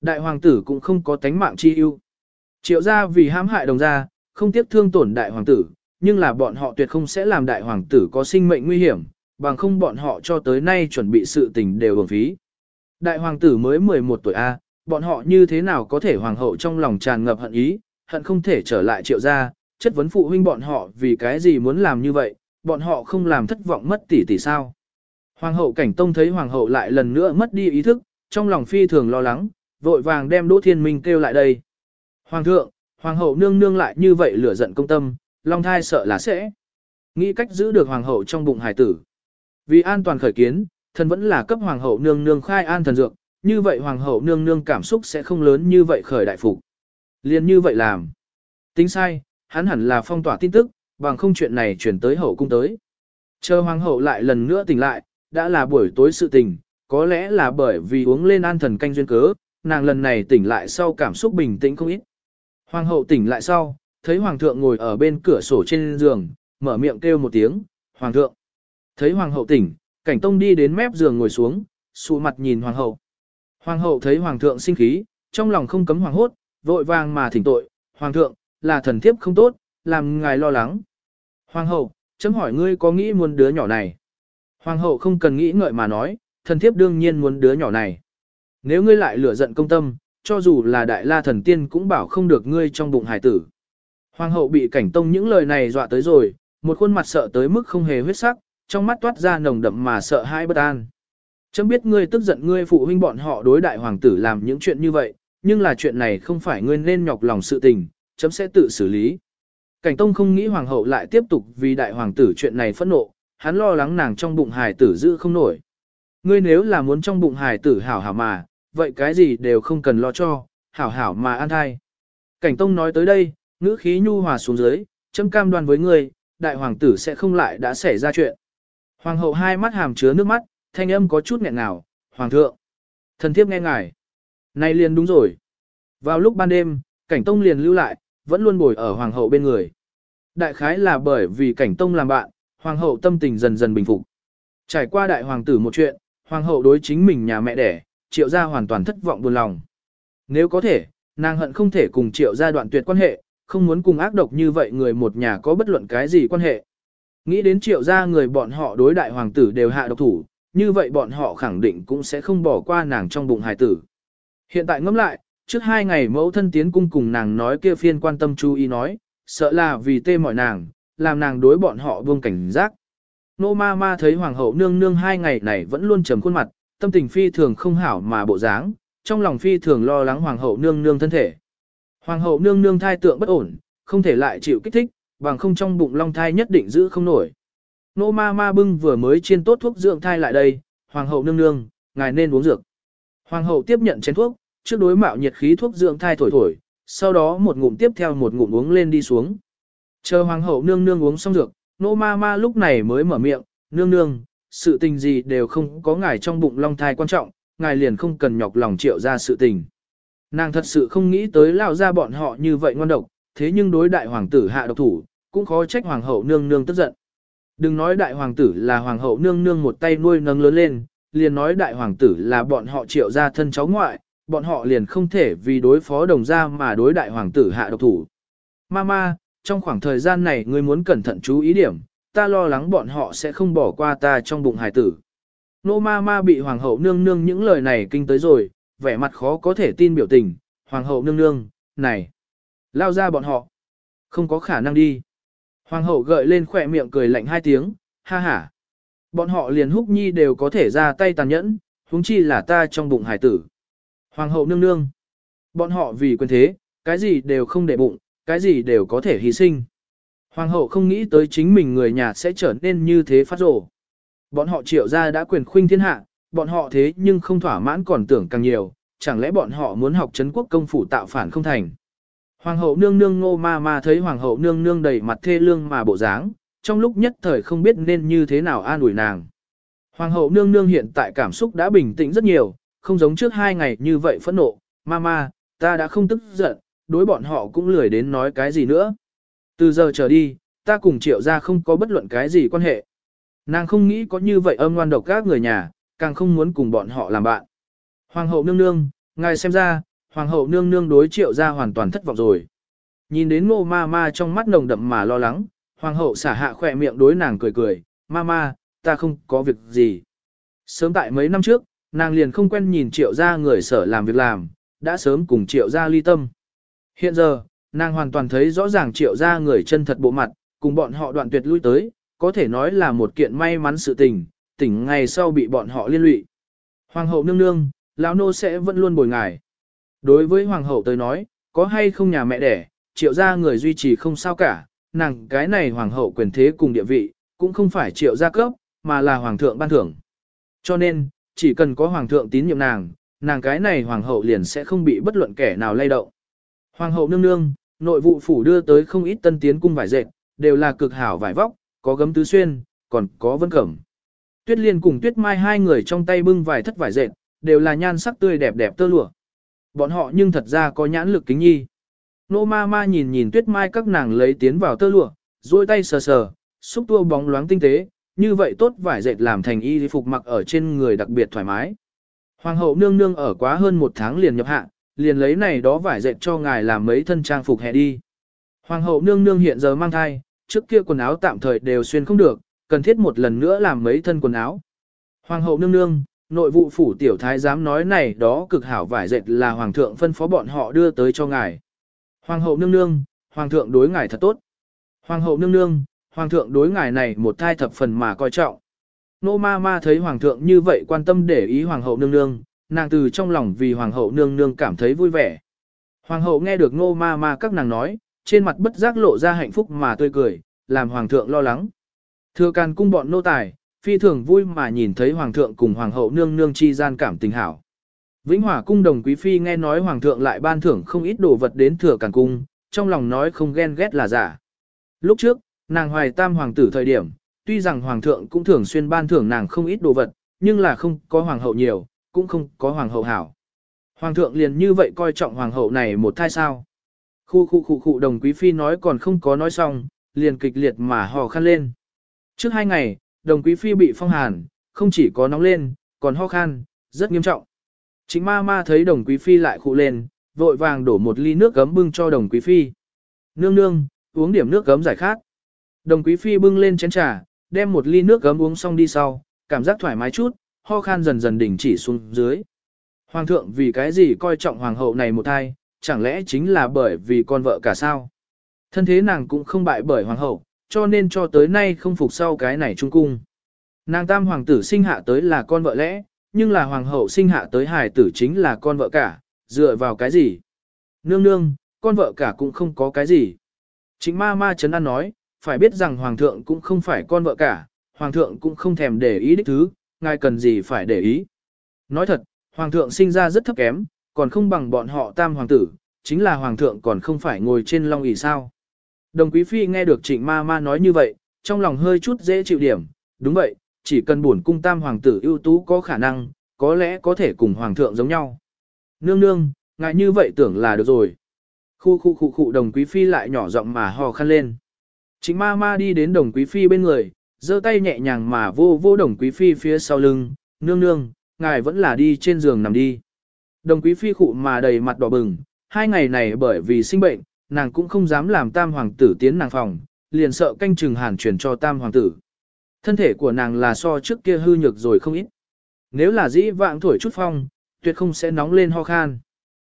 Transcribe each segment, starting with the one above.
Đại hoàng tử cũng không có tánh mạng chi ưu. Triệu gia vì hãm hại đồng gia, không tiếc thương tổn đại hoàng tử, nhưng là bọn họ tuyệt không sẽ làm đại hoàng tử có sinh mệnh nguy hiểm, bằng không bọn họ cho tới nay chuẩn bị sự tình đều bổng phí. Đại hoàng tử mới 11 tuổi A, bọn họ như thế nào có thể hoàng hậu trong lòng tràn ngập hận ý, hận không thể trở lại triệu gia, chất vấn phụ huynh bọn họ vì cái gì muốn làm như vậy, bọn họ không làm thất vọng mất tỷ tỷ sao. Hoàng hậu cảnh tông thấy hoàng hậu lại lần nữa mất đi ý thức, trong lòng phi thường lo lắng, vội vàng đem Đỗ Thiên Minh kêu lại đây. Hoàng thượng, hoàng hậu nương nương lại như vậy lửa giận công tâm, long thai sợ là sẽ. Nghĩ cách giữ được hoàng hậu trong bụng hải tử. Vì an toàn khởi kiến, thần vẫn là cấp hoàng hậu nương nương khai an thần dược, như vậy hoàng hậu nương nương cảm xúc sẽ không lớn như vậy khởi đại phục. Liên như vậy làm. Tính sai, hắn hẳn là phong tỏa tin tức, bằng không chuyện này chuyển tới hậu cung tới. Chờ hoàng hậu lại lần nữa tỉnh lại, đã là buổi tối sự tình, có lẽ là bởi vì uống lên an thần canh duyên cớ, nàng lần này tỉnh lại sau cảm xúc bình tĩnh không ít. Hoàng hậu tỉnh lại sau, thấy hoàng thượng ngồi ở bên cửa sổ trên giường, mở miệng kêu một tiếng, hoàng thượng. Thấy hoàng hậu tỉnh, cảnh tông đi đến mép giường ngồi xuống, sụ mặt nhìn hoàng hậu. Hoàng hậu thấy hoàng thượng sinh khí, trong lòng không cấm hoàng hốt, vội vàng mà thỉnh tội, hoàng thượng, là thần thiếp không tốt, làm ngài lo lắng. Hoàng hậu, chấm hỏi ngươi có nghĩ muốn đứa nhỏ này? Hoàng hậu không cần nghĩ ngợi mà nói, thần thiếp đương nhiên muốn đứa nhỏ này. Nếu ngươi lại lửa giận công tâm, cho dù là đại la thần tiên cũng bảo không được ngươi trong bụng hải tử. Hoàng hậu bị cảnh tông những lời này dọa tới rồi, một khuôn mặt sợ tới mức không hề huyết sắc, trong mắt toát ra nồng đậm mà sợ hãi bất an. Chấm biết ngươi tức giận ngươi phụ huynh bọn họ đối đại hoàng tử làm những chuyện như vậy, nhưng là chuyện này không phải ngươi nên nhọc lòng sự tình, chấm sẽ tự xử lý. Cảnh Tông không nghĩ hoàng hậu lại tiếp tục vì đại hoàng tử chuyện này phẫn nộ, hắn lo lắng nàng trong bụng hài tử giữ không nổi. Ngươi nếu là muốn trong bụng hài tử hảo hảo mà, vậy cái gì đều không cần lo cho, hảo hảo mà an thai. Cảnh Tông nói tới đây, ngữ khí nhu hòa xuống dưới, châm cam đoan với ngươi, đại hoàng tử sẽ không lại đã xảy ra chuyện. Hoàng hậu hai mắt hàm chứa nước mắt, thanh âm có chút nghẹn ngào, hoàng thượng. Thần thiếp nghe ngài. nay liền đúng rồi. Vào lúc ban đêm, cảnh tông liền lưu lại, vẫn luôn bồi ở hoàng hậu bên người. Đại khái là bởi vì cảnh tông làm bạn, hoàng hậu tâm tình dần dần bình phục. Trải qua đại hoàng tử một chuyện, hoàng hậu đối chính mình nhà mẹ đẻ, triệu gia hoàn toàn thất vọng buồn lòng. Nếu có thể, nàng hận không thể cùng triệu gia đoạn tuyệt quan hệ, không muốn cùng ác độc như vậy người một nhà có bất luận cái gì quan hệ. Nghĩ đến triệu gia người bọn họ đối đại hoàng tử đều hạ độc thủ, như vậy bọn họ khẳng định cũng sẽ không bỏ qua nàng trong bụng hài tử. Hiện tại ngẫm lại, trước hai ngày mẫu thân tiến cung cùng nàng nói kia phiên quan tâm chú ý nói, sợ là vì tê mọi nàng, làm nàng đối bọn họ buông cảnh giác. Nô ma ma thấy hoàng hậu nương nương hai ngày này vẫn luôn trầm khuôn mặt, tâm tình phi thường không hảo mà bộ dáng, trong lòng phi thường lo lắng hoàng hậu nương nương thân thể. Hoàng hậu nương nương thai tượng bất ổn, không thể lại chịu kích thích, bằng không trong bụng long thai nhất định giữ không nổi. Nô ma ma bưng vừa mới chiên tốt thuốc dưỡng thai lại đây, hoàng hậu nương nương, ngài nên uống dược. Hoàng hậu tiếp nhận chén thuốc, trước đối mạo nhiệt khí thuốc dưỡng thai thổi thổi, sau đó một ngụm tiếp theo một ngụm uống lên đi xuống. Chờ hoàng hậu nương nương uống xong dược, nô ma ma lúc này mới mở miệng, nương nương, sự tình gì đều không có ngài trong bụng long thai quan trọng, ngài liền không cần nhọc lòng triệu ra sự tình. Nàng thật sự không nghĩ tới lao ra bọn họ như vậy ngoan độc, thế nhưng đối đại hoàng tử hạ độc thủ, cũng khó trách hoàng hậu nương nương tức giận. Đừng nói đại hoàng tử là hoàng hậu nương nương một tay nuôi nâng lớn lên, liền nói đại hoàng tử là bọn họ triệu ra thân cháu ngoại, bọn họ liền không thể vì đối phó đồng gia mà đối đại hoàng tử hạ độc thủ. Mama, trong khoảng thời gian này ngươi muốn cẩn thận chú ý điểm, ta lo lắng bọn họ sẽ không bỏ qua ta trong bụng hải tử. Nô ma ma bị hoàng hậu nương nương những lời này kinh tới rồi, vẻ mặt khó có thể tin biểu tình, hoàng hậu nương nương, này, lao ra bọn họ, không có khả năng đi. Hoàng hậu gợi lên khỏe miệng cười lạnh hai tiếng, ha ha. Bọn họ liền húc nhi đều có thể ra tay tàn nhẫn, huống chi là ta trong bụng hải tử. Hoàng hậu nương nương. Bọn họ vì quyền thế, cái gì đều không để bụng, cái gì đều có thể hy sinh. Hoàng hậu không nghĩ tới chính mình người nhà sẽ trở nên như thế phát rổ. Bọn họ triệu ra đã quyền khuynh thiên hạ, bọn họ thế nhưng không thỏa mãn còn tưởng càng nhiều, chẳng lẽ bọn họ muốn học Trấn quốc công phủ tạo phản không thành. Hoàng hậu nương nương ngô ma ma thấy hoàng hậu nương nương đầy mặt thê lương mà bộ dáng, trong lúc nhất thời không biết nên như thế nào an ủi nàng. Hoàng hậu nương nương hiện tại cảm xúc đã bình tĩnh rất nhiều, không giống trước hai ngày như vậy phẫn nộ, Ma Ma, ta đã không tức giận, đối bọn họ cũng lười đến nói cái gì nữa. Từ giờ trở đi, ta cùng triệu ra không có bất luận cái gì quan hệ. Nàng không nghĩ có như vậy âm ngoan độc các người nhà, càng không muốn cùng bọn họ làm bạn. Hoàng hậu nương nương, ngài xem ra, hoàng hậu nương nương đối triệu gia hoàn toàn thất vọng rồi. Nhìn đến ngô ma ma trong mắt nồng đậm mà lo lắng, hoàng hậu xả hạ khỏe miệng đối nàng cười cười, ma ma, ta không có việc gì. Sớm tại mấy năm trước, nàng liền không quen nhìn triệu gia người sở làm việc làm, đã sớm cùng triệu gia ly tâm. Hiện giờ, nàng hoàn toàn thấy rõ ràng triệu gia người chân thật bộ mặt, cùng bọn họ đoạn tuyệt lui tới, có thể nói là một kiện may mắn sự tình, tỉnh ngày sau bị bọn họ liên lụy. Hoàng hậu nương nương, lão nô sẽ vẫn luôn bồi ngài. Đối với hoàng hậu tới nói, có hay không nhà mẹ đẻ, triệu gia người duy trì không sao cả, nàng cái này hoàng hậu quyền thế cùng địa vị, cũng không phải triệu gia cấp, mà là hoàng thượng ban thưởng. Cho nên, chỉ cần có hoàng thượng tín nhiệm nàng, nàng cái này hoàng hậu liền sẽ không bị bất luận kẻ nào lay động. Hoàng hậu nương nương, nội vụ phủ đưa tới không ít tân tiến cung vải dệt, đều là cực hảo vải vóc, có gấm tứ xuyên, còn có vân cẩm. Tuyết Liên cùng Tuyết Mai hai người trong tay bưng vài thất vải dệt, đều là nhan sắc tươi đẹp đẹp tơ lụa. Bọn họ nhưng thật ra có nhãn lực kính nhi. Nô ma ma nhìn nhìn Tuyết Mai các nàng lấy tiến vào tơ lụa, duỗi tay sờ sờ, xúc tua bóng loáng tinh tế, như vậy tốt vải dệt làm thành y phục mặc ở trên người đặc biệt thoải mái. Hoàng hậu nương nương ở quá hơn một tháng liền nhập hạ, liền lấy này đó vải dệt cho ngài làm mấy thân trang phục hè đi. Hoàng hậu nương nương hiện giờ mang thai, trước kia quần áo tạm thời đều xuyên không được, cần thiết một lần nữa làm mấy thân quần áo. Hoàng hậu nương nương, nội vụ phủ tiểu thái dám nói này đó cực hảo vải dệt là hoàng thượng phân phó bọn họ đưa tới cho ngài. Hoàng hậu nương nương, hoàng thượng đối ngài thật tốt. Hoàng hậu nương nương, hoàng thượng đối ngài này một thai thập phần mà coi trọng. Nô ma ma thấy hoàng thượng như vậy quan tâm để ý hoàng hậu nương nương, nàng từ trong lòng vì hoàng hậu nương nương cảm thấy vui vẻ. Hoàng hậu nghe được nô ma ma các nàng nói, trên mặt bất giác lộ ra hạnh phúc mà tươi cười, làm hoàng thượng lo lắng. Thừa càn cung bọn nô tài, phi thường vui mà nhìn thấy hoàng thượng cùng hoàng hậu nương nương chi gian cảm tình hảo. Vĩnh Hòa cung đồng quý phi nghe nói hoàng thượng lại ban thưởng không ít đồ vật đến thừa càn cung, trong lòng nói không ghen ghét là giả. Lúc trước, nàng hoài tam hoàng tử thời điểm, tuy rằng hoàng thượng cũng thường xuyên ban thưởng nàng không ít đồ vật, nhưng là không có hoàng hậu nhiều, cũng không có hoàng hậu hảo. Hoàng thượng liền như vậy coi trọng hoàng hậu này một thai sao. Khu khu khu khu đồng quý phi nói còn không có nói xong, liền kịch liệt mà hò khăn lên. Trước hai ngày, đồng quý phi bị phong hàn, không chỉ có nóng lên, còn ho khan, rất nghiêm trọng. Chính ma ma thấy đồng quý phi lại khụ lên, vội vàng đổ một ly nước gấm bưng cho đồng quý phi. Nương nương, uống điểm nước gấm giải khát. Đồng quý phi bưng lên chén trà, đem một ly nước gấm uống xong đi sau, cảm giác thoải mái chút, ho khan dần dần đỉnh chỉ xuống dưới. Hoàng thượng vì cái gì coi trọng hoàng hậu này một thai, chẳng lẽ chính là bởi vì con vợ cả sao? Thân thế nàng cũng không bại bởi hoàng hậu, cho nên cho tới nay không phục sau cái này trung cung. Nàng tam hoàng tử sinh hạ tới là con vợ lẽ, nhưng là hoàng hậu sinh hạ tới hài tử chính là con vợ cả, dựa vào cái gì? Nương nương, con vợ cả cũng không có cái gì. Chính ma ma chấn an nói, phải biết rằng hoàng thượng cũng không phải con vợ cả, hoàng thượng cũng không thèm để ý đích thứ, ngài cần gì phải để ý. Nói thật, hoàng thượng sinh ra rất thấp kém, còn không bằng bọn họ tam hoàng tử, chính là hoàng thượng còn không phải ngồi trên long ỷ sao. Đồng quý phi nghe được trịnh ma ma nói như vậy, trong lòng hơi chút dễ chịu điểm, đúng vậy, chỉ cần bổn cung tam hoàng tử ưu tú có khả năng, có lẽ có thể cùng hoàng thượng giống nhau. Nương nương, ngài như vậy tưởng là được rồi. Khu khu khu khu đồng quý phi lại nhỏ giọng mà hò khăn lên. Trịnh ma ma đi đến đồng quý phi bên người, giơ tay nhẹ nhàng mà vô vô đồng quý phi phía sau lưng, nương nương, ngài vẫn là đi trên giường nằm đi. Đồng quý phi khụ mà đầy mặt đỏ bừng, hai ngày này bởi vì sinh bệnh, nàng cũng không dám làm tam hoàng tử tiến nàng phòng, liền sợ canh chừng hàn truyền cho tam hoàng tử. Thân thể của nàng là so trước kia hư nhược rồi không ít. Nếu là dĩ vãng thổi chút phong, tuyệt không sẽ nóng lên ho khan.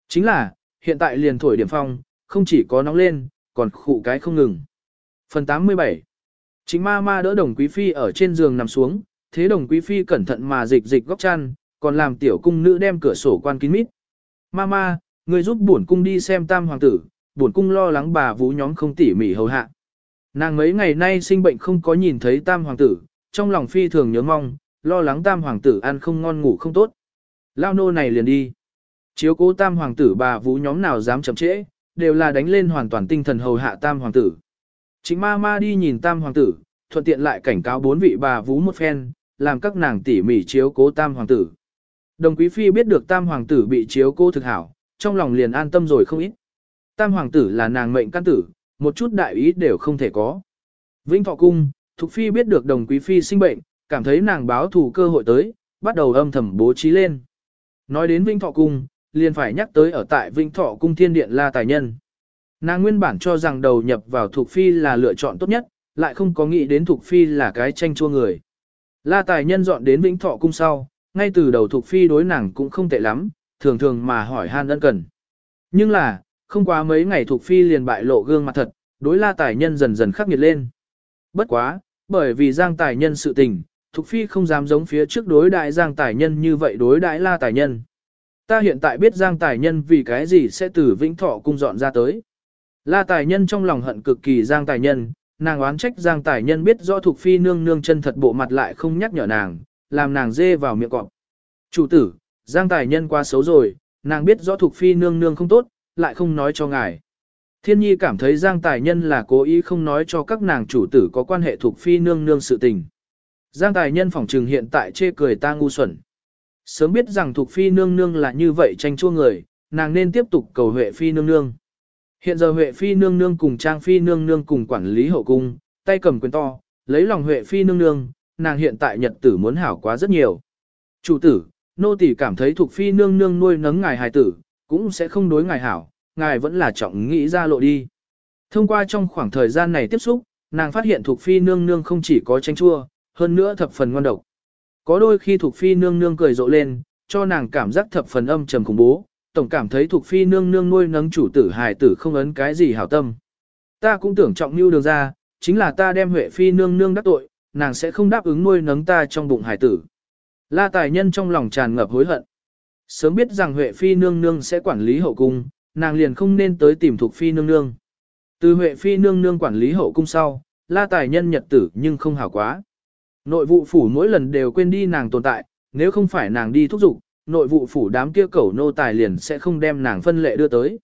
Chính là, hiện tại liền thổi điểm phong, không chỉ có nóng lên, còn khụ cái không ngừng. Phần 87 Chính ma ma đỡ đồng quý phi ở trên giường nằm xuống, thế đồng quý phi cẩn thận mà dịch dịch góc chăn, còn làm tiểu cung nữ đem cửa sổ quan kín mít. Ma ma, người giúp bổn cung đi xem tam hoàng tử, bổn cung lo lắng bà vũ nhóm không tỉ mỉ hầu hạ. Nàng mấy ngày nay sinh bệnh không có nhìn thấy tam hoàng tử, trong lòng phi thường nhớ mong, lo lắng tam hoàng tử ăn không ngon ngủ không tốt. Lao nô này liền đi. Chiếu cố tam hoàng tử bà vũ nhóm nào dám chậm trễ, đều là đánh lên hoàn toàn tinh thần hầu hạ tam hoàng tử. Chính ma ma đi nhìn tam hoàng tử, thuận tiện lại cảnh cáo bốn vị bà vú một phen, làm các nàng tỉ mỉ chiếu cố tam hoàng tử. Đồng quý phi biết được tam hoàng tử bị chiếu cố thực hảo, trong lòng liền an tâm rồi không ít. Tam hoàng tử là nàng mệnh căn tử, một chút đại ý đều không thể có. Vĩnh thọ cung, Thục Phi biết được đồng quý phi sinh bệnh, cảm thấy nàng báo thù cơ hội tới, bắt đầu âm thầm bố trí lên. Nói đến Vĩnh thọ cung, liền phải nhắc tới ở tại Vĩnh Thọ cung thiên điện La Tài Nhân. Nàng nguyên bản cho rằng đầu nhập vào Thục Phi là lựa chọn tốt nhất, lại không có nghĩ đến Thục Phi là cái tranh chua người. La Tài Nhân dọn đến Vĩnh Thọ cung sau, ngay từ đầu Thục Phi đối nàng cũng không tệ lắm, thường thường mà hỏi han ân cần. Nhưng là, không quá mấy ngày Thục Phi liền bại lộ gương mặt thật, đối La Tài Nhân dần dần khắc nghiệt lên. Bất quá, bởi vì Giang Tài Nhân sự tình, Thục Phi không dám giống phía trước đối đại Giang Tài Nhân như vậy đối đại La Tài Nhân. Ta hiện tại biết Giang Tài Nhân vì cái gì sẽ từ Vĩnh Thọ cung dọn ra tới. La Tài Nhân trong lòng hận cực kỳ Giang Tài Nhân, nàng oán trách Giang Tài Nhân biết rõ Thuộc Phi nương nương chân thật bộ mặt lại không nhắc nhở nàng, làm nàng dê vào miệng cọp. Chủ tử, Giang Tài Nhân quá xấu rồi, nàng biết rõ Thuộc Phi nương nương không tốt, lại không nói cho ngài. Thiên nhi cảm thấy Giang Tài Nhân là cố ý không nói cho các nàng chủ tử có quan hệ Thuộc Phi nương nương sự tình. Giang Tài Nhân phỏng trừng hiện tại chê cười ta ngu xuẩn. Sớm biết rằng Thuộc Phi nương nương là như vậy tranh chua người, nàng nên tiếp tục cầu Huệ Phi nương nương. Hiện giờ Huệ Phi nương nương cùng Trang Phi nương nương cùng quản lý hậu cung, tay cầm quyền to, lấy lòng Huệ Phi nương nương, nàng hiện tại nhật tử muốn hảo quá rất nhiều. Chủ tử, nô tỳ cảm thấy thuộc Phi nương nương nuôi nấng ngài hài tử, cũng sẽ không đối ngài hảo, ngài vẫn là trọng nghĩ ra lộ đi. Thông qua trong khoảng thời gian này tiếp xúc, nàng phát hiện thuộc Phi nương nương không chỉ có tranh chua, hơn nữa thập phần ngon độc. Có đôi khi thuộc Phi nương nương cười rộ lên, cho nàng cảm giác thập phần âm trầm khủng bố, tổng cảm thấy thuộc Phi nương nương nuôi nấng chủ tử hài tử không ấn cái gì hảo tâm. Ta cũng tưởng trọng mưu đường ra, chính là ta đem Huệ Phi nương nương đắc tội, nàng sẽ không đáp ứng nuôi nấng ta trong bụng hài tử. La tài nhân trong lòng tràn ngập hối hận. Sớm biết rằng Huệ Phi nương nương sẽ quản lý hậu cung, nàng liền không nên tới tìm thuộc Phi nương nương. Từ Huệ Phi nương nương quản lý hậu cung sau, la tài nhân nhật tử nhưng không hảo quá. Nội vụ phủ mỗi lần đều quên đi nàng tồn tại, nếu không phải nàng đi thúc giục, nội vụ phủ đám kia cẩu nô tài liền sẽ không đem nàng phân lệ đưa tới.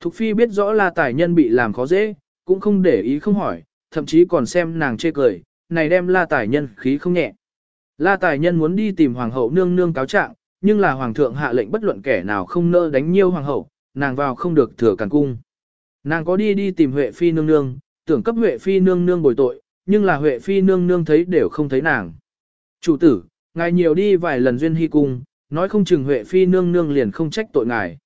Thục phi biết rõ là tài nhân bị làm khó dễ, cũng không để ý không hỏi, thậm chí còn xem nàng chê cười, này đem la tài nhân khí không nhẹ. La tài nhân muốn đi tìm hoàng hậu nương nương cáo trạng, nhưng là hoàng thượng hạ lệnh bất luận kẻ nào không nỡ đánh nhiêu hoàng hậu, nàng vào không được thừa càn cung. Nàng có đi đi tìm Huệ phi nương nương, tưởng cấp Huệ phi nương nương bồi tội, nhưng là Huệ phi nương nương thấy đều không thấy nàng. Chủ tử, ngài nhiều đi vài lần duyên hy cung, nói không chừng Huệ phi nương nương liền không trách tội ngài.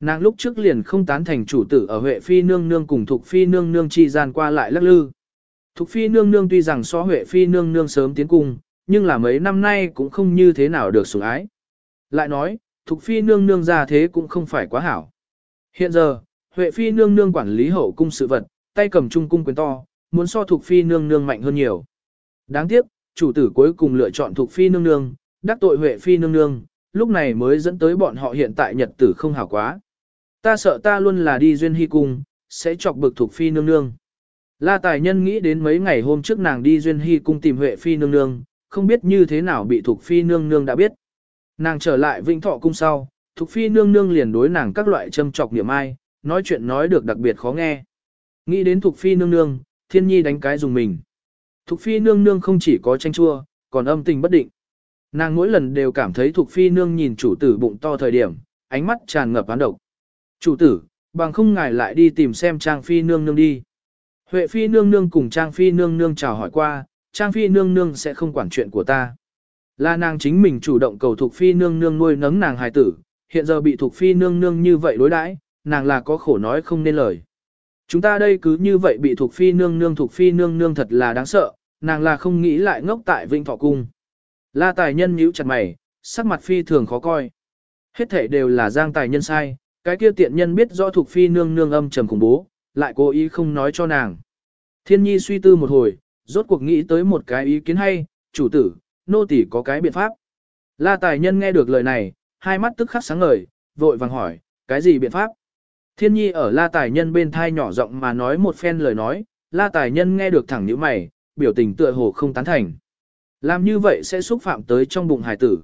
Nàng lúc trước liền không tán thành chủ tử ở Huệ phi nương nương cùng Thục phi nương nương chi gian qua lại lắc lư. Thục phi nương nương tuy rằng so Huệ phi nương nương sớm tiến cung, nhưng là mấy năm nay cũng không như thế nào được sủng ái. Lại nói, Thục phi nương nương ra thế cũng không phải quá hảo. Hiện giờ, Huệ phi nương nương quản lý hậu cung sự vật, tay cầm trung cung quyền to, muốn so Thục Phi nương nương mạnh hơn nhiều. Đáng tiếc, chủ tử cuối cùng lựa chọn Thục Phi nương nương, đắc tội Huệ Phi nương nương, lúc này mới dẫn tới bọn họ hiện tại nhật tử không hảo quá. Ta sợ ta luôn là đi duyên hy cung, sẽ chọc bực thuộc Phi nương nương. La Tài Nhân nghĩ đến mấy ngày hôm trước nàng đi duyên hy cung tìm Huệ Phi nương nương, không biết như thế nào bị thuộc Phi nương nương đã biết. Nàng trở lại Vĩnh Thọ cung sau, thuộc Phi nương nương liền đối nàng các loại châm chọc niệm ai, nói chuyện nói được đặc biệt khó nghe. Nghĩ đến thuộc Phi nương nương, thiên nhi đánh cái dùng mình. Thục phi nương nương không chỉ có tranh chua, còn âm tình bất định. Nàng mỗi lần đều cảm thấy thuộc phi nương nhìn chủ tử bụng to thời điểm, ánh mắt tràn ngập án độc. Chủ tử, bằng không ngài lại đi tìm xem trang phi nương nương đi. Huệ phi nương nương cùng trang phi nương nương chào hỏi qua, trang phi nương nương sẽ không quản chuyện của ta. Là nàng chính mình chủ động cầu thuộc phi nương nương nuôi nấng nàng hài tử, hiện giờ bị thuộc phi nương nương như vậy đối đãi, nàng là có khổ nói không nên lời. Chúng ta đây cứ như vậy bị thuộc phi nương nương thuộc phi nương nương thật là đáng sợ, nàng là không nghĩ lại ngốc tại Vinh Thọ Cung. La tài nhân nhíu chặt mày, sắc mặt phi thường khó coi. Hết thể đều là giang tài nhân sai, cái kia tiện nhân biết rõ thuộc phi nương nương âm trầm khủng bố, lại cố ý không nói cho nàng. Thiên nhi suy tư một hồi, rốt cuộc nghĩ tới một cái ý kiến hay, chủ tử, nô tỳ có cái biện pháp. La tài nhân nghe được lời này, hai mắt tức khắc sáng ngời, vội vàng hỏi, cái gì biện pháp? Thiên nhi ở la tài nhân bên thai nhỏ giọng mà nói một phen lời nói, la tài nhân nghe được thẳng như mày, biểu tình tựa hồ không tán thành. Làm như vậy sẽ xúc phạm tới trong bụng hài tử.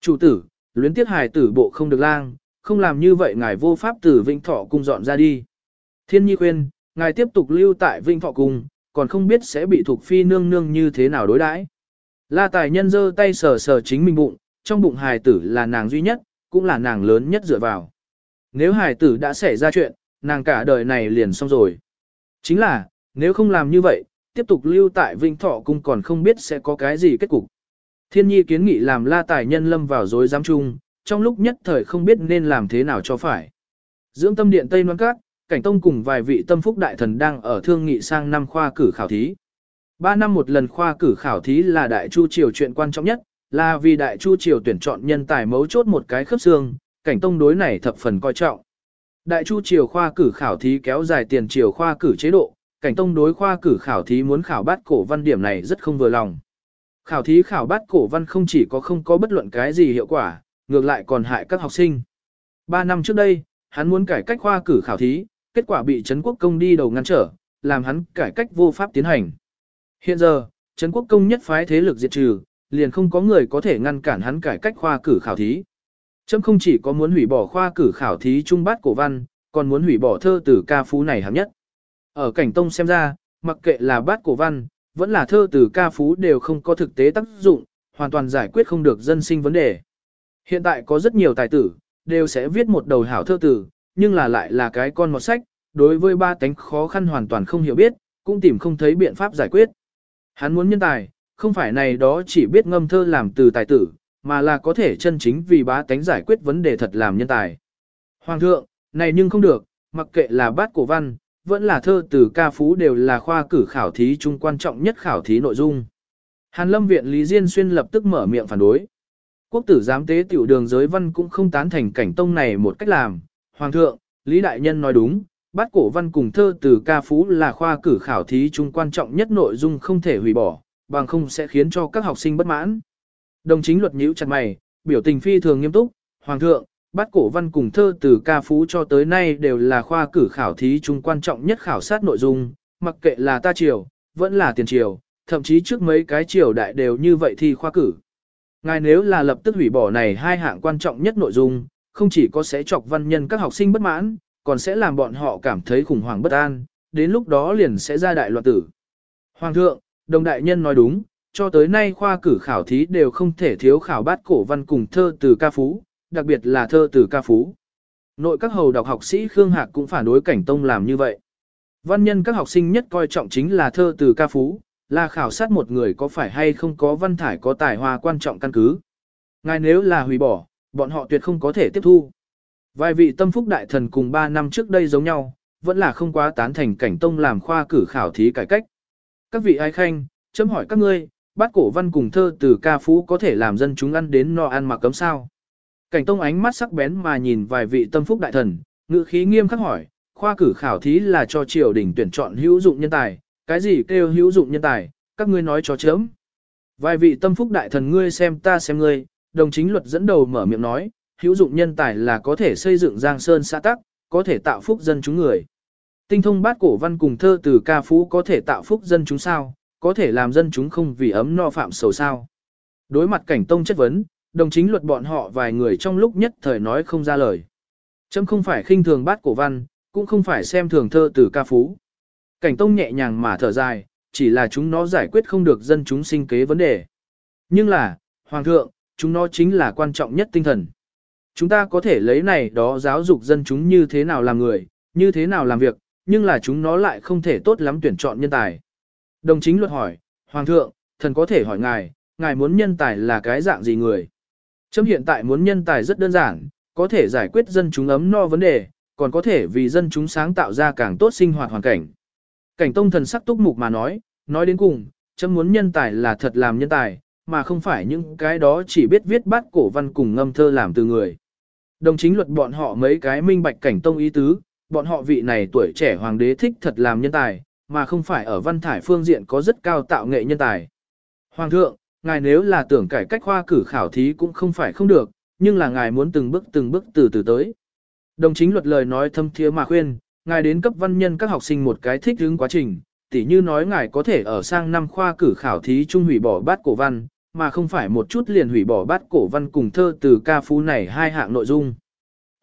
Chủ tử, luyến tiếc hài tử bộ không được lang, không làm như vậy ngài vô pháp tử vinh thọ cung dọn ra đi. Thiên nhi khuyên, ngài tiếp tục lưu tại vinh thọ cung, còn không biết sẽ bị thuộc phi nương nương như thế nào đối đãi. La tài nhân giơ tay sờ sờ chính mình bụng, trong bụng hài tử là nàng duy nhất, cũng là nàng lớn nhất dựa vào. Nếu hài tử đã xảy ra chuyện, nàng cả đời này liền xong rồi. Chính là, nếu không làm như vậy, tiếp tục lưu tại Vinh Thọ Cung còn không biết sẽ có cái gì kết cục. Thiên nhi kiến nghị làm la tài nhân lâm vào dối giám chung, trong lúc nhất thời không biết nên làm thế nào cho phải. Dưỡng tâm điện Tây Loan Các, Cảnh Tông cùng vài vị tâm phúc đại thần đang ở thương nghị sang năm khoa cử khảo thí. Ba năm một lần khoa cử khảo thí là đại chu triều chuyện quan trọng nhất, là vì đại chu triều tuyển chọn nhân tài mấu chốt một cái khớp xương, Cảnh Tông đối này thập phần coi trọng. Đại chu triều khoa cử khảo thí kéo dài tiền triều khoa cử chế độ, Cảnh Tông đối khoa cử khảo thí muốn khảo bát cổ văn điểm này rất không vừa lòng. Khảo thí khảo bát cổ văn không chỉ có không có bất luận cái gì hiệu quả, ngược lại còn hại các học sinh. Ba năm trước đây, hắn muốn cải cách khoa cử khảo thí, kết quả bị Trấn Quốc Công đi đầu ngăn trở, làm hắn cải cách vô pháp tiến hành. Hiện giờ, Trấn Quốc Công nhất phái thế lực diệt trừ, liền không có người có thể ngăn cản hắn cải cách khoa cử khảo thí. Trâm không chỉ có muốn hủy bỏ khoa cử khảo thí trung bát cổ văn, còn muốn hủy bỏ thơ từ ca phú này hạng nhất. Ở cảnh tông xem ra, mặc kệ là bát cổ văn, vẫn là thơ từ ca phú đều không có thực tế tác dụng, hoàn toàn giải quyết không được dân sinh vấn đề. Hiện tại có rất nhiều tài tử, đều sẽ viết một đầu hảo thơ tử, nhưng là lại là cái con một sách, đối với ba tánh khó khăn hoàn toàn không hiểu biết, cũng tìm không thấy biện pháp giải quyết. Hắn muốn nhân tài, không phải này đó chỉ biết ngâm thơ làm từ tài tử, mà là có thể chân chính vì bá tánh giải quyết vấn đề thật làm nhân tài. Hoàng thượng, này nhưng không được, mặc kệ là bát cổ văn, vẫn là thơ từ ca phú đều là khoa cử khảo thí chung quan trọng nhất khảo thí nội dung. Hàn lâm viện Lý Diên Xuyên lập tức mở miệng phản đối. Quốc tử giám tế tiểu đường giới văn cũng không tán thành cảnh tông này một cách làm. Hoàng thượng, Lý Đại Nhân nói đúng, bát cổ văn cùng thơ từ ca phú là khoa cử khảo thí chung quan trọng nhất nội dung không thể hủy bỏ, bằng không sẽ khiến cho các học sinh bất mãn. Đồng chính luật nhíu chặt mày, biểu tình phi thường nghiêm túc, Hoàng thượng, bát cổ văn cùng thơ từ ca phú cho tới nay đều là khoa cử khảo thí chung quan trọng nhất khảo sát nội dung, mặc kệ là ta triều, vẫn là tiền triều, thậm chí trước mấy cái triều đại đều như vậy thì khoa cử. Ngài nếu là lập tức hủy bỏ này hai hạng quan trọng nhất nội dung, không chỉ có sẽ chọc văn nhân các học sinh bất mãn, còn sẽ làm bọn họ cảm thấy khủng hoảng bất an, đến lúc đó liền sẽ ra đại loạn tử. Hoàng thượng, đồng đại nhân nói đúng, cho tới nay khoa cử khảo thí đều không thể thiếu khảo bát cổ văn cùng thơ từ ca phú, đặc biệt là thơ từ ca phú. Nội các hầu đọc học sĩ Khương Hạc cũng phản đối cảnh tông làm như vậy. Văn nhân các học sinh nhất coi trọng chính là thơ từ ca phú, là khảo sát một người có phải hay không có văn thải có tài hoa quan trọng căn cứ. Ngài nếu là hủy bỏ, bọn họ tuyệt không có thể tiếp thu. Vài vị tâm phúc đại thần cùng 3 năm trước đây giống nhau, vẫn là không quá tán thành cảnh tông làm khoa cử khảo thí cải cách. Các vị ai khanh, chấm hỏi các ngươi, bát cổ văn cùng thơ từ ca phú có thể làm dân chúng ăn đến no ăn mặc cấm sao. Cảnh tông ánh mắt sắc bén mà nhìn vài vị tâm phúc đại thần, ngữ khí nghiêm khắc hỏi, khoa cử khảo thí là cho triều đình tuyển chọn hữu dụng nhân tài, cái gì kêu hữu dụng nhân tài, các ngươi nói cho chớm. Vài vị tâm phúc đại thần ngươi xem ta xem ngươi, đồng chính luật dẫn đầu mở miệng nói, hữu dụng nhân tài là có thể xây dựng giang sơn xã tắc, có thể tạo phúc dân chúng người. Tinh thông bát cổ văn cùng thơ từ ca phú có thể tạo phúc dân chúng sao, có thể làm dân chúng không vì ấm no phạm sầu sao. Đối mặt cảnh tông chất vấn, đồng chính luật bọn họ vài người trong lúc nhất thời nói không ra lời. Chấm không phải khinh thường bát cổ văn, cũng không phải xem thường thơ từ ca phú. Cảnh tông nhẹ nhàng mà thở dài, chỉ là chúng nó giải quyết không được dân chúng sinh kế vấn đề. Nhưng là, Hoàng thượng, chúng nó chính là quan trọng nhất tinh thần. Chúng ta có thể lấy này đó giáo dục dân chúng như thế nào làm người, như thế nào làm việc, nhưng là chúng nó lại không thể tốt lắm tuyển chọn nhân tài. Đồng chính luật hỏi, Hoàng thượng, thần có thể hỏi ngài, ngài muốn nhân tài là cái dạng gì người? Chấm hiện tại muốn nhân tài rất đơn giản, có thể giải quyết dân chúng ấm no vấn đề, còn có thể vì dân chúng sáng tạo ra càng tốt sinh hoạt hoàn cảnh. Cảnh tông thần sắc túc mục mà nói, nói đến cùng, chấm muốn nhân tài là thật làm nhân tài, mà không phải những cái đó chỉ biết viết bát cổ văn cùng ngâm thơ làm từ người. Đồng chính luật bọn họ mấy cái minh bạch cảnh tông ý tứ, bọn họ vị này tuổi trẻ hoàng đế thích thật làm nhân tài, mà không phải ở văn thải phương diện có rất cao tạo nghệ nhân tài. Hoàng thượng, ngài nếu là tưởng cải cách khoa cử khảo thí cũng không phải không được, nhưng là ngài muốn từng bước từng bước từ từ tới. Đồng chính luật lời nói thâm thiế mà khuyên, ngài đến cấp văn nhân các học sinh một cái thích ứng quá trình, tỉ như nói ngài có thể ở sang năm khoa cử khảo thí trung hủy bỏ bát cổ văn, mà không phải một chút liền hủy bỏ bát cổ văn cùng thơ từ ca phú này hai hạng nội dung.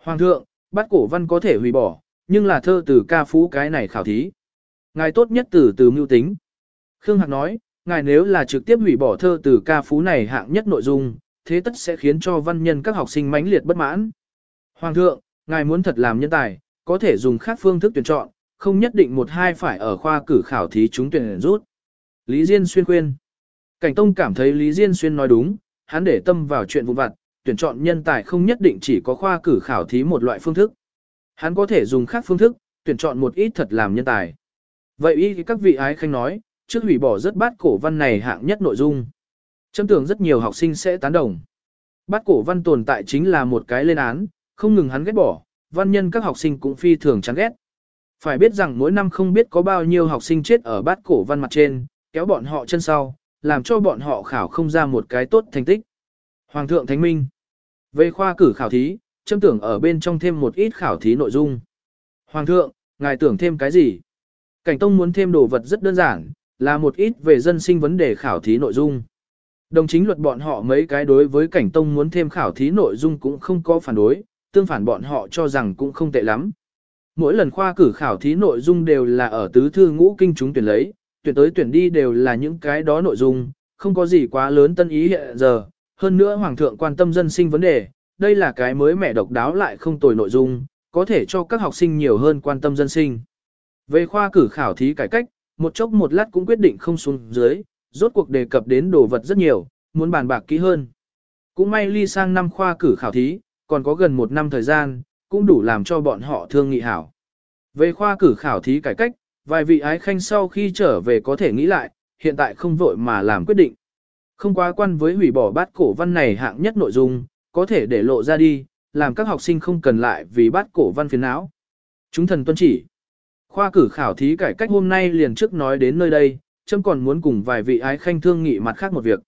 Hoàng thượng, bát cổ văn có thể hủy bỏ, nhưng là thơ từ ca phú cái này khảo thí. Ngài tốt nhất từ từ mưu tính. Khương Hạc nói, ngài nếu là trực tiếp hủy bỏ thơ từ ca phú này hạng nhất nội dung, thế tất sẽ khiến cho văn nhân các học sinh mãnh liệt bất mãn. Hoàng thượng, ngài muốn thật làm nhân tài, có thể dùng khác phương thức tuyển chọn, không nhất định một hai phải ở khoa cử khảo thí chúng tuyển rút. Lý Diên Xuyên khuyên. Cảnh Tông cảm thấy Lý Diên Xuyên nói đúng, hắn để tâm vào chuyện vụ vặt, tuyển chọn nhân tài không nhất định chỉ có khoa cử khảo thí một loại phương thức. Hắn có thể dùng khác phương thức, tuyển chọn một ít thật làm nhân tài. Vậy ý các vị ái khanh nói, trước hủy bỏ rất bát cổ văn này hạng nhất nội dung. Châm tưởng rất nhiều học sinh sẽ tán đồng. Bát cổ văn tồn tại chính là một cái lên án, không ngừng hắn ghét bỏ, văn nhân các học sinh cũng phi thường chán ghét. Phải biết rằng mỗi năm không biết có bao nhiêu học sinh chết ở bát cổ văn mặt trên, kéo bọn họ chân sau, làm cho bọn họ khảo không ra một cái tốt thành tích. Hoàng thượng Thánh Minh Về khoa cử khảo thí, châm tưởng ở bên trong thêm một ít khảo thí nội dung. Hoàng thượng, ngài tưởng thêm cái gì? Cảnh Tông muốn thêm đồ vật rất đơn giản, là một ít về dân sinh vấn đề khảo thí nội dung. Đồng chính luật bọn họ mấy cái đối với Cảnh Tông muốn thêm khảo thí nội dung cũng không có phản đối, tương phản bọn họ cho rằng cũng không tệ lắm. Mỗi lần khoa cử khảo thí nội dung đều là ở tứ thư ngũ kinh chúng tuyển lấy, tuyển tới tuyển đi đều là những cái đó nội dung, không có gì quá lớn tân ý hiện giờ. Hơn nữa Hoàng thượng quan tâm dân sinh vấn đề, đây là cái mới mẻ độc đáo lại không tồi nội dung, có thể cho các học sinh nhiều hơn quan tâm dân sinh. Về khoa cử khảo thí cải cách, một chốc một lát cũng quyết định không xuống dưới, rốt cuộc đề cập đến đồ vật rất nhiều, muốn bàn bạc kỹ hơn. Cũng may ly sang năm khoa cử khảo thí, còn có gần một năm thời gian, cũng đủ làm cho bọn họ thương nghị hảo. Về khoa cử khảo thí cải cách, vài vị ái khanh sau khi trở về có thể nghĩ lại, hiện tại không vội mà làm quyết định. Không quá quan với hủy bỏ bát cổ văn này hạng nhất nội dung, có thể để lộ ra đi, làm các học sinh không cần lại vì bát cổ văn phiền não. Chúng thần tuân chỉ. Khoa cử khảo thí cải cách hôm nay liền trước nói đến nơi đây, chấm còn muốn cùng vài vị ái khanh thương nghị mặt khác một việc.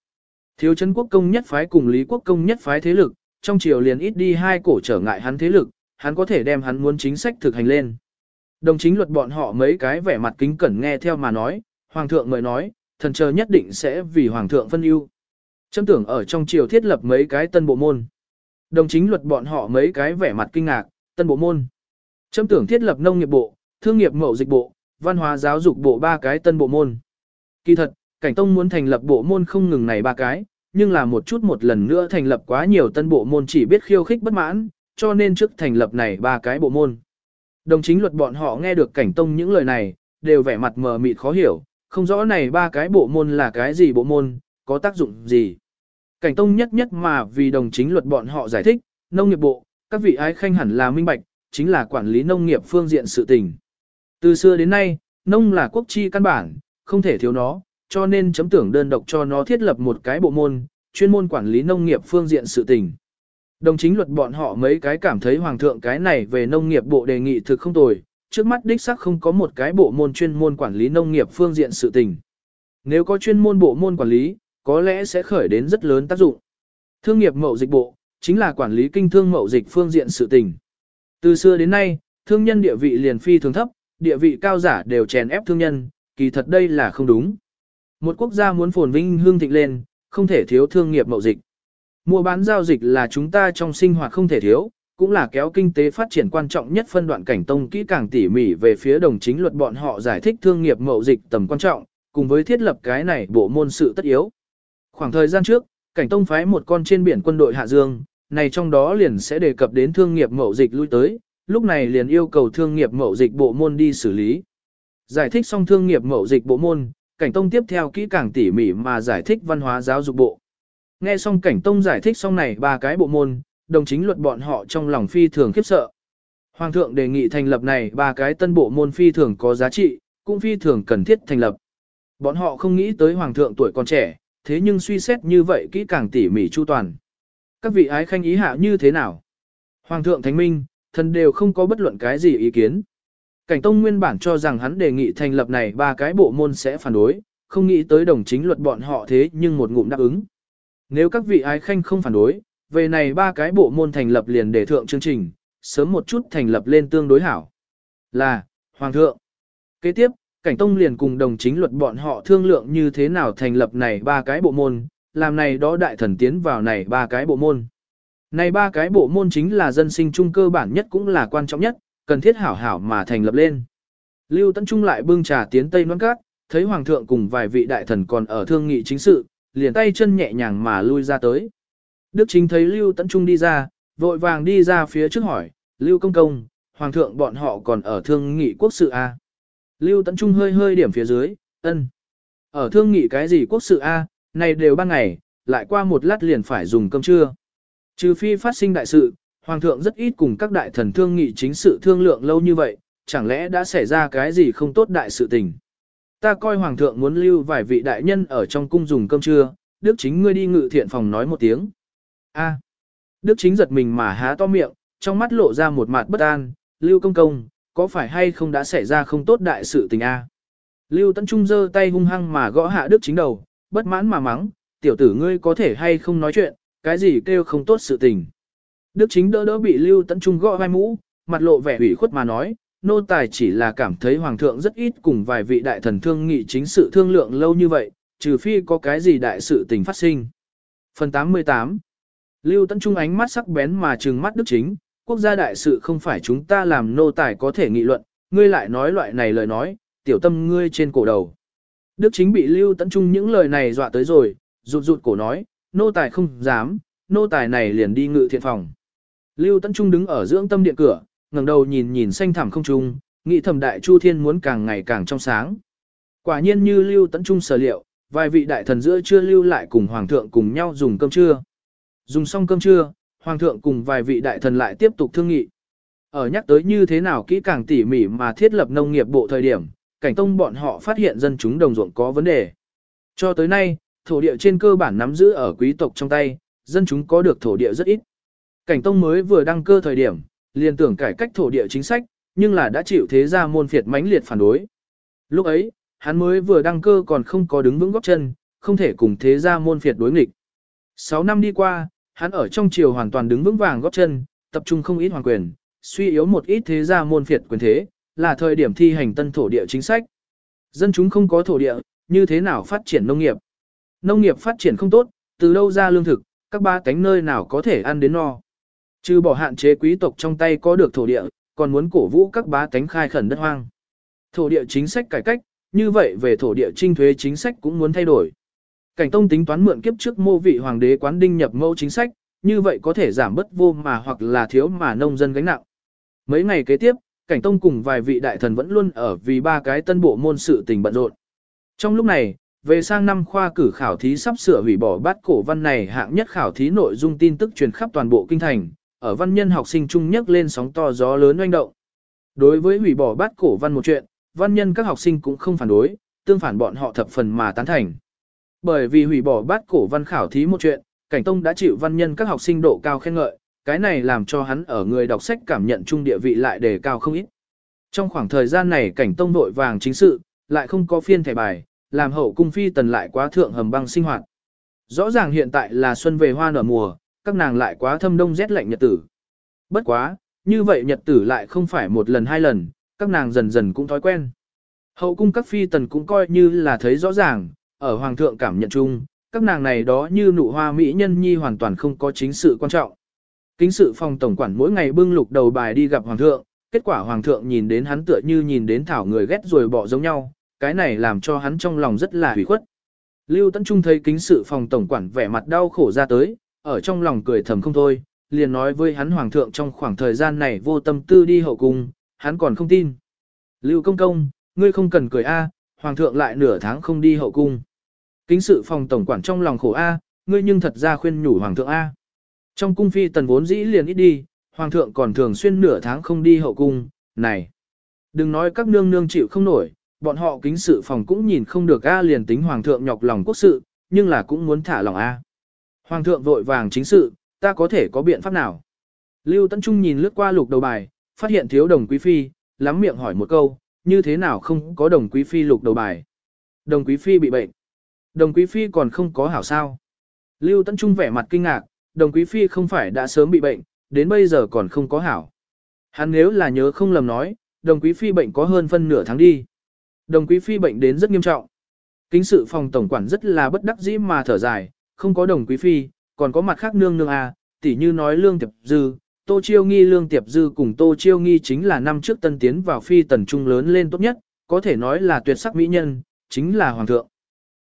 Thiếu chân quốc công nhất phái cùng lý quốc công nhất phái thế lực, trong triều liền ít đi hai cổ trở ngại hắn thế lực, hắn có thể đem hắn muốn chính sách thực hành lên. Đồng chính luật bọn họ mấy cái vẻ mặt kính cẩn nghe theo mà nói, hoàng thượng mời nói, thần chờ nhất định sẽ vì hoàng thượng phân ưu. Chấm tưởng ở trong triều thiết lập mấy cái tân bộ môn. Đồng chính luật bọn họ mấy cái vẻ mặt kinh ngạc, tân bộ môn. Chấm tưởng thiết lập nông nghiệp bộ, thương nghiệp mậu dịch bộ, văn hóa giáo dục bộ ba cái tân bộ môn. Kỳ thật, cảnh tông muốn thành lập bộ môn không ngừng này ba cái, nhưng là một chút một lần nữa thành lập quá nhiều tân bộ môn chỉ biết khiêu khích bất mãn, cho nên trước thành lập này ba cái bộ môn. Đồng chính luật bọn họ nghe được cảnh tông những lời này, đều vẻ mặt mờ mịt khó hiểu, không rõ này ba cái bộ môn là cái gì bộ môn, có tác dụng gì. Cảnh tông nhất nhất mà vì đồng chính luật bọn họ giải thích, nông nghiệp bộ, các vị ái khanh hẳn là minh bạch, chính là quản lý nông nghiệp phương diện sự tình. Từ xưa đến nay, nông là quốc chi căn bản, không thể thiếu nó, cho nên chấm tưởng đơn độc cho nó thiết lập một cái bộ môn, chuyên môn quản lý nông nghiệp phương diện sự tình. Đồng chính luật bọn họ mấy cái cảm thấy hoàng thượng cái này về nông nghiệp bộ đề nghị thực không tồi, trước mắt đích xác không có một cái bộ môn chuyên môn quản lý nông nghiệp phương diện sự tình. Nếu có chuyên môn bộ môn quản lý, có lẽ sẽ khởi đến rất lớn tác dụng. Thương nghiệp mậu dịch bộ, chính là quản lý kinh thương mậu dịch phương diện sự tình. Từ xưa đến nay, thương nhân địa vị liền phi thường thấp, địa vị cao giả đều chèn ép thương nhân, kỳ thật đây là không đúng. Một quốc gia muốn phồn vinh hương thịnh lên, không thể thiếu thương nghiệp mậu dịch. Mua bán giao dịch là chúng ta trong sinh hoạt không thể thiếu, cũng là kéo kinh tế phát triển quan trọng nhất phân đoạn cảnh tông kỹ càng tỉ mỉ về phía đồng chính luật bọn họ giải thích thương nghiệp mậu dịch tầm quan trọng, cùng với thiết lập cái này bộ môn sự tất yếu. Khoảng thời gian trước, cảnh tông phái một con trên biển quân đội Hạ Dương, này trong đó liền sẽ đề cập đến thương nghiệp mậu dịch lui tới, lúc này liền yêu cầu thương nghiệp mậu dịch bộ môn đi xử lý. Giải thích xong thương nghiệp mậu dịch bộ môn, cảnh tông tiếp theo kỹ càng tỉ mỉ mà giải thích văn hóa giáo dục bộ. Nghe xong cảnh tông giải thích xong này ba cái bộ môn, đồng chính luật bọn họ trong lòng phi thường khiếp sợ. Hoàng thượng đề nghị thành lập này ba cái tân bộ môn phi thường có giá trị, cũng phi thường cần thiết thành lập. Bọn họ không nghĩ tới hoàng thượng tuổi còn trẻ, thế nhưng suy xét như vậy kỹ càng tỉ mỉ chu toàn. Các vị ái khanh ý hạ như thế nào? Hoàng thượng thánh minh, thần đều không có bất luận cái gì ý kiến. Cảnh Tông nguyên bản cho rằng hắn đề nghị thành lập này ba cái bộ môn sẽ phản đối, không nghĩ tới đồng chính luật bọn họ thế nhưng một ngụm đáp ứng. Nếu các vị ái khanh không phản đối, về này ba cái bộ môn thành lập liền để thượng chương trình, sớm một chút thành lập lên tương đối hảo. Là, Hoàng thượng. Kế tiếp, Cảnh Tông liền cùng đồng chính luật bọn họ thương lượng như thế nào thành lập này ba cái bộ môn, làm này đó đại thần tiến vào này ba cái bộ môn. Này ba cái bộ môn chính là dân sinh trung cơ bản nhất cũng là quan trọng nhất, cần thiết hảo hảo mà thành lập lên. Lưu Tấn Trung lại bưng trà tiến Tây Loan Cát, thấy Hoàng thượng cùng vài vị đại thần còn ở thương nghị chính sự, liền tay chân nhẹ nhàng mà lui ra tới. Đức Chính thấy Lưu Tấn Trung đi ra, vội vàng đi ra phía trước hỏi, Lưu Công Công, Hoàng thượng bọn họ còn ở thương nghị quốc sự A. Lưu Tấn Trung hơi hơi điểm phía dưới, ân. Ở thương nghị cái gì quốc sự A, này đều ban ngày, lại qua một lát liền phải dùng cơm trưa. Trừ phi phát sinh đại sự, hoàng thượng rất ít cùng các đại thần thương nghị chính sự thương lượng lâu như vậy, chẳng lẽ đã xảy ra cái gì không tốt đại sự tình. Ta coi hoàng thượng muốn lưu vài vị đại nhân ở trong cung dùng cơm trưa, đức chính ngươi đi ngự thiện phòng nói một tiếng. A. Đức chính giật mình mà há to miệng, trong mắt lộ ra một mặt bất an, lưu công công, có phải hay không đã xảy ra không tốt đại sự tình a? Lưu Tấn Trung giơ tay hung hăng mà gõ hạ đức chính đầu, bất mãn mà mắng, tiểu tử ngươi có thể hay không nói chuyện, cái gì kêu không tốt sự tình. Đức chính đỡ đỡ bị Lưu Tấn Trung gõ vai mũ, mặt lộ vẻ ủy khuất mà nói, nô tài chỉ là cảm thấy hoàng thượng rất ít cùng vài vị đại thần thương nghị chính sự thương lượng lâu như vậy, trừ phi có cái gì đại sự tình phát sinh. Phần 88 Lưu Tấn Trung ánh mắt sắc bén mà trừng mắt đức chính, quốc gia đại sự không phải chúng ta làm nô tài có thể nghị luận, ngươi lại nói loại này lời nói, tiểu tâm ngươi trên cổ đầu. Đức chính bị Lưu Tấn Trung những lời này dọa tới rồi, rụt rụt cổ nói, nô tài không dám, nô tài này liền đi ngự thiện phòng. Lưu Tấn Trung đứng ở dưỡng tâm điện cửa, ngẩng đầu nhìn nhìn xanh thẳm không trung, nghĩ thầm đại chu thiên muốn càng ngày càng trong sáng. Quả nhiên như Lưu Tấn Trung sở liệu, vài vị đại thần giữa chưa lưu lại cùng hoàng thượng cùng nhau dùng cơm trưa. Dùng xong cơm trưa, hoàng thượng cùng vài vị đại thần lại tiếp tục thương nghị. Ở nhắc tới như thế nào kỹ càng tỉ mỉ mà thiết lập nông nghiệp bộ thời điểm, cảnh tông bọn họ phát hiện dân chúng đồng ruộng có vấn đề. Cho tới nay, thổ địa trên cơ bản nắm giữ ở quý tộc trong tay, dân chúng có được thổ địa rất ít. Cảnh tông mới vừa đăng cơ thời điểm, liền tưởng cải cách thổ địa chính sách, nhưng là đã chịu thế gia môn phiệt mãnh liệt phản đối. Lúc ấy, hắn mới vừa đăng cơ còn không có đứng vững góp chân, không thể cùng thế gia môn phiệt đối nghịch. 6 năm đi qua, hắn ở trong triều hoàn toàn đứng vững vàng góp chân, tập trung không ít hoàng quyền, suy yếu một ít thế gia môn phiệt quyền thế, là thời điểm thi hành tân thổ địa chính sách. Dân chúng không có thổ địa, như thế nào phát triển nông nghiệp? Nông nghiệp phát triển không tốt, từ đâu ra lương thực, các ba cánh nơi nào có thể ăn đến no. Trừ bỏ hạn chế quý tộc trong tay có được thổ địa, còn muốn cổ vũ các bá tánh khai khẩn đất hoang. Thổ địa chính sách cải cách, như vậy về thổ địa trinh thuế chính sách cũng muốn thay đổi. Cảnh Tông tính toán mượn kiếp trước mô vị hoàng đế quán đinh nhập mẫu chính sách, như vậy có thể giảm bất vô mà hoặc là thiếu mà nông dân gánh nặng. Mấy ngày kế tiếp, Cảnh Tông cùng vài vị đại thần vẫn luôn ở vì ba cái tân bộ môn sự tình bận rộn. Trong lúc này, về sang năm khoa cử khảo thí sắp sửa hủy bỏ bát cổ văn này hạng nhất khảo thí nội dung tin tức truyền khắp toàn bộ kinh thành, ở văn nhân học sinh trung nhất lên sóng to gió lớn oanh động. Đối với hủy bỏ bát cổ văn một chuyện, văn nhân các học sinh cũng không phản đối, tương phản bọn họ thập phần mà tán thành. Bởi vì hủy bỏ bát cổ văn khảo thí một chuyện, Cảnh Tông đã chịu văn nhân các học sinh độ cao khen ngợi, cái này làm cho hắn ở người đọc sách cảm nhận trung địa vị lại đề cao không ít. Trong khoảng thời gian này Cảnh Tông nội vàng chính sự, lại không có phiên thẻ bài, làm hậu cung phi tần lại quá thượng hầm băng sinh hoạt. Rõ ràng hiện tại là xuân về hoa nở mùa, các nàng lại quá thâm đông rét lạnh nhật tử. Bất quá, như vậy nhật tử lại không phải một lần hai lần, các nàng dần dần cũng thói quen. Hậu cung các phi tần cũng coi như là thấy rõ ràng, ở hoàng thượng cảm nhận chung, các nàng này đó như nụ hoa mỹ nhân nhi hoàn toàn không có chính sự quan trọng. Kính sự phòng tổng quản mỗi ngày bưng lục đầu bài đi gặp hoàng thượng, kết quả hoàng thượng nhìn đến hắn tựa như nhìn đến thảo người ghét rồi bỏ giống nhau, cái này làm cho hắn trong lòng rất là hủy khuất. Lưu Tấn Trung thấy kính sự phòng tổng quản vẻ mặt đau khổ ra tới, ở trong lòng cười thầm không thôi, liền nói với hắn hoàng thượng trong khoảng thời gian này vô tâm tư đi hậu cung, hắn còn không tin. Lưu công công, ngươi không cần cười a, hoàng thượng lại nửa tháng không đi hậu cung. Kính sự phòng tổng quản trong lòng khổ a, ngươi nhưng thật ra khuyên nhủ hoàng thượng a. Trong cung phi tần vốn dĩ liền ít đi, hoàng thượng còn thường xuyên nửa tháng không đi hậu cung, này. Đừng nói các nương nương chịu không nổi, bọn họ kính sự phòng cũng nhìn không được a liền tính hoàng thượng nhọc lòng quốc sự, nhưng là cũng muốn thả lòng a. Hoàng thượng vội vàng chính sự, ta có thể có biện pháp nào? Lưu Tấn Trung nhìn lướt qua lục đầu bài, phát hiện thiếu đồng quý phi, lắm miệng hỏi một câu, như thế nào không có đồng quý phi lục đầu bài? Đồng quý phi bị bệnh. Đồng quý phi còn không có hảo sao? Lưu Tấn Trung vẻ mặt kinh ngạc, đồng quý phi không phải đã sớm bị bệnh, đến bây giờ còn không có hảo. Hắn nếu là nhớ không lầm nói, đồng quý phi bệnh có hơn phân nửa tháng đi. Đồng quý phi bệnh đến rất nghiêm trọng. Kính sự phòng tổng quản rất là bất đắc dĩ mà thở dài, không có đồng quý phi, còn có mặt khác nương nương à, tỉ như nói lương tiệp dư, tô chiêu nghi lương tiệp dư cùng tô chiêu nghi chính là năm trước tân tiến vào phi tần trung lớn lên tốt nhất, có thể nói là tuyệt sắc mỹ nhân, chính là hoàng thượng.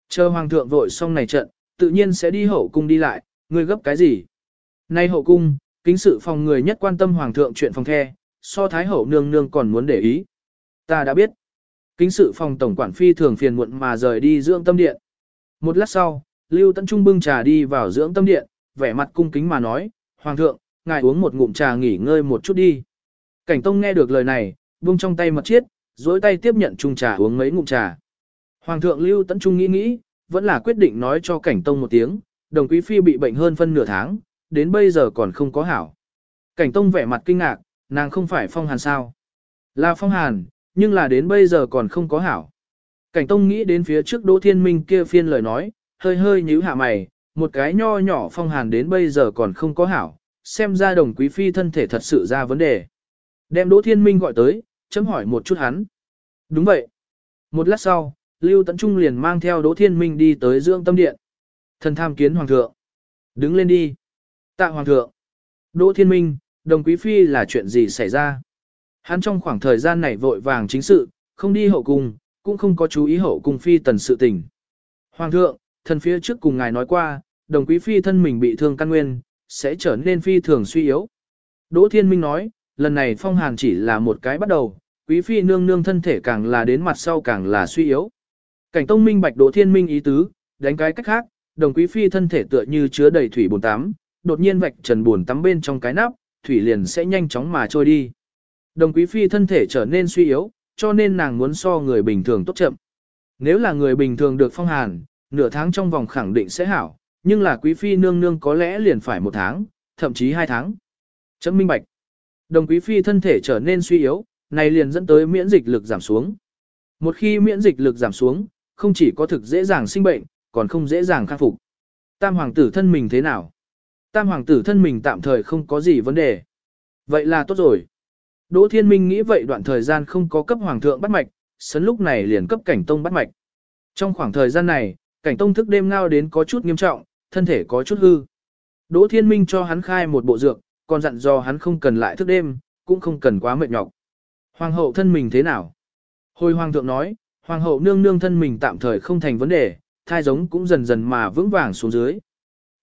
Chờ hoàng thượng vội xong này trận, tự nhiên sẽ đi hậu cung đi lại, ngươi gấp cái gì? Nay hậu cung, kính sự phòng người nhất quan tâm hoàng thượng chuyện phòng the, so thái hậu nương nương còn muốn để ý. Ta đã biết. Kính sự phòng tổng quản phi thường phiền muộn mà rời đi dưỡng tâm điện. Một lát sau, Lưu Tấn Trung bưng trà đi vào dưỡng tâm điện, vẻ mặt cung kính mà nói, Hoàng thượng, ngài uống một ngụm trà nghỉ ngơi một chút đi. Cảnh Tông nghe được lời này, buông trong tay mật chiết, dối tay tiếp nhận chung trà uống mấy ngụm trà. Hoàng thượng Lưu Tấn Trung nghĩ nghĩ, vẫn là quyết định nói cho Cảnh Tông một tiếng, đồng quý phi bị bệnh hơn phân nửa tháng, đến bây giờ còn không có hảo. Cảnh Tông vẻ mặt kinh ngạc, nàng không phải phong hàn sao. Là phong hàn, nhưng là đến bây giờ còn không có hảo. Cảnh Tông nghĩ đến phía trước Đỗ Thiên Minh kia phiên lời nói, hơi hơi nhíu hạ mày, một cái nho nhỏ phong hàn đến bây giờ còn không có hảo, xem ra đồng quý phi thân thể thật sự ra vấn đề. Đem Đỗ Thiên Minh gọi tới, chấm hỏi một chút hắn. Đúng vậy. Một lát sau, Lưu Tấn Trung liền mang theo Đỗ Thiên Minh đi tới dưỡng tâm điện. Thần tham kiến Hoàng thượng. Đứng lên đi. Tạ Hoàng thượng. Đỗ Thiên Minh, đồng quý phi là chuyện gì xảy ra? Hắn trong khoảng thời gian này vội vàng chính sự, không đi hậu cung, cũng không có chú ý hậu cung phi tần sự tình. Hoàng thượng, thần phía trước cùng ngài nói qua, đồng quý phi thân mình bị thương căn nguyên, sẽ trở nên phi thường suy yếu. Đỗ Thiên Minh nói, lần này phong hàn chỉ là một cái bắt đầu, quý phi nương nương thân thể càng là đến mặt sau càng là suy yếu. Cảnh tông minh bạch Đỗ Thiên Minh ý tứ, đánh cái cách khác, đồng quý phi thân thể tựa như chứa đầy thủy bồn tắm, đột nhiên vạch trần buồn tắm bên trong cái nắp, thủy liền sẽ nhanh chóng mà trôi đi. Đồng quý phi thân thể trở nên suy yếu, cho nên nàng muốn so người bình thường tốt chậm. Nếu là người bình thường được phong hàn, nửa tháng trong vòng khẳng định sẽ hảo, nhưng là quý phi nương nương có lẽ liền phải một tháng, thậm chí hai tháng. Chấm minh bạch. Đồng quý phi thân thể trở nên suy yếu, này liền dẫn tới miễn dịch lực giảm xuống. Một khi miễn dịch lực giảm xuống, không chỉ có thực dễ dàng sinh bệnh, còn không dễ dàng khắc phục. Tam hoàng tử thân mình thế nào? Tam hoàng tử thân mình tạm thời không có gì vấn đề. Vậy là tốt rồi. Đỗ Thiên Minh nghĩ vậy đoạn thời gian không có cấp hoàng thượng bắt mạch, sấn lúc này liền cấp cảnh tông bắt mạch. Trong khoảng thời gian này, cảnh tông thức đêm ngao đến có chút nghiêm trọng, thân thể có chút hư. Đỗ Thiên Minh cho hắn khai một bộ dược, còn dặn dò hắn không cần lại thức đêm, cũng không cần quá mệt nhọc. Hoàng hậu thân mình thế nào? Hồi hoàng thượng nói, hoàng hậu nương nương thân mình tạm thời không thành vấn đề, thai giống cũng dần dần mà vững vàng xuống dưới.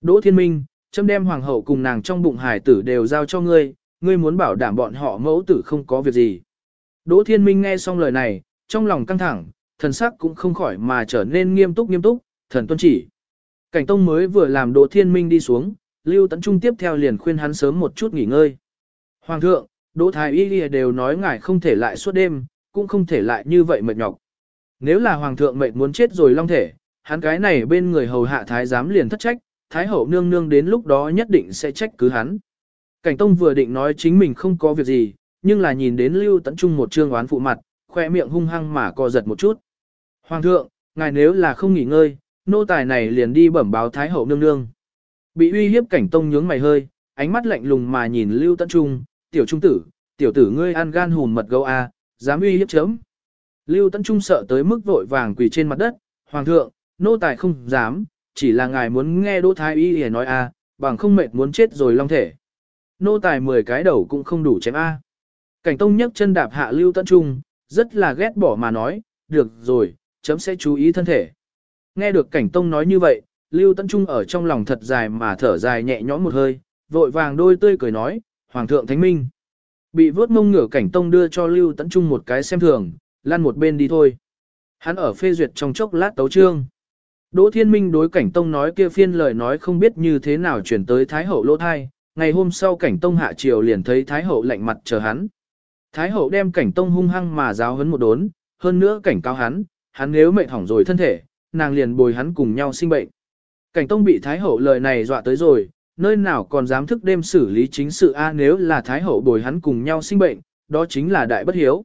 Đỗ Thiên Minh, châm đem hoàng hậu cùng nàng trong bụng hải tử đều giao cho ngươi, ngươi muốn bảo đảm bọn họ mẫu tử không có việc gì. Đỗ Thiên Minh nghe xong lời này, trong lòng căng thẳng, thần sắc cũng không khỏi mà trở nên nghiêm túc nghiêm túc, thần tuân chỉ. Cảnh Tông mới vừa làm Đỗ Thiên Minh đi xuống, Lưu Tấn Trung tiếp theo liền khuyên hắn sớm một chút nghỉ ngơi. Hoàng thượng, Đỗ Thái Y đều nói ngài không thể lại suốt đêm, cũng không thể lại như vậy mệt nhọc. Nếu là Hoàng thượng mệt muốn chết rồi long thể, hắn cái này bên người hầu hạ Thái giám liền thất trách, Thái hậu nương nương đến lúc đó nhất định sẽ trách cứ hắn. Cảnh Tông vừa định nói chính mình không có việc gì, nhưng là nhìn đến Lưu Tấn Trung một trương oán phụ mặt, khoe miệng hung hăng mà co giật một chút. Hoàng thượng, ngài nếu là không nghỉ ngơi, nô tài này liền đi bẩm báo Thái hậu nương nương. Bị uy hiếp Cảnh Tông nhướng mày hơi, ánh mắt lạnh lùng mà nhìn Lưu Tấn Trung, tiểu trung tử, tiểu tử ngươi ăn gan hùn mật gấu a, dám uy hiếp chấm. Lưu Tấn Trung sợ tới mức vội vàng quỳ trên mặt đất, Hoàng thượng, nô tài không dám, chỉ là ngài muốn nghe Đỗ Thái Y để nói a, bằng không mệt muốn chết rồi long thể nô tài 10 cái đầu cũng không đủ chém A. Cảnh tông nhấc chân đạp hạ lưu tận trung, rất là ghét bỏ mà nói, được rồi, chấm sẽ chú ý thân thể. Nghe được cảnh tông nói như vậy, lưu tận trung ở trong lòng thật dài mà thở dài nhẹ nhõm một hơi, vội vàng đôi tươi cười nói, Hoàng thượng Thánh Minh. Bị vớt mông ngửa cảnh tông đưa cho lưu tận trung một cái xem thường, lăn một bên đi thôi. Hắn ở phê duyệt trong chốc lát tấu trương. Đỗ Thiên Minh đối cảnh tông nói kia phiên lời nói không biết như thế nào chuyển tới Thái Hậu lỗ thai, ngày hôm sau cảnh tông hạ triều liền thấy Thái Hậu lạnh mặt chờ hắn. Thái Hậu đem cảnh tông hung hăng mà giáo hấn một đốn, hơn nữa cảnh cáo hắn, hắn nếu mệt hỏng rồi thân thể, nàng liền bồi hắn cùng nhau sinh bệnh. Cảnh tông bị Thái Hậu lời này dọa tới rồi, nơi nào còn dám thức đêm xử lý chính sự A nếu là Thái Hậu bồi hắn cùng nhau sinh bệnh, đó chính là đại bất hiếu.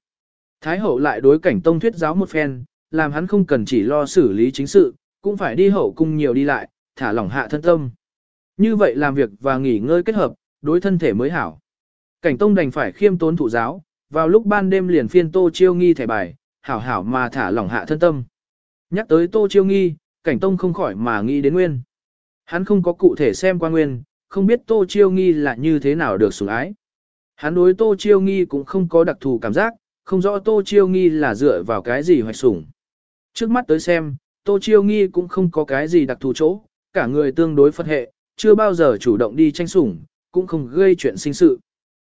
Thái Hậu lại đối cảnh tông thuyết giáo một phen, làm hắn không cần chỉ lo xử lý chính sự, cũng phải đi hậu cung nhiều đi lại, thả lỏng hạ thân tâm. Như vậy làm việc và nghỉ ngơi kết hợp, đối thân thể mới hảo. Cảnh Tông đành phải khiêm tốn thụ giáo, vào lúc ban đêm liền phiên Tô Chiêu Nghi thẻ bài, hảo hảo mà thả lỏng hạ thân tâm. Nhắc tới Tô Chiêu Nghi, Cảnh Tông không khỏi mà nghĩ đến nguyên. Hắn không có cụ thể xem qua nguyên, không biết Tô Chiêu Nghi là như thế nào được sủng ái. Hắn đối Tô Chiêu Nghi cũng không có đặc thù cảm giác, không rõ Tô Chiêu Nghi là dựa vào cái gì hoạch sủng. Trước mắt tới xem, Tô Chiêu Nghi cũng không có cái gì đặc thù chỗ, cả người tương đối phật hệ, chưa bao giờ chủ động đi tranh sủng, cũng không gây chuyện sinh sự.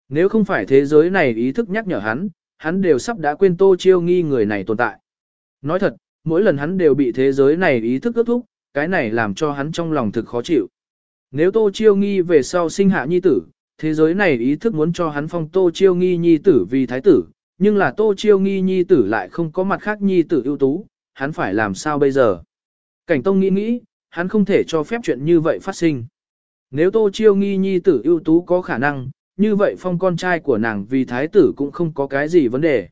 Nếu không phải thế giới này ý thức nhắc nhở hắn, hắn đều sắp đã quên Tô Chiêu nghi người này tồn tại. Nói thật, mỗi lần hắn đều bị thế giới này ý thức ước thúc, cái này làm cho hắn trong lòng thực khó chịu. Nếu Tô Chiêu Nghi về sau sinh hạ nhi tử, thế giới này ý thức muốn cho hắn phong Tô Chiêu Nghi nhi tử vì thái tử, nhưng là Tô Chiêu Nghi nhi tử lại không có mặt khác nhi tử ưu tú, hắn phải làm sao bây giờ? Cảnh Tông nghĩ nghĩ, hắn không thể cho phép chuyện như vậy phát sinh. Nếu Tô Chiêu Nghi nhi tử ưu tú có khả năng, như vậy phong con trai của nàng vì thái tử cũng không có cái gì vấn đề.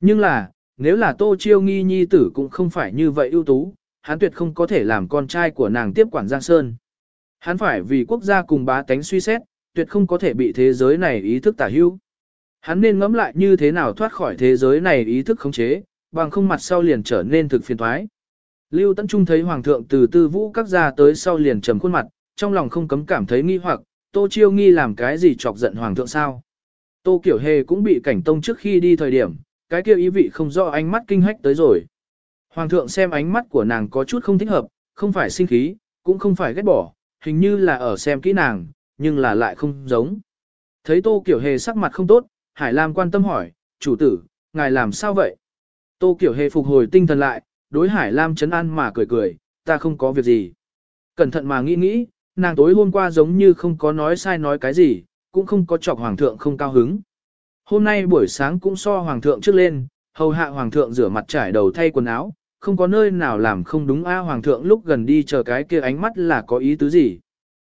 Nhưng là, nếu là Tô Chiêu Nghi nhi tử cũng không phải như vậy ưu tú, hắn tuyệt không có thể làm con trai của nàng tiếp quản Giang Sơn. Hắn phải vì quốc gia cùng bá tánh suy xét, tuyệt không có thể bị thế giới này ý thức tả hữu. Hắn nên ngẫm lại như thế nào thoát khỏi thế giới này ý thức khống chế, bằng không mặt sau liền trở nên thực phiền thoái. Lưu Tấn Trung thấy Hoàng thượng từ tư vũ các gia tới sau liền trầm khuôn mặt, trong lòng không cấm cảm thấy nghi hoặc, Tô Chiêu nghi làm cái gì chọc giận Hoàng thượng sao. Tô Kiểu Hề cũng bị cảnh tông trước khi đi thời điểm, cái kia ý vị không rõ ánh mắt kinh hách tới rồi. Hoàng thượng xem ánh mắt của nàng có chút không thích hợp, không phải sinh khí, cũng không phải ghét bỏ, hình như là ở xem kỹ nàng, nhưng là lại không giống. Thấy Tô Kiểu Hề sắc mặt không tốt, Hải Lam quan tâm hỏi, chủ tử, ngài làm sao vậy? Tô Kiểu Hề phục hồi tinh thần lại, đối Hải Lam chấn an mà cười cười, ta không có việc gì. Cẩn thận mà nghĩ nghĩ, nàng tối hôm qua giống như không có nói sai nói cái gì, cũng không có chọc Hoàng thượng không cao hứng. Hôm nay buổi sáng cũng so Hoàng thượng trước lên, hầu hạ Hoàng thượng rửa mặt trải đầu thay quần áo, không có nơi nào làm không đúng a Hoàng thượng lúc gần đi chờ cái kia ánh mắt là có ý tứ gì.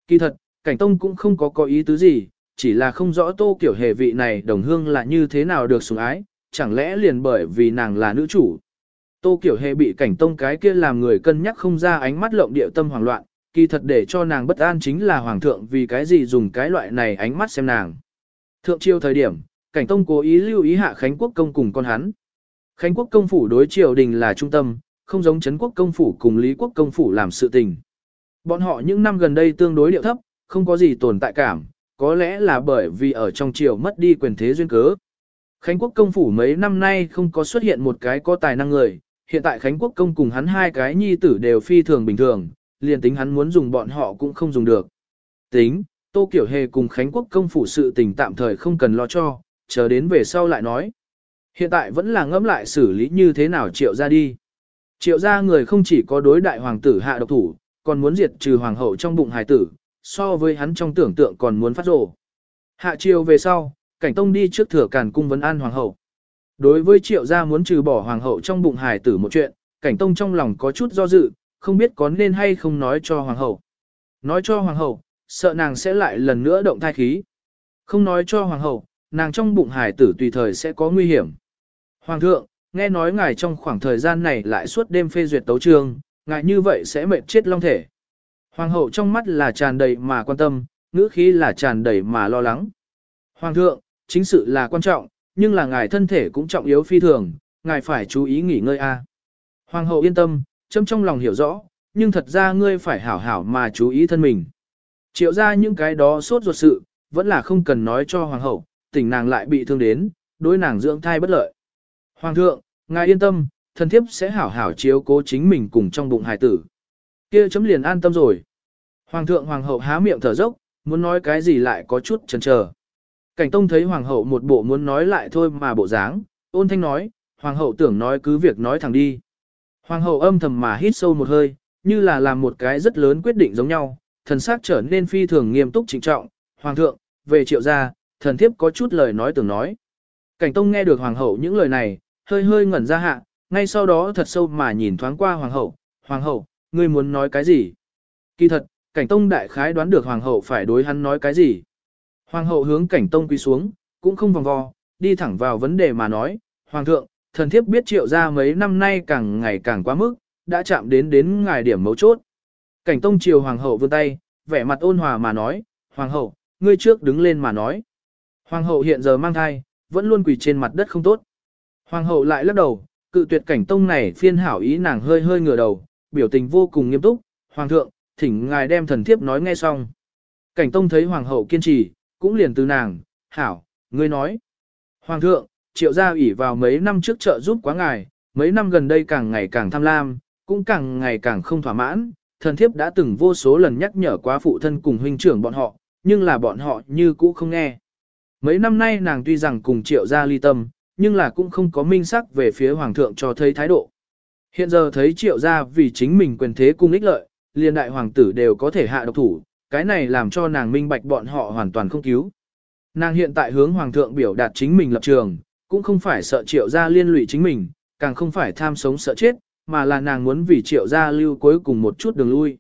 Kỳ thật, cảnh tông cũng không có có ý tứ gì, chỉ là không rõ tô kiểu hề vị này đồng hương là như thế nào được sủng ái, chẳng lẽ liền bởi vì nàng là nữ chủ. Tô kiểu hề bị cảnh tông cái kia làm người cân nhắc không ra ánh mắt lộng địa tâm hoảng loạn, kỳ thật để cho nàng bất an chính là hoàng thượng vì cái gì dùng cái loại này ánh mắt xem nàng. Thượng triều thời điểm, cảnh tông cố ý lưu ý hạ Khánh Quốc công cùng con hắn. Khánh Quốc công phủ đối triều đình là trung tâm, không giống Trấn Quốc công phủ cùng Lý Quốc công phủ làm sự tình. Bọn họ những năm gần đây tương đối điệu thấp, không có gì tồn tại cảm, có lẽ là bởi vì ở trong triều mất đi quyền thế duyên cớ. Khánh Quốc công phủ mấy năm nay không có xuất hiện một cái có tài năng người, hiện tại Khánh Quốc công cùng hắn hai cái nhi tử đều phi thường bình thường, liền tính hắn muốn dùng bọn họ cũng không dùng được. Tính, Tô Kiểu Hề cùng Khánh Quốc công phủ sự tình tạm thời không cần lo cho, chờ đến về sau lại nói. Hiện tại vẫn là ngẫm lại xử lý như thế nào triệu ra đi. Triệu ra người không chỉ có đối đại hoàng tử hạ độc thủ, còn muốn diệt trừ hoàng hậu trong bụng hài tử, so với hắn trong tưởng tượng còn muốn phát rồ. Hạ triều về sau, cảnh tông đi trước thừa càn cung vấn an hoàng hậu. Đối với triệu gia muốn trừ bỏ hoàng hậu trong bụng hài tử một chuyện, cảnh tông trong lòng có chút do dự, không biết có nên hay không nói cho hoàng hậu. Nói cho hoàng hậu, sợ nàng sẽ lại lần nữa động thai khí. Không nói cho hoàng hậu, nàng trong bụng hài tử tùy thời sẽ có nguy hiểm. Hoàng thượng, nghe nói ngài trong khoảng thời gian này lại suốt đêm phê duyệt tấu trường, ngài như vậy sẽ mệt chết long thể. Hoàng hậu trong mắt là tràn đầy mà quan tâm, ngữ khí là tràn đầy mà lo lắng. Hoàng thượng, chính sự là quan trọng, nhưng là ngài thân thể cũng trọng yếu phi thường, ngài phải chú ý nghỉ ngơi a. Hoàng hậu yên tâm, châm trong lòng hiểu rõ, nhưng thật ra ngươi phải hảo hảo mà chú ý thân mình. Triệu ra những cái đó sốt ruột sự, vẫn là không cần nói cho hoàng hậu, tỉnh nàng lại bị thương đến, đối nàng dưỡng thai bất lợi. Hoàng thượng, ngài yên tâm, thân thiếp sẽ hảo hảo chiếu cố chính mình cùng trong bụng hài tử. Kia chấm liền an tâm rồi. Hoàng thượng hoàng hậu há miệng thở dốc, muốn nói cái gì lại có chút chần chờ. Cảnh tông thấy hoàng hậu một bộ muốn nói lại thôi mà bộ dáng, ôn thanh nói, hoàng hậu tưởng nói cứ việc nói thẳng đi. Hoàng hậu âm thầm mà hít sâu một hơi, như là làm một cái rất lớn quyết định giống nhau, thần sắc trở nên phi thường nghiêm túc trịnh trọng. Hoàng thượng, về triệu gia, thần thiếp có chút lời nói tưởng nói. Cảnh tông nghe được hoàng hậu những lời này, hơi hơi ngẩn ra hạ, ngay sau đó thật sâu mà nhìn thoáng qua hoàng hậu. Hoàng hậu, ngươi muốn nói cái gì? Kỳ thật, cảnh tông đại khái đoán được hoàng hậu phải đối hắn nói cái gì. Hoàng hậu hướng cảnh tông quỳ xuống, cũng không vòng vo, đi thẳng vào vấn đề mà nói, Hoàng thượng, thần thiếp biết triệu ra mấy năm nay càng ngày càng quá mức, đã chạm đến đến ngài điểm mấu chốt. Cảnh tông triều Hoàng hậu vươn tay, vẻ mặt ôn hòa mà nói, Hoàng hậu, ngươi trước đứng lên mà nói. Hoàng hậu hiện giờ mang thai, vẫn luôn quỳ trên mặt đất không tốt. Hoàng hậu lại lắc đầu, cự tuyệt cảnh tông này phiên hảo ý nàng hơi hơi ngửa đầu, biểu tình vô cùng nghiêm túc. Hoàng thượng, thỉnh ngài đem thần thiếp nói nghe xong. Cảnh tông thấy hoàng hậu kiên trì, cũng liền từ nàng, hảo, ngươi nói. Hoàng thượng, triệu gia ủy vào mấy năm trước trợ giúp quá ngài, mấy năm gần đây càng ngày càng tham lam, cũng càng ngày càng không thỏa mãn, thần thiếp đã từng vô số lần nhắc nhở quá phụ thân cùng huynh trưởng bọn họ, nhưng là bọn họ như cũ không nghe. Mấy năm nay nàng tuy rằng cùng triệu gia ly tâm, nhưng là cũng không có minh sắc về phía hoàng thượng cho thấy thái độ. Hiện giờ thấy triệu gia vì chính mình quyền thế cung ích lợi, liền đại hoàng tử đều có thể hạ độc thủ, cái này làm cho nàng minh bạch bọn họ hoàn toàn không cứu. Nàng hiện tại hướng hoàng thượng biểu đạt chính mình lập trường, cũng không phải sợ triệu gia liên lụy chính mình, càng không phải tham sống sợ chết, mà là nàng muốn vì triệu gia lưu cuối cùng một chút đường lui.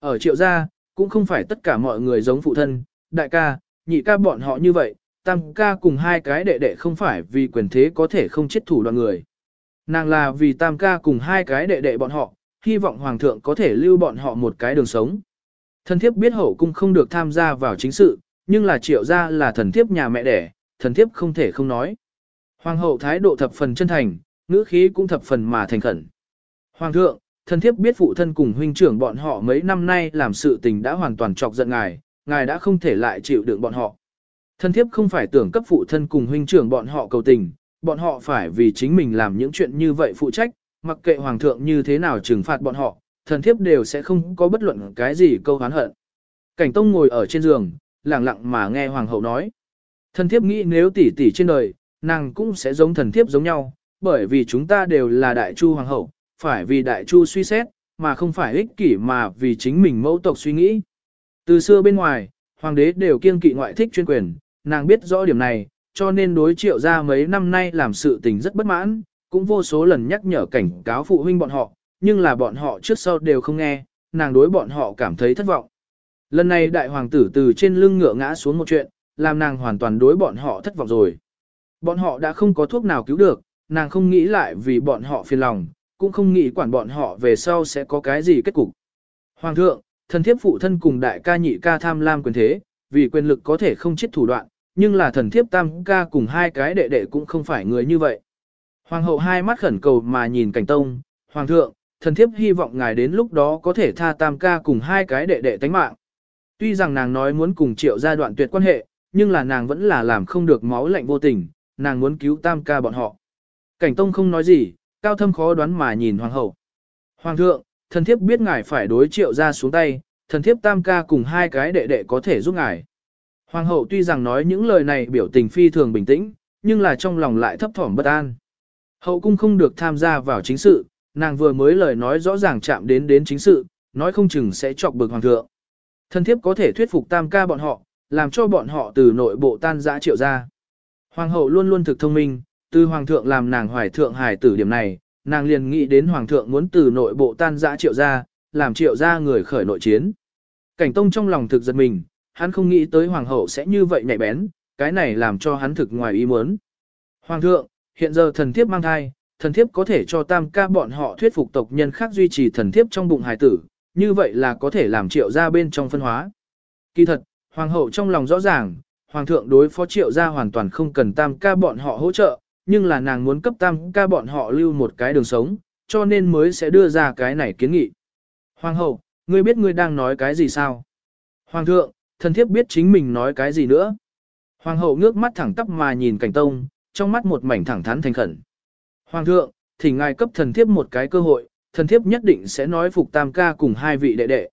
Ở triệu gia, cũng không phải tất cả mọi người giống phụ thân, đại ca, nhị ca bọn họ như vậy, tam ca cùng hai cái đệ đệ không phải vì quyền thế có thể không chết thủ đoàn người. Nàng là vì tam ca cùng hai cái đệ đệ bọn họ, hy vọng hoàng thượng có thể lưu bọn họ một cái đường sống. Thần thiếp biết hậu cung không được tham gia vào chính sự, nhưng là triệu gia là thần thiếp nhà mẹ đẻ, thần thiếp không thể không nói. Hoàng hậu thái độ thập phần chân thành, ngữ khí cũng thập phần mà thành khẩn. Hoàng thượng, thần thiếp biết phụ thân cùng huynh trưởng bọn họ mấy năm nay làm sự tình đã hoàn toàn chọc giận ngài, ngài đã không thể lại chịu đựng bọn họ. Thần thiếp không phải tưởng cấp phụ thân cùng huynh trưởng bọn họ cầu tình, bọn họ phải vì chính mình làm những chuyện như vậy phụ trách, mặc kệ hoàng thượng như thế nào trừng phạt bọn họ, thần thiếp đều sẽ không có bất luận cái gì câu hán hận. Cảnh Tông ngồi ở trên giường, lặng lặng mà nghe hoàng hậu nói. Thần thiếp nghĩ nếu tỷ tỷ trên đời, nàng cũng sẽ giống thần thiếp giống nhau, bởi vì chúng ta đều là đại chu hoàng hậu, phải vì đại chu suy xét, mà không phải ích kỷ mà vì chính mình mẫu tộc suy nghĩ. Từ xưa bên ngoài, hoàng đế đều kiêng kỵ ngoại thích chuyên quyền, nàng biết rõ điểm này, cho nên đối triệu ra mấy năm nay làm sự tình rất bất mãn, cũng vô số lần nhắc nhở cảnh cáo phụ huynh bọn họ, nhưng là bọn họ trước sau đều không nghe, nàng đối bọn họ cảm thấy thất vọng. Lần này đại hoàng tử từ trên lưng ngựa ngã xuống một chuyện, làm nàng hoàn toàn đối bọn họ thất vọng rồi. Bọn họ đã không có thuốc nào cứu được, nàng không nghĩ lại vì bọn họ phiền lòng, cũng không nghĩ quản bọn họ về sau sẽ có cái gì kết cục. Hoàng thượng, thần thiếp phụ thân cùng đại ca nhị ca tham lam quyền thế, vì quyền lực có thể không chết thủ đoạn, nhưng là thần thiếp tam ca cùng hai cái đệ đệ cũng không phải người như vậy. Hoàng hậu hai mắt khẩn cầu mà nhìn cảnh tông, Hoàng thượng, thần thiếp hy vọng ngài đến lúc đó có thể tha tam ca cùng hai cái đệ đệ tánh mạng. Tuy rằng nàng nói muốn cùng triệu gia đoạn tuyệt quan hệ, nhưng là nàng vẫn là làm không được máu lạnh vô tình, nàng muốn cứu tam ca bọn họ. Cảnh tông không nói gì, cao thâm khó đoán mà nhìn hoàng hậu. Hoàng thượng, thần thiếp biết ngài phải đối triệu gia xuống tay, thần thiếp tam ca cùng hai cái đệ đệ có thể giúp ngài. Hoàng hậu tuy rằng nói những lời này biểu tình phi thường bình tĩnh, nhưng là trong lòng lại thấp thỏm bất an. Hậu cung không được tham gia vào chính sự, nàng vừa mới lời nói rõ ràng chạm đến đến chính sự, nói không chừng sẽ chọc bực hoàng thượng. Thân thiếp có thể thuyết phục tam ca bọn họ, làm cho bọn họ từ nội bộ tan giã triệu ra. Hoàng hậu luôn luôn thực thông minh, từ hoàng thượng làm nàng hoài thượng hài tử điểm này, nàng liền nghĩ đến hoàng thượng muốn từ nội bộ tan giã triệu ra, làm triệu ra người khởi nội chiến. Cảnh tông trong lòng thực giật mình, hắn không nghĩ tới hoàng hậu sẽ như vậy nhạy bén, cái này làm cho hắn thực ngoài ý muốn. Hoàng thượng, hiện giờ thần thiếp mang thai, thần thiếp có thể cho tam ca bọn họ thuyết phục tộc nhân khác duy trì thần thiếp trong bụng hài tử, như vậy là có thể làm triệu gia bên trong phân hóa. Kỳ thật, hoàng hậu trong lòng rõ ràng, hoàng thượng đối phó triệu gia hoàn toàn không cần tam ca bọn họ hỗ trợ, nhưng là nàng muốn cấp tam ca bọn họ lưu một cái đường sống, cho nên mới sẽ đưa ra cái này kiến nghị. Hoàng hậu, ngươi biết ngươi đang nói cái gì sao? Hoàng thượng, thần thiếp biết chính mình nói cái gì nữa. Hoàng hậu ngước mắt thẳng tắp mà nhìn cảnh tông, trong mắt một mảnh thẳng thắn thành khẩn. Hoàng thượng, thỉnh ngài cấp thần thiếp một cái cơ hội, thần thiếp nhất định sẽ nói phục tam ca cùng hai vị đệ đệ.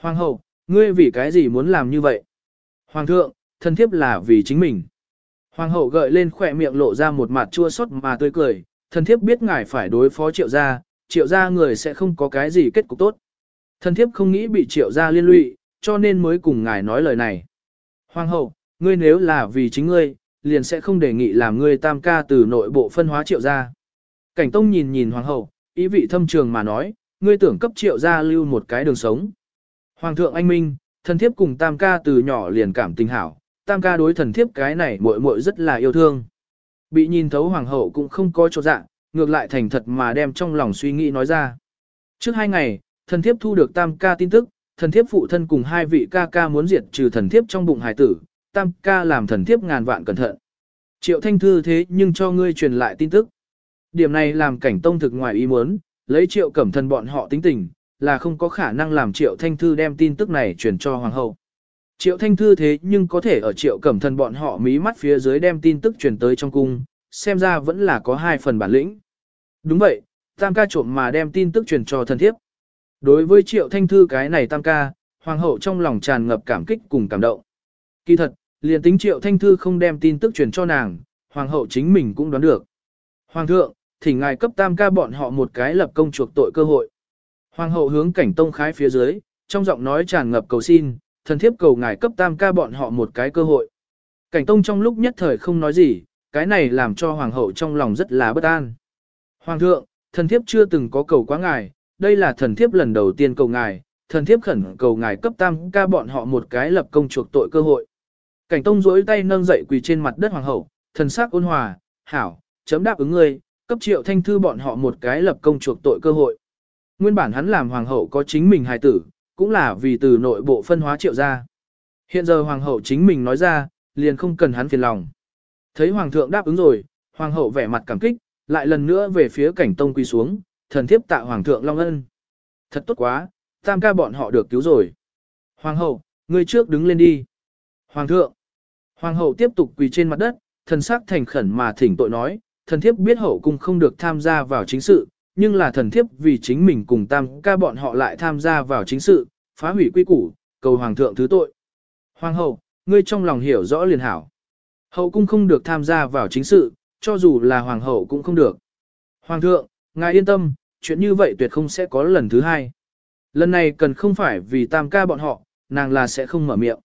Hoàng hậu, ngươi vì cái gì muốn làm như vậy? Hoàng thượng, thần thiếp là vì chính mình. Hoàng hậu gợi lên khỏe miệng lộ ra một mặt chua xót mà tươi cười, thần thiếp biết ngài phải đối phó triệu gia, triệu gia người sẽ không có cái gì kết cục tốt. Thần thiếp không nghĩ bị triệu gia liên lụy, cho nên mới cùng ngài nói lời này. Hoàng hậu, ngươi nếu là vì chính ngươi, liền sẽ không đề nghị làm ngươi tam ca từ nội bộ phân hóa triệu gia. Cảnh tông nhìn nhìn hoàng hậu, ý vị thâm trường mà nói, ngươi tưởng cấp triệu gia lưu một cái đường sống. Hoàng thượng anh minh, thần thiếp cùng tam ca từ nhỏ liền cảm tình hảo, tam ca đối thần thiếp cái này muội muội rất là yêu thương. Bị nhìn thấu hoàng hậu cũng không có chỗ dạng, ngược lại thành thật mà đem trong lòng suy nghĩ nói ra. Trước hai ngày, thần thiếp thu được tam ca tin tức, thần thiếp phụ thân cùng hai vị ca ca muốn diệt trừ thần thiếp trong bụng hải tử, tam ca làm thần thiếp ngàn vạn cẩn thận. Triệu thanh thư thế nhưng cho ngươi truyền lại tin tức. Điểm này làm cảnh tông thực ngoài ý muốn, lấy triệu cẩm thần bọn họ tính tình, là không có khả năng làm triệu thanh thư đem tin tức này truyền cho hoàng hậu. Triệu thanh thư thế nhưng có thể ở triệu cẩm thần bọn họ mí mắt phía dưới đem tin tức truyền tới trong cung, xem ra vẫn là có hai phần bản lĩnh. Đúng vậy, tam ca trộm mà đem tin tức truyền cho thần thiếp. Đối với triệu thanh thư cái này tam ca, hoàng hậu trong lòng tràn ngập cảm kích cùng cảm động. Kỳ thật, liền tính triệu thanh thư không đem tin tức truyền cho nàng, hoàng hậu chính mình cũng đoán được. Hoàng thượng, thỉnh ngài cấp tam ca bọn họ một cái lập công chuộc tội cơ hội. Hoàng hậu hướng cảnh tông khái phía dưới, trong giọng nói tràn ngập cầu xin, thần thiếp cầu ngài cấp tam ca bọn họ một cái cơ hội. Cảnh tông trong lúc nhất thời không nói gì, cái này làm cho hoàng hậu trong lòng rất là bất an. Hoàng thượng, thần thiếp chưa từng có cầu quá ngài, đây là thần thiếp lần đầu tiên cầu ngài, thần thiếp khẩn cầu ngài cấp tam ca bọn họ một cái lập công chuộc tội cơ hội. Cảnh tông duỗi tay nâng dậy quỳ trên mặt đất hoàng hậu, thần sắc ôn hòa, hảo, chấm đáp ứng ngươi, cấp triệu thanh thư bọn họ một cái lập công chuộc tội cơ hội. Nguyên bản hắn làm hoàng hậu có chính mình hài tử, cũng là vì từ nội bộ phân hóa triệu ra. Hiện giờ hoàng hậu chính mình nói ra, liền không cần hắn phiền lòng. Thấy hoàng thượng đáp ứng rồi, hoàng hậu vẻ mặt cảm kích, lại lần nữa về phía cảnh tông quỳ xuống, thần thiếp tạ hoàng thượng long ân. Thật tốt quá, tam ca bọn họ được cứu rồi. Hoàng hậu, ngươi trước đứng lên đi. Hoàng thượng. Hoàng hậu tiếp tục quỳ trên mặt đất, thần sắc thành khẩn mà thỉnh tội nói, thần thiếp biết hậu cung không được tham gia vào chính sự, nhưng là thần thiếp vì chính mình cùng tam ca bọn họ lại tham gia vào chính sự, phá hủy quy củ, cầu hoàng thượng thứ tội. Hoàng hậu, ngươi trong lòng hiểu rõ liền hảo. Hậu cung không được tham gia vào chính sự, cho dù là hoàng hậu cũng không được. Hoàng thượng, ngài yên tâm, chuyện như vậy tuyệt không sẽ có lần thứ hai. Lần này cần không phải vì tam ca bọn họ, nàng là sẽ không mở miệng.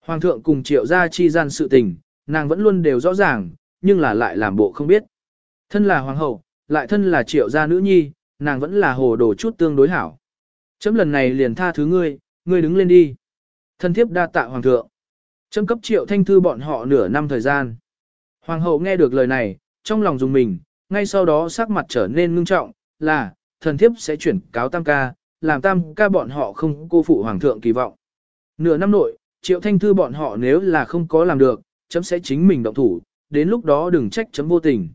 Hoàng thượng cùng triệu gia chi gian sự tình, nàng vẫn luôn đều rõ ràng, nhưng là lại làm bộ không biết. Thân là hoàng hậu, lại thân là triệu gia nữ nhi, nàng vẫn là hồ đồ chút tương đối hảo. Chấm lần này liền tha thứ ngươi, ngươi đứng lên đi. Thân thiếp đa tạ hoàng thượng. Chấm cấp triệu thanh thư bọn họ nửa năm thời gian. Hoàng hậu nghe được lời này, trong lòng dùng mình, ngay sau đó sắc mặt trở nên ngưng trọng, là, thần thiếp sẽ chuyển cáo tam ca, làm tam ca bọn họ không cô phụ hoàng thượng kỳ vọng. Nửa năm nội, triệu thanh thư bọn họ nếu là không có làm được, chấm sẽ chính mình động thủ, đến lúc đó đừng trách chấm vô tình.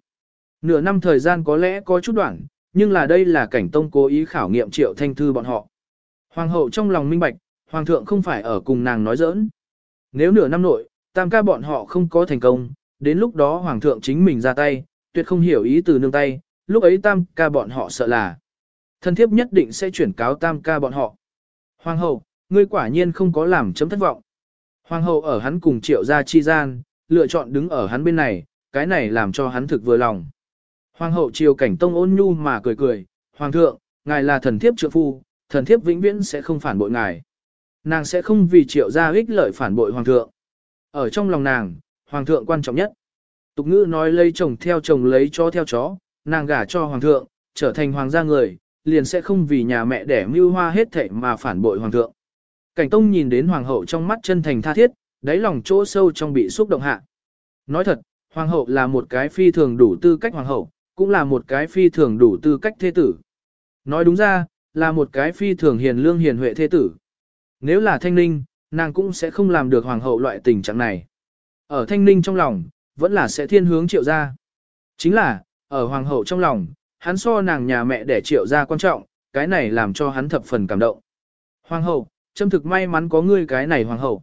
Nửa năm thời gian có lẽ có chút đoạn, nhưng là đây là cảnh tông cố ý khảo nghiệm triệu thanh thư bọn họ. Hoàng hậu trong lòng minh bạch, hoàng thượng không phải ở cùng nàng nói giỡn. Nếu nửa năm nội, tam ca bọn họ không có thành công, đến lúc đó hoàng thượng chính mình ra tay, tuyệt không hiểu ý từ nương tay, lúc ấy tam ca bọn họ sợ là. Thân thiếp nhất định sẽ chuyển cáo tam ca bọn họ. Hoàng hậu, ngươi quả nhiên không có làm chấm thất vọng. Hoàng hậu ở hắn cùng triệu gia chi gian, lựa chọn đứng ở hắn bên này, cái này làm cho hắn thực vừa lòng. Hoàng hậu triều cảnh tông ôn nhu mà cười cười, Hoàng thượng, ngài là thần thiếp trượng phu, thần thiếp vĩnh viễn sẽ không phản bội ngài. Nàng sẽ không vì triệu gia ích lợi phản bội Hoàng thượng. Ở trong lòng nàng, Hoàng thượng quan trọng nhất. Tục ngữ nói lấy chồng theo chồng lấy chó theo chó, nàng gả cho Hoàng thượng, trở thành Hoàng gia người, liền sẽ không vì nhà mẹ đẻ mưu hoa hết thảy mà phản bội Hoàng thượng. Cảnh Tông nhìn đến Hoàng hậu trong mắt chân thành tha thiết, đáy lòng chỗ sâu trong bị xúc động hạ. Nói thật, Hoàng hậu là một cái phi thường đủ tư cách Hoàng hậu, cũng là một cái phi thường đủ tư cách thế tử. Nói đúng ra, là một cái phi thường hiền lương hiền huệ thế tử. Nếu là thanh ninh, nàng cũng sẽ không làm được hoàng hậu loại tình trạng này. Ở thanh ninh trong lòng, vẫn là sẽ thiên hướng triệu gia. Chính là, ở hoàng hậu trong lòng, hắn so nàng nhà mẹ để triệu gia quan trọng, cái này làm cho hắn thập phần cảm động. Hoàng hậu, châm thực may mắn có ngươi cái này hoàng hậu.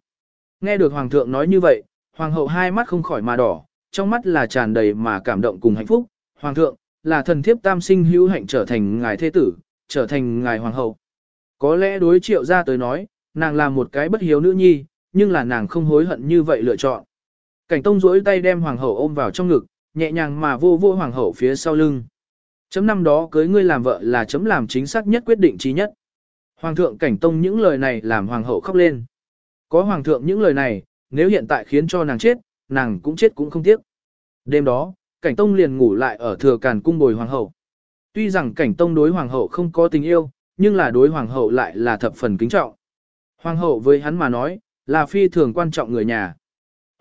Nghe được hoàng thượng nói như vậy, hoàng hậu hai mắt không khỏi mà đỏ, trong mắt là tràn đầy mà cảm động cùng hạnh phúc, Hoàng thượng, là thần thiếp tam sinh hữu hạnh trở thành ngài thế tử, trở thành ngài hoàng hậu. Có lẽ đối triệu ra tới nói, nàng là một cái bất hiếu nữ nhi, nhưng là nàng không hối hận như vậy lựa chọn. Cảnh tông duỗi tay đem hoàng hậu ôm vào trong ngực, nhẹ nhàng mà vô vô hoàng hậu phía sau lưng. Chấm năm đó cưới ngươi làm vợ là chấm làm chính xác nhất quyết định trí nhất. Hoàng thượng cảnh tông những lời này làm hoàng hậu khóc lên. Có hoàng thượng những lời này, nếu hiện tại khiến cho nàng chết, nàng cũng chết cũng không tiếc. Đêm đó, cảnh tông liền ngủ lại ở thừa càn cung bồi hoàng hậu. Tuy rằng cảnh tông đối hoàng hậu không có tình yêu, nhưng là đối hoàng hậu lại là thập phần kính trọng. Hoàng hậu với hắn mà nói, là phi thường quan trọng người nhà.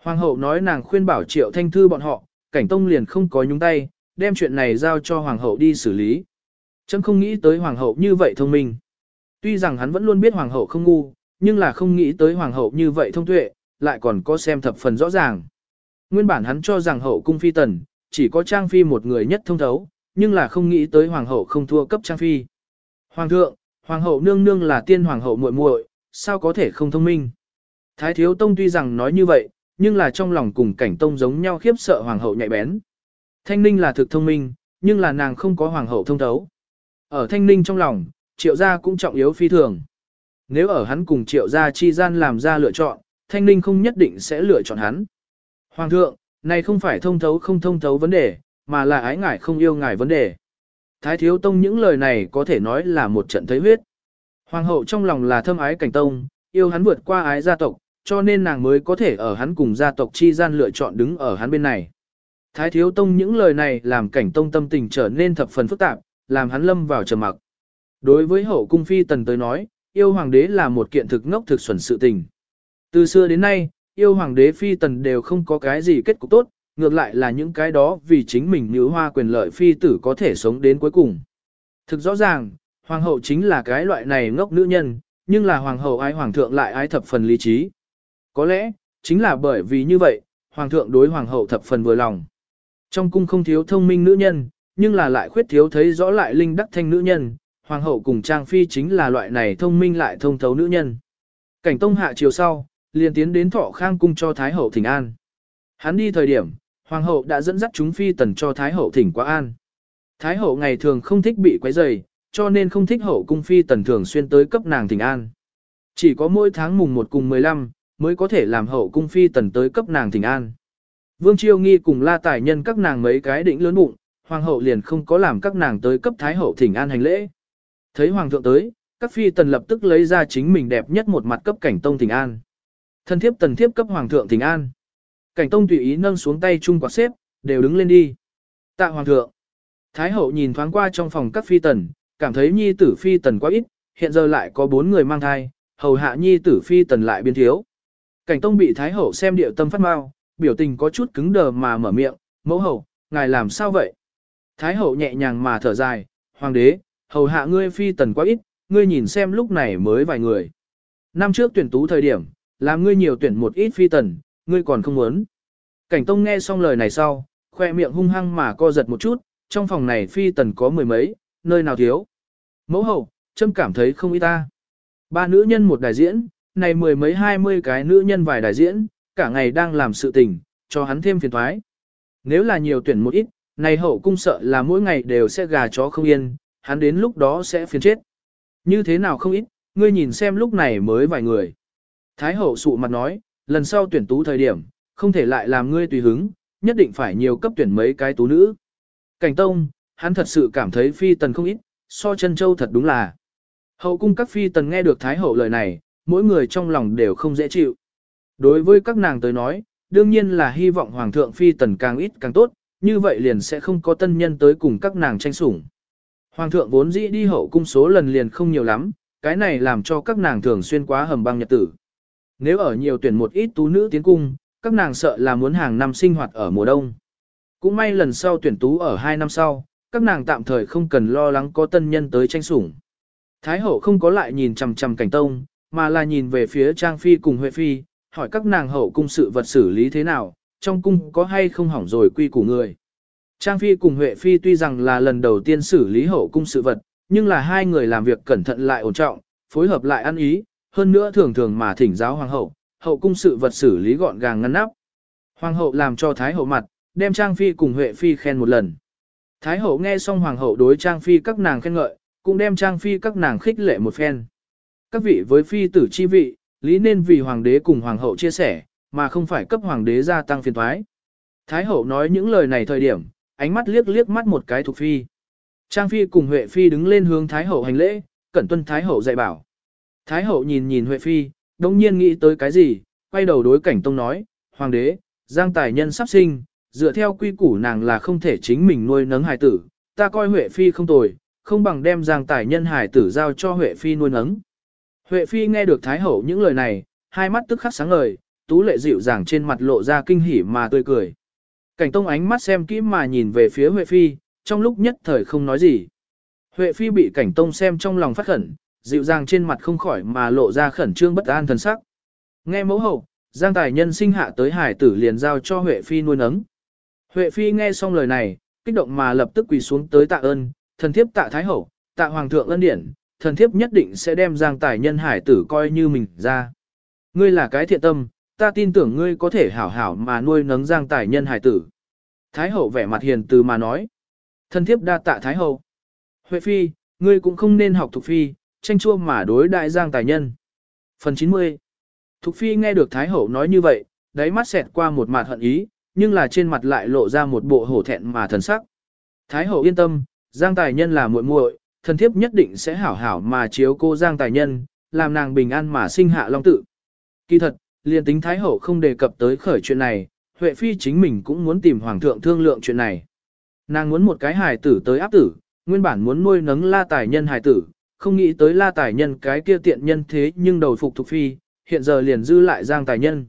Hoàng hậu nói nàng khuyên bảo triệu thanh thư bọn họ, cảnh tông liền không có nhúng tay, đem chuyện này giao cho hoàng hậu đi xử lý. Chấm không nghĩ tới hoàng hậu như vậy thông minh. Tuy rằng hắn vẫn luôn biết hoàng hậu không ngu, nhưng là không nghĩ tới hoàng hậu như vậy thông tuệ, lại còn có xem thập phần rõ ràng. Nguyên bản hắn cho rằng hậu cung phi tần, chỉ có Trang Phi một người nhất thông thấu, nhưng là không nghĩ tới Hoàng hậu không thua cấp Trang Phi. Hoàng thượng, Hoàng hậu nương nương là tiên Hoàng hậu muội muội, sao có thể không thông minh. Thái Thiếu Tông tuy rằng nói như vậy, nhưng là trong lòng cùng cảnh tông giống nhau khiếp sợ Hoàng hậu nhạy bén. Thanh Ninh là thực thông minh, nhưng là nàng không có Hoàng hậu thông thấu. Ở Thanh Ninh trong lòng, triệu gia cũng trọng yếu phi thường. Nếu ở hắn cùng triệu gia chi gian làm ra lựa chọn, Thanh Ninh không nhất định sẽ lựa chọn hắn. Hoàng thượng, này không phải thông thấu không thông thấu vấn đề, mà là ái ngại không yêu ngài vấn đề. Thái thiếu tông những lời này có thể nói là một trận thấy huyết. Hoàng hậu trong lòng là thâm ái cảnh tông, yêu hắn vượt qua ái gia tộc, cho nên nàng mới có thể ở hắn cùng gia tộc chi gian lựa chọn đứng ở hắn bên này. Thái thiếu tông những lời này làm cảnh tông tâm tình trở nên thập phần phức tạp, làm hắn lâm vào trầm mặc. Đối với hậu cung phi tần tới nói, yêu hoàng đế là một kiện thực ngốc thực xuẩn sự tình. Từ xưa đến nay, yêu hoàng đế phi tần đều không có cái gì kết cục tốt, ngược lại là những cái đó vì chính mình nữ hoa quyền lợi phi tử có thể sống đến cuối cùng. Thực rõ ràng, hoàng hậu chính là cái loại này ngốc nữ nhân, nhưng là hoàng hậu ái hoàng thượng lại ái thập phần lý trí. Có lẽ, chính là bởi vì như vậy, hoàng thượng đối hoàng hậu thập phần vừa lòng. Trong cung không thiếu thông minh nữ nhân, nhưng là lại khuyết thiếu thấy rõ lại linh đắc thanh nữ nhân, hoàng hậu cùng trang phi chính là loại này thông minh lại thông thấu nữ nhân. Cảnh tông hạ chiều sau, liền tiến đến thọ khang cung cho thái hậu thỉnh an. Hắn đi thời điểm, hoàng hậu đã dẫn dắt chúng phi tần cho thái hậu thỉnh quá an. Thái hậu ngày thường không thích bị quấy rầy, cho nên không thích hậu cung phi tần thường xuyên tới cấp nàng thỉnh an. Chỉ có mỗi tháng mùng 1 cùng 15, mới có thể làm hậu cung phi tần tới cấp nàng thỉnh an. Vương Chiêu Nghi cùng la tài nhân các nàng mấy cái đỉnh lớn bụng, hoàng hậu liền không có làm các nàng tới cấp thái hậu thỉnh an hành lễ. Thấy hoàng thượng tới, các phi tần lập tức lấy ra chính mình đẹp nhất một mặt cấp cảnh tông thỉnh an. Thân thiếp tần thiếp cấp hoàng thượng thỉnh an. Cảnh tông tùy ý nâng xuống tay chung quạt xếp, đều đứng lên đi. Tạ hoàng thượng. Thái hậu nhìn thoáng qua trong phòng các phi tần, cảm thấy nhi tử phi tần quá ít, hiện giờ lại có bốn người mang thai, hầu hạ nhi tử phi tần lại biến thiếu. Cảnh tông bị thái hậu xem điệu tâm phát mau, biểu tình có chút cứng đờ mà mở miệng, mẫu hậu, ngài làm sao vậy? Thái hậu nhẹ nhàng mà thở dài, hoàng đế, hầu hạ ngươi phi tần quá ít, ngươi nhìn xem lúc này mới vài người. Năm trước tuyển tú thời điểm, làm ngươi nhiều tuyển một ít phi tần, ngươi còn không muốn. Cảnh tông nghe xong lời này sau, khoe miệng hung hăng mà co giật một chút, trong phòng này phi tần có mười mấy, nơi nào thiếu. Mẫu hậu, châm cảm thấy không ít ta. Ba nữ nhân một đại diễn, này mười mấy hai mươi cái nữ nhân vài đại diễn, cả ngày đang làm sự tình, cho hắn thêm phiền thoái. Nếu là nhiều tuyển một ít, này hậu cung sợ là mỗi ngày đều sẽ gà chó không yên, hắn đến lúc đó sẽ phiền chết. Như thế nào không ít, ngươi nhìn xem lúc này mới vài người. Thái hậu sụ mặt nói, lần sau tuyển tú thời điểm, không thể lại làm ngươi tùy hứng, nhất định phải nhiều cấp tuyển mấy cái tú nữ. Cảnh tông, hắn thật sự cảm thấy phi tần không ít, so chân châu thật đúng là. Hậu cung các phi tần nghe được Thái hậu lời này, mỗi người trong lòng đều không dễ chịu. Đối với các nàng tới nói, đương nhiên là hy vọng Hoàng thượng phi tần càng ít càng tốt, như vậy liền sẽ không có tân nhân tới cùng các nàng tranh sủng. Hoàng thượng vốn dĩ đi hậu cung số lần liền không nhiều lắm, cái này làm cho các nàng thường xuyên quá hầm băng nhật tử. Nếu ở nhiều tuyển một ít tú nữ tiến cung, các nàng sợ là muốn hàng năm sinh hoạt ở mùa đông. Cũng may lần sau tuyển tú ở hai năm sau, các nàng tạm thời không cần lo lắng có tân nhân tới tranh sủng. Thái hậu không có lại nhìn chằm chằm cảnh tông, mà là nhìn về phía Trang Phi cùng Huệ Phi, hỏi các nàng hậu cung sự vật xử lý thế nào, trong cung có hay không hỏng rồi quy củ người. Trang Phi cùng Huệ Phi tuy rằng là lần đầu tiên xử lý hậu cung sự vật, nhưng là hai người làm việc cẩn thận lại ổn trọng, phối hợp lại ăn ý, hơn nữa thường thường mà thỉnh giáo hoàng hậu, hậu cung sự vật xử lý gọn gàng ngăn nắp. Hoàng hậu làm cho Thái hậu mặt, đem Trang Phi cùng Huệ Phi khen một lần. Thái hậu nghe xong hoàng hậu đối Trang Phi các nàng khen ngợi, cũng đem Trang Phi các nàng khích lệ một phen. Các vị với phi tử chi vị, lý nên vì hoàng đế cùng hoàng hậu chia sẻ, mà không phải cấp hoàng đế gia tăng phiền thoái. Thái hậu nói những lời này thời điểm, ánh mắt liếc liếc mắt một cái thuộc phi. Trang phi cùng Huệ phi đứng lên hướng Thái hậu hành lễ, cẩn tuân Thái hậu dạy bảo. Thái hậu nhìn nhìn Huệ phi, đông nhiên nghĩ tới cái gì, quay đầu đối cảnh tông nói, hoàng đế, giang tài nhân sắp sinh, dựa theo quy củ nàng là không thể chính mình nuôi nấng hài tử, ta coi Huệ phi không tồi, không bằng đem giang tài nhân hài tử giao cho Huệ phi nuôi nấng. Huệ phi nghe được Thái hậu những lời này, hai mắt tức khắc sáng ngời, tú lệ dịu dàng trên mặt lộ ra kinh hỉ mà tươi cười. Cảnh tông ánh mắt xem kỹ mà nhìn về phía Huệ Phi, trong lúc nhất thời không nói gì. Huệ Phi bị cảnh tông xem trong lòng phát khẩn, dịu dàng trên mặt không khỏi mà lộ ra khẩn trương bất an thần sắc. Nghe mẫu hậu, Giang Tài Nhân sinh hạ tới hải tử liền giao cho Huệ Phi nuôi nấng. Huệ Phi nghe xong lời này, kích động mà lập tức quỳ xuống tới tạ ơn, thần thiếp tạ Thái Hậu, tạ Hoàng thượng ân điển, thần thiếp nhất định sẽ đem Giang Tài Nhân hải tử coi như mình ra. Ngươi là cái thiện tâm, ta tin tưởng ngươi có thể hảo hảo mà nuôi nấng giang tài nhân hải tử. Thái hậu vẻ mặt hiền từ mà nói. thần thiếp đa tạ Thái hậu. Huệ phi, ngươi cũng không nên học Thục phi, tranh chua mà đối đại giang tài nhân. Phần 90 Thục phi nghe được Thái hậu nói như vậy, đáy mắt xẹt qua một mặt hận ý, nhưng là trên mặt lại lộ ra một bộ hổ thẹn mà thần sắc. Thái hậu yên tâm, giang tài nhân là muội muội, thần thiếp nhất định sẽ hảo hảo mà chiếu cô giang tài nhân, làm nàng bình an mà sinh hạ long tự. Kỳ thật, liền tính Thái Hậu không đề cập tới khởi chuyện này, Huệ Phi chính mình cũng muốn tìm Hoàng thượng thương lượng chuyện này. Nàng muốn một cái hài tử tới áp tử, nguyên bản muốn nuôi nấng la tài nhân hài tử, không nghĩ tới la tài nhân cái kia tiện nhân thế nhưng đầu phục thuộc Phi, hiện giờ liền dư lại giang tài nhân.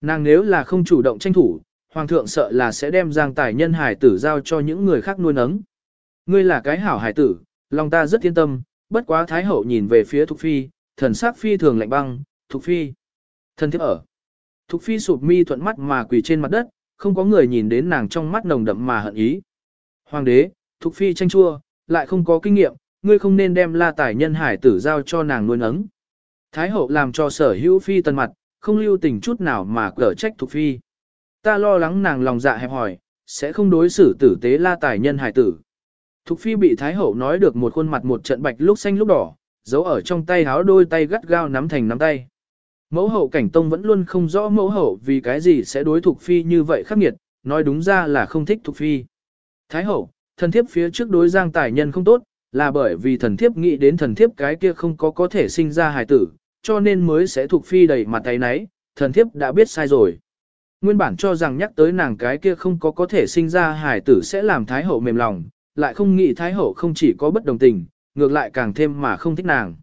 Nàng nếu là không chủ động tranh thủ, Hoàng thượng sợ là sẽ đem giang tài nhân hải tử giao cho những người khác nuôi nấng. Ngươi là cái hảo hải tử, lòng ta rất yên tâm, bất quá Thái Hậu nhìn về phía thuộc Phi, thần sắc phi thường lạnh băng, thuộc Phi. Thân thiết ở. Thục Phi sụp mi thuận mắt mà quỳ trên mặt đất, không có người nhìn đến nàng trong mắt nồng đậm mà hận ý. Hoàng đế, Thục Phi tranh chua, lại không có kinh nghiệm, ngươi không nên đem la tài nhân hải tử giao cho nàng nuôi nấng. Thái hậu làm cho sở hữu phi tần mặt, không lưu tình chút nào mà cở trách thuộc Phi. Ta lo lắng nàng lòng dạ hẹp hỏi, sẽ không đối xử tử tế la tài nhân hải tử. Thục Phi bị Thái hậu nói được một khuôn mặt một trận bạch lúc xanh lúc đỏ, giấu ở trong tay háo đôi tay gắt gao nắm thành nắm tay. Mẫu hậu cảnh tông vẫn luôn không rõ mẫu hậu vì cái gì sẽ đối Thục Phi như vậy khắc nghiệt, nói đúng ra là không thích Thục Phi. Thái hậu, thân thiếp phía trước đối giang tài nhân không tốt, là bởi vì thần thiếp nghĩ đến thần thiếp cái kia không có có thể sinh ra hài tử, cho nên mới sẽ thuộc Phi đầy mặt tay nấy, thần thiếp đã biết sai rồi. Nguyên bản cho rằng nhắc tới nàng cái kia không có có thể sinh ra hài tử sẽ làm Thái hậu mềm lòng, lại không nghĩ Thái hậu không chỉ có bất đồng tình, ngược lại càng thêm mà không thích nàng.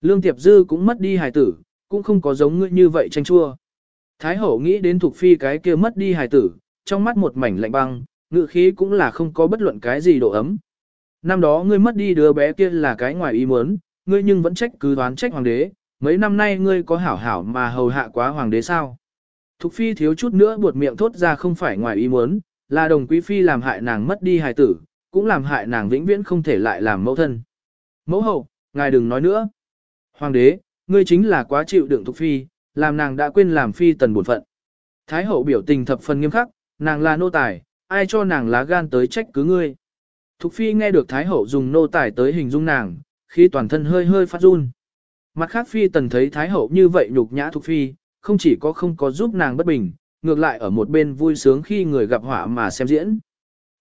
Lương Tiệp Dư cũng mất đi hài tử, cũng không có giống ngươi như vậy tranh chua. Thái hậu nghĩ đến thuộc phi cái kia mất đi hài tử, trong mắt một mảnh lạnh băng, ngự khí cũng là không có bất luận cái gì độ ấm. Năm đó ngươi mất đi đứa bé kia là cái ngoài ý muốn, ngươi nhưng vẫn trách cứ đoán trách hoàng đế, mấy năm nay ngươi có hảo hảo mà hầu hạ quá hoàng đế sao? Thục phi thiếu chút nữa buột miệng thốt ra không phải ngoài ý muốn, là đồng quý phi làm hại nàng mất đi hài tử, cũng làm hại nàng vĩnh viễn không thể lại làm mẫu thân. Mẫu hậu, ngài đừng nói nữa. Hoàng đế, ngươi chính là quá chịu đựng Thục Phi, làm nàng đã quên làm Phi tần bổn phận. Thái hậu biểu tình thập phần nghiêm khắc, nàng là nô tài, ai cho nàng lá gan tới trách cứ ngươi. Thục Phi nghe được Thái hậu dùng nô tài tới hình dung nàng, khi toàn thân hơi hơi phát run. Mặt khác Phi tần thấy Thái hậu như vậy nhục nhã Thục Phi, không chỉ có không có giúp nàng bất bình, ngược lại ở một bên vui sướng khi người gặp họa mà xem diễn.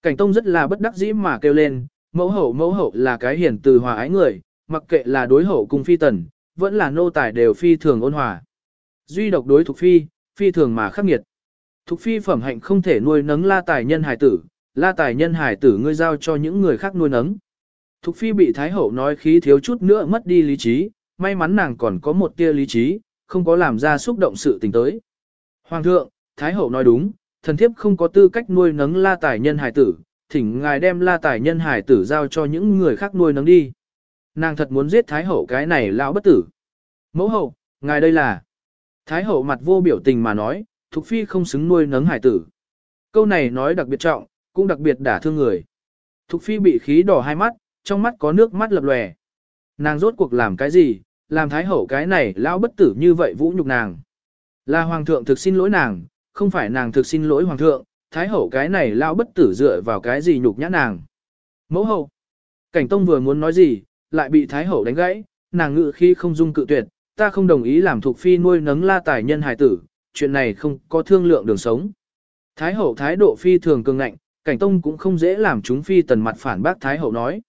Cảnh Tông rất là bất đắc dĩ mà kêu lên, mẫu hậu mẫu hậu là cái hiền từ hòa ái người, mặc kệ là đối hậu cung phi tần, vẫn là nô tài đều phi thường ôn hòa. Duy độc đối Thục Phi, phi thường mà khắc nghiệt. Thục Phi phẩm hạnh không thể nuôi nấng la tài nhân hài tử, la tài nhân Hải tử ngươi giao cho những người khác nuôi nấng. Thục Phi bị Thái Hậu nói khí thiếu chút nữa mất đi lý trí, may mắn nàng còn có một tia lý trí, không có làm ra xúc động sự tình tới. Hoàng thượng, Thái Hậu nói đúng, thần thiếp không có tư cách nuôi nấng la tài nhân Hải tử, thỉnh ngài đem la tài nhân Hải tử giao cho những người khác nuôi nấng đi. Nàng thật muốn giết Thái Hậu cái này lão bất tử. Mẫu hậu, ngài đây là. Thái Hậu mặt vô biểu tình mà nói, Thục Phi không xứng nuôi nấng hải tử. Câu này nói đặc biệt trọng, cũng đặc biệt đả thương người. Thục Phi bị khí đỏ hai mắt, trong mắt có nước mắt lập lòe. Nàng rốt cuộc làm cái gì, làm Thái Hậu cái này lão bất tử như vậy vũ nhục nàng. Là Hoàng thượng thực xin lỗi nàng, không phải nàng thực xin lỗi Hoàng thượng, Thái Hậu cái này lão bất tử dựa vào cái gì nhục nhã nàng. Mẫu hậu, Cảnh Tông vừa muốn nói gì, lại bị Thái Hậu đánh gãy, nàng ngự khi không dung cự tuyệt, ta không đồng ý làm thuộc phi nuôi nấng la tài nhân hài tử, chuyện này không có thương lượng đường sống. Thái Hậu thái độ phi thường cường ngạnh, cảnh tông cũng không dễ làm chúng phi tần mặt phản bác Thái Hậu nói.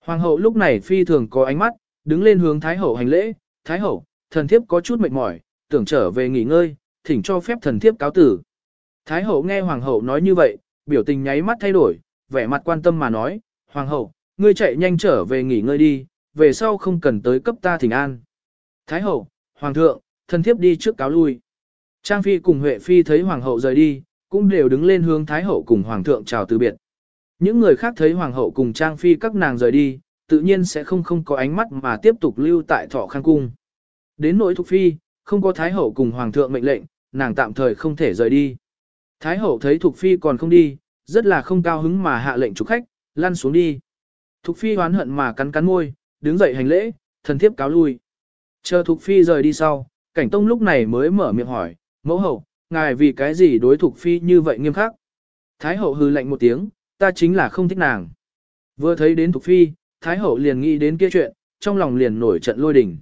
Hoàng hậu lúc này phi thường có ánh mắt, đứng lên hướng Thái Hậu hành lễ, Thái Hậu, thần thiếp có chút mệt mỏi, tưởng trở về nghỉ ngơi, thỉnh cho phép thần thiếp cáo tử. Thái Hậu nghe Hoàng hậu nói như vậy, biểu tình nháy mắt thay đổi, vẻ mặt quan tâm mà nói, Hoàng hậu, ngươi chạy nhanh trở về nghỉ ngơi đi, về sau không cần tới cấp ta thỉnh an. Thái hậu, hoàng thượng, thần thiếp đi trước cáo lui. Trang phi cùng Huệ phi thấy hoàng hậu rời đi, cũng đều đứng lên hướng thái hậu cùng hoàng thượng chào từ biệt. Những người khác thấy hoàng hậu cùng trang phi các nàng rời đi, tự nhiên sẽ không không có ánh mắt mà tiếp tục lưu tại thọ khang cung. Đến nỗi thục phi, không có thái hậu cùng hoàng thượng mệnh lệnh, nàng tạm thời không thể rời đi. Thái hậu thấy thục phi còn không đi, rất là không cao hứng mà hạ lệnh chủ khách, lăn xuống đi. Thục phi hoán hận mà cắn cắn môi, đứng dậy hành lễ, thần thiếp cáo lui. Chờ Thục phi rời đi sau, cảnh tông lúc này mới mở miệng hỏi, mẫu hậu, ngài vì cái gì đối Thục phi như vậy nghiêm khắc? Thái hậu hư lạnh một tiếng, ta chính là không thích nàng. Vừa thấy đến Thục phi, Thái hậu liền nghĩ đến kia chuyện, trong lòng liền nổi trận lôi đình.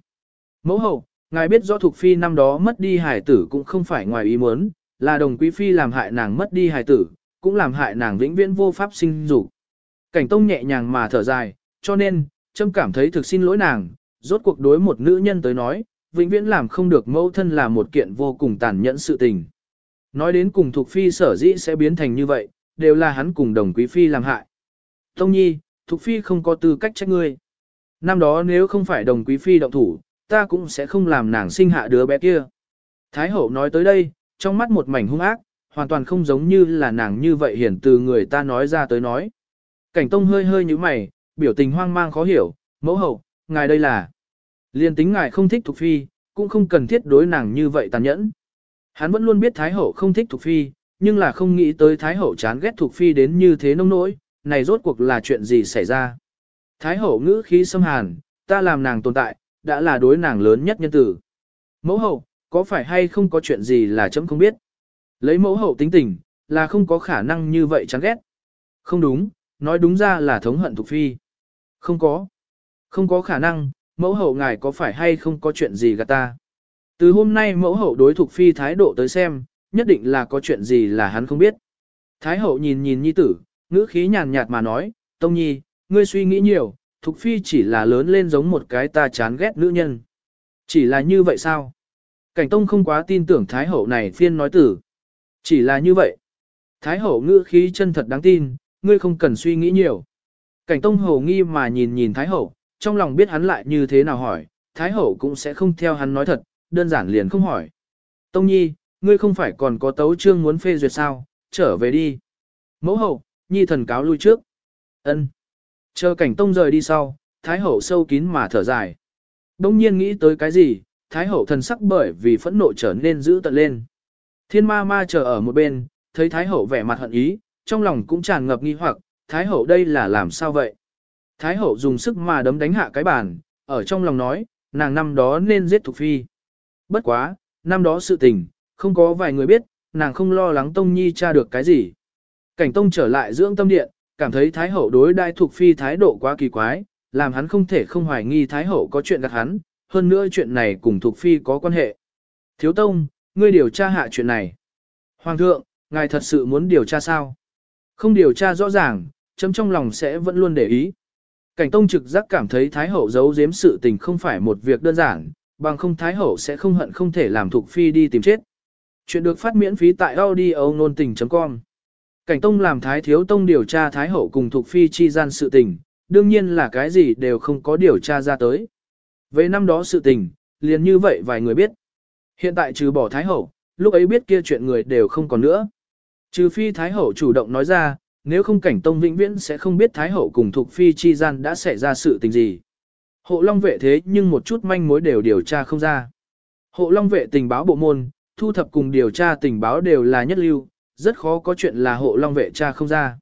Mẫu hậu, ngài biết rõ Thục phi năm đó mất đi hải tử cũng không phải ngoài ý muốn, là đồng quý phi làm hại nàng mất đi hải tử, cũng làm hại nàng vĩnh viễn vô pháp sinh dục. Cảnh tông nhẹ nhàng mà thở dài, cho nên, trâm cảm thấy thực xin lỗi nàng, Rốt cuộc đối một nữ nhân tới nói, vĩnh viễn làm không được mẫu thân là một kiện vô cùng tàn nhẫn sự tình. Nói đến cùng Thục Phi sở dĩ sẽ biến thành như vậy, đều là hắn cùng đồng quý Phi làm hại. Tông nhi, Thục Phi không có tư cách trách ngươi. Năm đó nếu không phải đồng quý Phi động thủ, ta cũng sẽ không làm nàng sinh hạ đứa bé kia. Thái hậu nói tới đây, trong mắt một mảnh hung ác, hoàn toàn không giống như là nàng như vậy hiển từ người ta nói ra tới nói. Cảnh tông hơi hơi như mày, biểu tình hoang mang khó hiểu, mẫu hậu, ngài đây là. Liên tính ngài không thích Thục Phi, cũng không cần thiết đối nàng như vậy tàn nhẫn. Hắn vẫn luôn biết Thái Hậu không thích Thục Phi, nhưng là không nghĩ tới Thái Hậu chán ghét Thục Phi đến như thế nông nỗi, này rốt cuộc là chuyện gì xảy ra. Thái Hậu ngữ khí xâm hàn, ta làm nàng tồn tại, đã là đối nàng lớn nhất nhân tử. Mẫu hậu, có phải hay không có chuyện gì là chấm không biết? Lấy mẫu hậu tính tình, là không có khả năng như vậy chán ghét. Không đúng, nói đúng ra là thống hận Thục Phi. Không có. Không có khả năng, mẫu hậu ngài có phải hay không có chuyện gì gạt ta. Từ hôm nay mẫu hậu đối thuộc Phi thái độ tới xem, nhất định là có chuyện gì là hắn không biết. Thái hậu nhìn nhìn nhi tử, ngữ khí nhàn nhạt mà nói, Tông Nhi, ngươi suy nghĩ nhiều, Thục Phi chỉ là lớn lên giống một cái ta chán ghét nữ nhân. Chỉ là như vậy sao? Cảnh Tông không quá tin tưởng Thái hậu này phiên nói tử. Chỉ là như vậy. Thái hậu ngữ khí chân thật đáng tin, ngươi không cần suy nghĩ nhiều. Cảnh Tông hầu nghi mà nhìn nhìn Thái hậu, trong lòng biết hắn lại như thế nào hỏi, Thái hậu cũng sẽ không theo hắn nói thật, đơn giản liền không hỏi. Tông Nhi, ngươi không phải còn có tấu chương muốn phê duyệt sao, trở về đi. Mẫu hậu, Nhi thần cáo lui trước. Ân. Chờ cảnh Tông rời đi sau, Thái hậu sâu kín mà thở dài. Đông nhiên nghĩ tới cái gì, Thái hậu thần sắc bởi vì phẫn nộ trở nên dữ tận lên. Thiên ma ma chờ ở một bên, thấy Thái hậu vẻ mặt hận ý, trong lòng cũng tràn ngập nghi hoặc, Thái hậu đây là làm sao vậy? Thái hậu dùng sức mà đấm đánh hạ cái bàn, ở trong lòng nói, nàng năm đó nên giết Thục Phi. Bất quá, năm đó sự tình, không có vài người biết, nàng không lo lắng Tông Nhi tra được cái gì. Cảnh Tông trở lại dưỡng tâm điện, cảm thấy Thái hậu đối đai thuộc Phi thái độ quá kỳ quái, làm hắn không thể không hoài nghi Thái hậu có chuyện gặp hắn, hơn nữa chuyện này cùng thuộc Phi có quan hệ. Thiếu Tông, ngươi điều tra hạ chuyện này. Hoàng thượng, ngài thật sự muốn điều tra sao? Không điều tra rõ ràng, chấm trong lòng sẽ vẫn luôn để ý. Cảnh Tông trực giác cảm thấy Thái Hậu giấu giếm sự tình không phải một việc đơn giản, bằng không Thái Hậu sẽ không hận không thể làm Thục Phi đi tìm chết. Chuyện được phát miễn phí tại audio nôn tình.com Cảnh Tông làm Thái Thiếu Tông điều tra Thái Hậu cùng Thục Phi chi gian sự tình, đương nhiên là cái gì đều không có điều tra ra tới. Về năm đó sự tình, liền như vậy vài người biết. Hiện tại trừ bỏ Thái Hậu, lúc ấy biết kia chuyện người đều không còn nữa. Trừ Phi Thái Hậu chủ động nói ra, nếu không cảnh tông vĩnh viễn sẽ không biết Thái Hậu cùng Thục Phi chi gian đã xảy ra sự tình gì. Hộ Long vệ thế nhưng một chút manh mối đều điều tra không ra. Hộ Long vệ tình báo bộ môn, thu thập cùng điều tra tình báo đều là nhất lưu, rất khó có chuyện là hộ Long vệ tra không ra.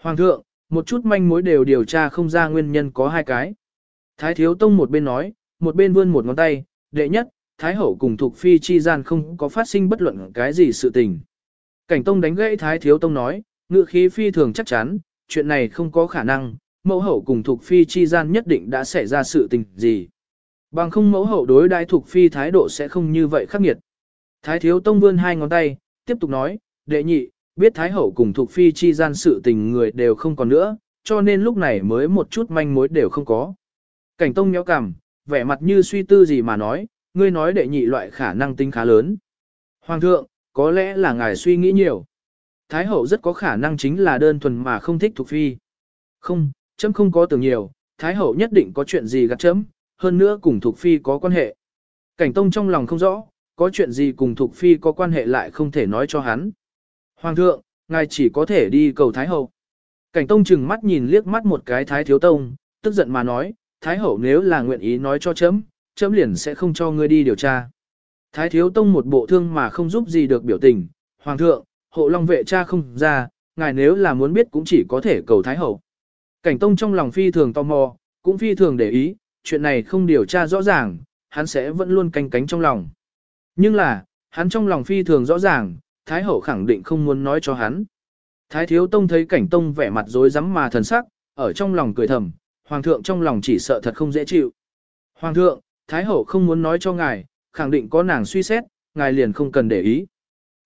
Hoàng thượng, một chút manh mối đều điều tra không ra nguyên nhân có hai cái. Thái Thiếu Tông một bên nói, một bên vươn một ngón tay, đệ nhất, Thái Hậu cùng Thục Phi chi gian không có phát sinh bất luận cái gì sự tình. Cảnh Tông đánh gãy Thái Thiếu Tông nói, ngự khí phi thường chắc chắn, chuyện này không có khả năng, mẫu hậu cùng thuộc phi chi gian nhất định đã xảy ra sự tình gì. Bằng không mẫu hậu đối đại thuộc phi thái độ sẽ không như vậy khắc nghiệt. Thái thiếu tông vươn hai ngón tay, tiếp tục nói, đệ nhị, biết thái hậu cùng thuộc phi chi gian sự tình người đều không còn nữa, cho nên lúc này mới một chút manh mối đều không có. Cảnh tông nhéo cằm, vẻ mặt như suy tư gì mà nói, ngươi nói đệ nhị loại khả năng tính khá lớn. Hoàng thượng, có lẽ là ngài suy nghĩ nhiều. Thái hậu rất có khả năng chính là đơn thuần mà không thích Thuộc Phi. Không, chấm không có tưởng nhiều, Thái hậu nhất định có chuyện gì gạt chấm, hơn nữa cùng Thục Phi có quan hệ. Cảnh Tông trong lòng không rõ, có chuyện gì cùng Thục Phi có quan hệ lại không thể nói cho hắn. Hoàng thượng, ngài chỉ có thể đi cầu Thái hậu. Cảnh Tông chừng mắt nhìn liếc mắt một cái Thái Thiếu Tông, tức giận mà nói, Thái hậu nếu là nguyện ý nói cho chấm, chấm liền sẽ không cho ngươi đi điều tra. Thái Thiếu Tông một bộ thương mà không giúp gì được biểu tình, Hoàng thượng, hộ long vệ cha không ra, ngài nếu là muốn biết cũng chỉ có thể cầu Thái Hậu. Cảnh Tông trong lòng phi thường tò mò, cũng phi thường để ý, chuyện này không điều tra rõ ràng, hắn sẽ vẫn luôn canh cánh trong lòng. Nhưng là, hắn trong lòng phi thường rõ ràng, Thái Hậu khẳng định không muốn nói cho hắn. Thái Thiếu Tông thấy Cảnh Tông vẻ mặt rối rắm mà thần sắc, ở trong lòng cười thầm, Hoàng thượng trong lòng chỉ sợ thật không dễ chịu. Hoàng thượng, Thái Hậu không muốn nói cho ngài, khẳng định có nàng suy xét, ngài liền không cần để ý.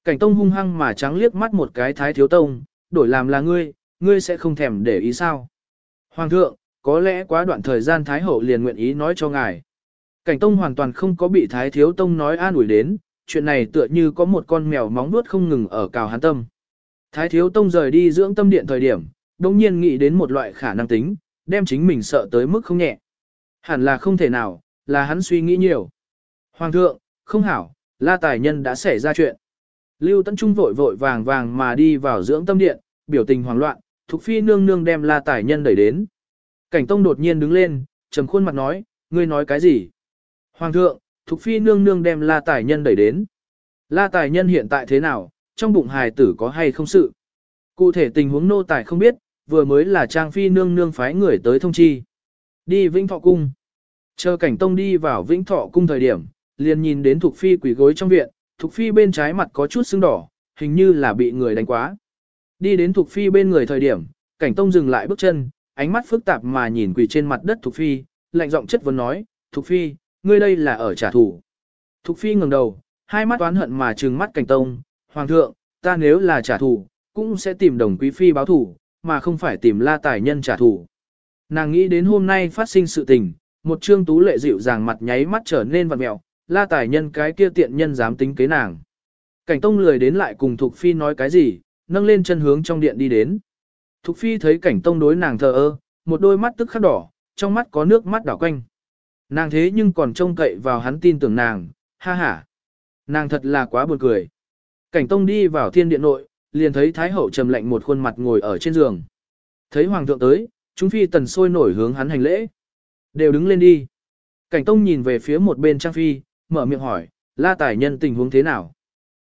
Cảnh tông hung hăng mà trắng liếc mắt một cái thái thiếu tông, đổi làm là ngươi, ngươi sẽ không thèm để ý sao. Hoàng thượng, có lẽ quá đoạn thời gian Thái Hậu liền nguyện ý nói cho ngài. Cảnh Tông hoàn toàn không có bị Thái Thiếu Tông nói an ủi đến, chuyện này tựa như có một con mèo móng nuốt không ngừng ở cào hắn tâm. Thái Thiếu Tông rời đi dưỡng tâm điện thời điểm, đồng nhiên nghĩ đến một loại khả năng tính, đem chính mình sợ tới mức không nhẹ. Hẳn là không thể nào, là hắn suy nghĩ nhiều. Hoàng thượng, không hảo, la tài nhân đã xảy ra chuyện. Lưu Tấn Trung vội vội vàng vàng mà đi vào dưỡng tâm điện, biểu tình hoảng loạn, Thục Phi nương nương đem la tài nhân đẩy đến. Cảnh Tông đột nhiên đứng lên, trầm khuôn mặt nói, ngươi nói cái gì? Hoàng thượng, Thục Phi nương nương đem la tài nhân đẩy đến. La tài nhân hiện tại thế nào, trong bụng hài tử có hay không sự? Cụ thể tình huống nô tài không biết, vừa mới là Trang Phi nương nương phái người tới thông chi. Đi Vĩnh Thọ Cung. Chờ cảnh tông đi vào Vĩnh Thọ Cung thời điểm, liền nhìn đến Thục Phi quỷ gối trong viện, Thục Phi bên trái mặt có chút sưng đỏ, hình như là bị người đánh quá. Đi đến Thục Phi bên người thời điểm, cảnh tông dừng lại bước chân, ánh mắt phức tạp mà nhìn quỳ trên mặt đất Thục Phi, lạnh giọng chất vấn nói, Thục Phi, ngươi đây là ở trả thù. Thục Phi ngẩng đầu, hai mắt oán hận mà trừng mắt cảnh tông, Hoàng thượng, ta nếu là trả thù, cũng sẽ tìm đồng quý phi báo thù, mà không phải tìm la tài nhân trả thù. Nàng nghĩ đến hôm nay phát sinh sự tình, một trương tú lệ dịu dàng mặt nháy mắt trở nên vặn mẹo, la tài nhân cái kia tiện nhân dám tính kế nàng. Cảnh tông lười đến lại cùng Thục Phi nói cái gì, nâng lên chân hướng trong điện đi đến. Thục Phi thấy cảnh tông đối nàng thờ ơ, một đôi mắt tức khắc đỏ, trong mắt có nước mắt đỏ quanh. Nàng thế nhưng còn trông cậy vào hắn tin tưởng nàng, ha ha. Nàng thật là quá buồn cười. Cảnh tông đi vào thiên điện nội, liền thấy Thái Hậu trầm lạnh một khuôn mặt ngồi ở trên giường. Thấy Hoàng thượng tới, chúng phi tần sôi nổi hướng hắn hành lễ. Đều đứng lên đi. Cảnh tông nhìn về phía một bên Trang Phi, mở miệng hỏi, la tài nhân tình huống thế nào?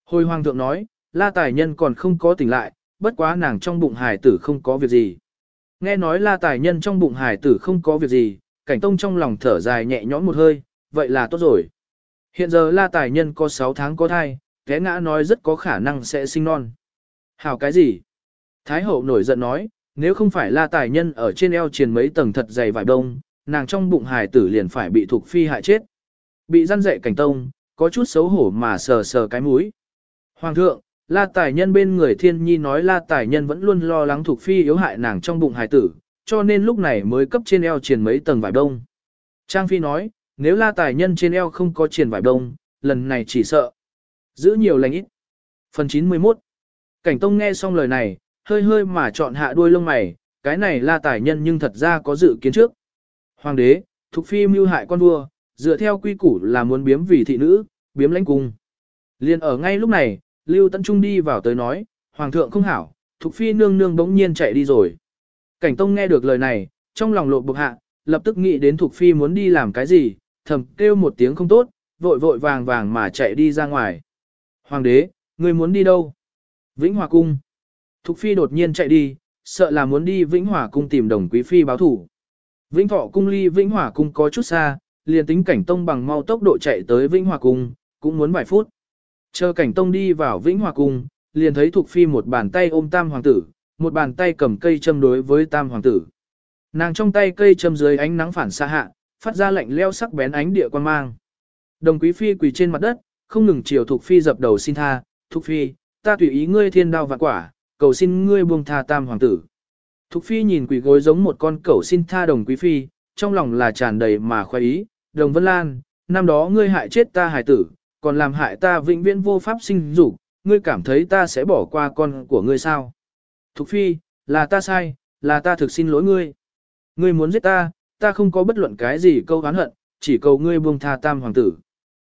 Hồi Hoàng thượng nói, la tài nhân còn không có tỉnh lại, bất quá nàng trong bụng hải tử không có việc gì. Nghe nói la tài nhân trong bụng hải tử không có việc gì, cảnh tông trong lòng thở dài nhẹ nhõm một hơi, vậy là tốt rồi. Hiện giờ la tài nhân có 6 tháng có thai, té ngã nói rất có khả năng sẽ sinh non. Hảo cái gì? Thái hậu nổi giận nói, nếu không phải la tài nhân ở trên eo triền mấy tầng thật dày vải đông, nàng trong bụng hài tử liền phải bị thuộc phi hại chết. Bị răn dạy cảnh tông, có chút xấu hổ mà sờ sờ cái mũi. Hoàng thượng, la tài nhân bên người thiên nhi nói la tài nhân vẫn luôn lo lắng Thục phi yếu hại nàng trong bụng hài tử, cho nên lúc này mới cấp trên eo triền mấy tầng vải đông. Trang phi nói, nếu la tài nhân trên eo không có triền vải đông, lần này chỉ sợ. Giữ nhiều lành ít. Phần 91 Cảnh Tông nghe xong lời này, hơi hơi mà chọn hạ đuôi lông mày, cái này la tài nhân nhưng thật ra có dự kiến trước. Hoàng đế, Thục Phi mưu hại con vua, dựa theo quy củ là muốn biếm vì thị nữ, biếm lãnh cung. Liên ở ngay lúc này, Lưu Tấn Trung đi vào tới nói, Hoàng thượng không hảo, Thục Phi nương nương bỗng nhiên chạy đi rồi. Cảnh Tông nghe được lời này, trong lòng lộ bực hạ, lập tức nghĩ đến Thục Phi muốn đi làm cái gì, thầm kêu một tiếng không tốt, vội vội vàng vàng mà chạy đi ra ngoài. Hoàng đế, người muốn đi đâu? Vĩnh Hòa Cung. Thục Phi đột nhiên chạy đi, sợ là muốn đi Vĩnh Hòa Cung tìm đồng quý phi báo thủ. Vĩnh Thọ Cung ly Vĩnh Hòa Cung có chút xa, liền tính cảnh tông bằng mau tốc độ chạy tới Vĩnh Hòa Cung, cũng muốn vài phút. Chờ cảnh tông đi vào Vĩnh Hòa Cung, liền thấy Thục Phi một bàn tay ôm tam hoàng tử, một bàn tay cầm cây châm đối với tam hoàng tử. Nàng trong tay cây châm dưới ánh nắng phản xa hạ, phát ra lạnh leo sắc bén ánh địa quan mang. Đồng quý phi quỳ trên mặt đất, không ngừng chiều Thục Phi dập đầu xin tha, Thục Phi, ta tùy ý ngươi thiên đao vạn quả, cầu xin ngươi buông tha tam hoàng tử. Thục phi nhìn quỳ gối giống một con cẩu xin tha đồng quý phi, trong lòng là tràn đầy mà khoái ý, đồng vân lan, năm đó ngươi hại chết ta hài tử, còn làm hại ta vĩnh viễn vô pháp sinh dục, ngươi cảm thấy ta sẽ bỏ qua con của ngươi sao? Thục phi, là ta sai, là ta thực xin lỗi ngươi. Ngươi muốn giết ta, ta không có bất luận cái gì câu oán hận, chỉ cầu ngươi buông tha tam hoàng tử.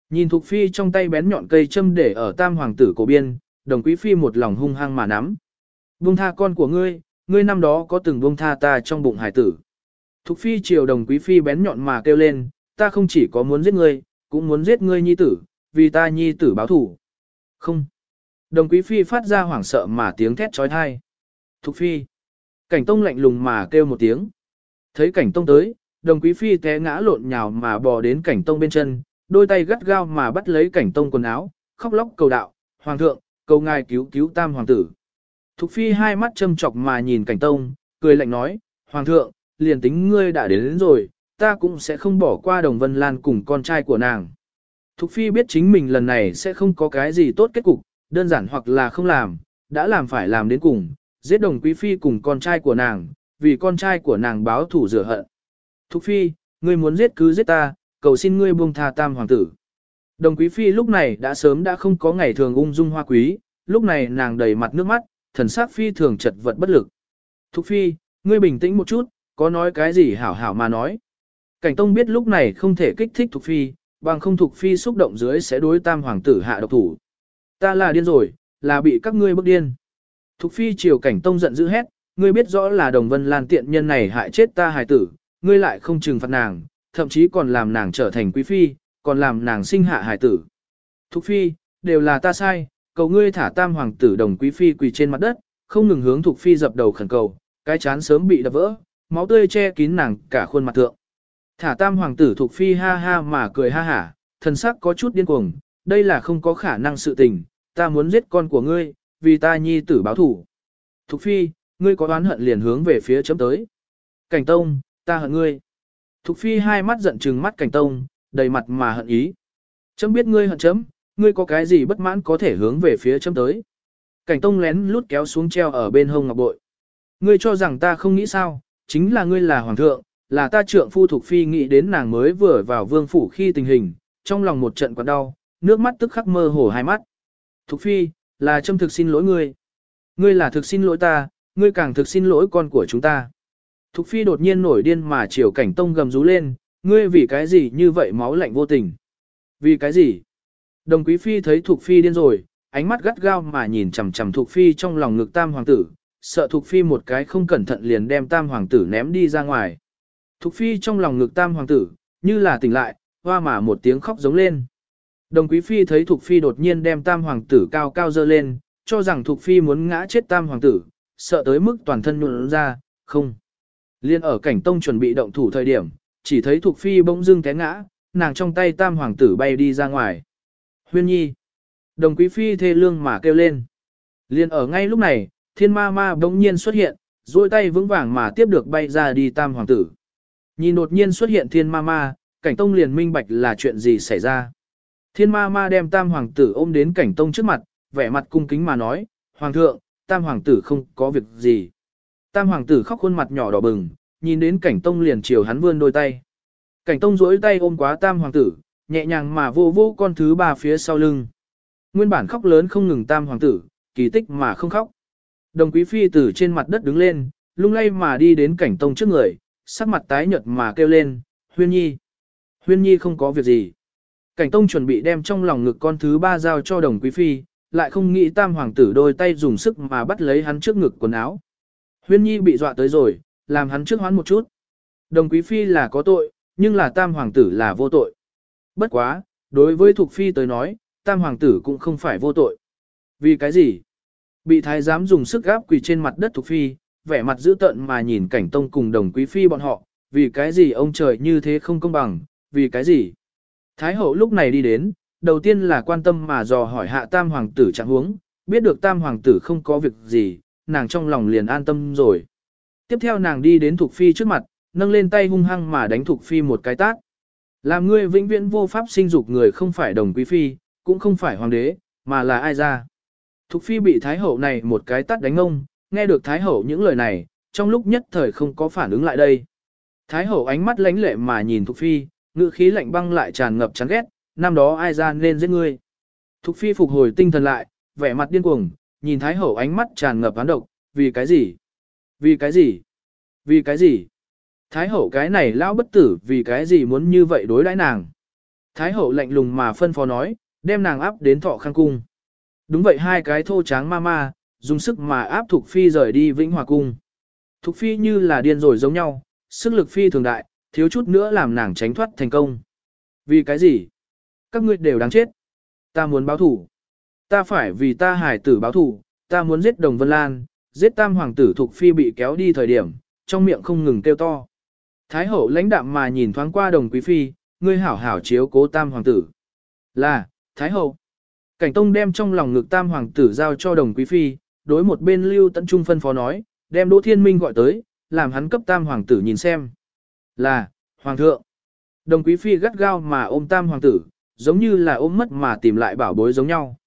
Nhìn Thục phi trong tay bén nhọn cây châm để ở tam hoàng tử cổ biên, đồng quý phi một lòng hung hăng mà nắm. Buông tha con của ngươi, ngươi năm đó có từng buông tha ta trong bụng hải tử. Thục phi chiều đồng quý phi bén nhọn mà kêu lên, ta không chỉ có muốn giết ngươi, cũng muốn giết ngươi nhi tử, vì ta nhi tử báo thủ. Không. Đồng quý phi phát ra hoảng sợ mà tiếng thét trói thai. Thục phi. Cảnh tông lạnh lùng mà kêu một tiếng. Thấy cảnh tông tới, đồng quý phi té ngã lộn nhào mà bò đến cảnh tông bên chân, đôi tay gắt gao mà bắt lấy cảnh tông quần áo, khóc lóc cầu đạo, hoàng thượng, cầu ngài cứu cứu tam hoàng tử. Thục phi hai mắt châm chọc mà nhìn cảnh tông, cười lạnh nói, Hoàng thượng, liền tính ngươi đã đến, đến rồi, ta cũng sẽ không bỏ qua đồng vân lan cùng con trai của nàng. Thục phi biết chính mình lần này sẽ không có cái gì tốt kết cục, đơn giản hoặc là không làm, đã làm phải làm đến cùng, giết đồng quý phi cùng con trai của nàng, vì con trai của nàng báo thủ rửa hận. Thục phi, ngươi muốn giết cứ giết ta, cầu xin ngươi buông tha tam hoàng tử. Đồng quý phi lúc này đã sớm đã không có ngày thường ung dung hoa quý, lúc này nàng đầy mặt nước mắt, thần sắc phi thường chật vật bất lực. Thục phi, ngươi bình tĩnh một chút, có nói cái gì hảo hảo mà nói. Cảnh tông biết lúc này không thể kích thích Thục phi, bằng không Thục phi xúc động dưới sẽ đối tam hoàng tử hạ độc thủ. Ta là điên rồi, là bị các ngươi bức điên. Thục phi triều cảnh tông giận dữ hét, ngươi biết rõ là đồng vân lan tiện nhân này hại chết ta hài tử, ngươi lại không trừng phạt nàng, thậm chí còn làm nàng trở thành quý phi, còn làm nàng sinh hạ hài tử. Thục phi, đều là ta sai, cầu ngươi thả tam hoàng tử đồng quý phi quỳ trên mặt đất, không ngừng hướng Thục phi dập đầu khẩn cầu, cái chán sớm bị đập vỡ, máu tươi che kín nàng cả khuôn mặt thượng. Thả tam hoàng tử thuộc phi ha ha mà cười ha hả, thần sắc có chút điên cuồng, đây là không có khả năng sự tình, ta muốn giết con của ngươi, vì ta nhi tử báo thủ. Thục phi, ngươi có oán hận liền hướng về phía chấm tới. Cảnh tông, ta hận ngươi. Thục phi hai mắt giận trừng mắt cảnh tông, đầy mặt mà hận ý. Chấm biết ngươi hận chấm, ngươi có cái gì bất mãn có thể hướng về phía chấm tới. Cảnh tông lén lút kéo xuống treo ở bên hông ngọc bội. Ngươi cho rằng ta không nghĩ sao, chính là ngươi là hoàng thượng, là ta trượng phu thuộc phi nghĩ đến nàng mới vừa vào vương phủ khi tình hình, trong lòng một trận quặn đau, nước mắt tức khắc mơ hồ hai mắt. Thục phi, là châm thực xin lỗi ngươi. Ngươi là thực xin lỗi ta, ngươi càng thực xin lỗi con của chúng ta. Thục phi đột nhiên nổi điên mà chiều cảnh tông gầm rú lên, ngươi vì cái gì như vậy máu lạnh vô tình. Vì cái gì? Đồng quý phi thấy Thục phi điên rồi, ánh mắt gắt gao mà nhìn chằm chằm Thục phi trong lòng ngực tam hoàng tử, sợ Thục phi một cái không cẩn thận liền đem tam hoàng tử ném đi ra ngoài. Thục phi trong lòng ngực tam hoàng tử, như là tỉnh lại, hoa mà một tiếng khóc giống lên. Đồng quý phi thấy Thục phi đột nhiên đem tam hoàng tử cao cao dơ lên, cho rằng Thục phi muốn ngã chết tam hoàng tử, sợ tới mức toàn thân nhuận ra, không. Liên ở cảnh tông chuẩn bị động thủ thời điểm, chỉ thấy Thục phi bỗng dưng té ngã, nàng trong tay tam hoàng tử bay đi ra ngoài. Huyên nhi. Đồng quý phi thê lương mà kêu lên. Liên ở ngay lúc này, thiên ma ma bỗng nhiên xuất hiện, duỗi tay vững vàng mà tiếp được bay ra đi tam hoàng tử. Nhìn đột nhiên xuất hiện thiên ma ma, cảnh tông liền minh bạch là chuyện gì xảy ra. Thiên ma ma đem tam hoàng tử ôm đến cảnh tông trước mặt, vẻ mặt cung kính mà nói, Hoàng thượng, tam hoàng tử không có việc gì. Tam hoàng tử khóc khuôn mặt nhỏ đỏ bừng, nhìn đến cảnh tông liền chiều hắn vươn đôi tay. Cảnh tông duỗi tay ôm quá tam hoàng tử, nhẹ nhàng mà vô vô con thứ ba phía sau lưng. Nguyên bản khóc lớn không ngừng tam hoàng tử, kỳ tích mà không khóc. Đồng quý phi từ trên mặt đất đứng lên, lung lay mà đi đến cảnh tông trước người, sắc mặt tái nhợt mà kêu lên, huyên nhi. Huyên nhi không có việc gì. Cảnh tông chuẩn bị đem trong lòng ngực con thứ ba giao cho đồng quý phi, lại không nghĩ tam hoàng tử đôi tay dùng sức mà bắt lấy hắn trước ngực quần áo. Huyên nhi bị dọa tới rồi, làm hắn trước hoán một chút. Đồng quý phi là có tội, nhưng là tam hoàng tử là vô tội. Bất quá, đối với thuộc phi tới nói, tam hoàng tử cũng không phải vô tội. Vì cái gì? Bị thái giám dùng sức gáp quỳ trên mặt đất thuộc phi, vẻ mặt dữ tợn mà nhìn cảnh tông cùng đồng quý phi bọn họ, vì cái gì ông trời như thế không công bằng, vì cái gì? Thái hậu lúc này đi đến, đầu tiên là quan tâm mà dò hỏi hạ tam hoàng tử trạng huống, biết được tam hoàng tử không có việc gì, nàng trong lòng liền an tâm rồi. Tiếp theo nàng đi đến Thục Phi trước mặt, nâng lên tay hung hăng mà đánh Thục Phi một cái tát. Làm ngươi vĩnh viễn vô pháp sinh dục người không phải đồng quý phi, cũng không phải hoàng đế, mà là ai ra. Thục Phi bị Thái Hậu này một cái tát đánh ông, nghe được Thái Hậu những lời này, trong lúc nhất thời không có phản ứng lại đây. Thái Hậu ánh mắt lánh lệ mà nhìn Thục Phi, ngữ khí lạnh băng lại tràn ngập chán ghét, năm đó ai ra nên giết ngươi. Thục phi phục hồi tinh thần lại, vẻ mặt điên cuồng, nhìn thái hậu ánh mắt tràn ngập án độc, vì cái gì? Vì cái gì? Vì cái gì? Thái hậu cái này lão bất tử vì cái gì muốn như vậy đối đãi nàng? Thái hậu lạnh lùng mà phân phó nói, đem nàng áp đến thọ khang cung. Đúng vậy hai cái thô tráng ma ma, dùng sức mà áp Thục Phi rời đi Vĩnh Hòa Cung. Thục Phi như là điên rồi giống nhau, sức lực Phi thường đại, thiếu chút nữa làm nàng tránh thoát thành công. Vì cái gì? Các ngươi đều đáng chết. Ta muốn báo thủ. Ta phải vì ta hải tử báo thủ, ta muốn giết Đồng Vân Lan, giết tam hoàng tử Thục phi bị kéo đi thời điểm, trong miệng không ngừng kêu to. Thái hậu lãnh đạm mà nhìn thoáng qua đồng quý phi, ngươi hảo hảo chiếu cố tam hoàng tử. Là, Thái hậu. Cảnh tông đem trong lòng ngực tam hoàng tử giao cho đồng quý phi, đối một bên lưu tận trung phân phó nói, đem Đỗ Thiên Minh gọi tới, làm hắn cấp tam hoàng tử nhìn xem. Là, hoàng thượng. Đồng quý phi gắt gao mà ôm tam hoàng tử, giống như là ôm mất mà tìm lại bảo bối giống nhau.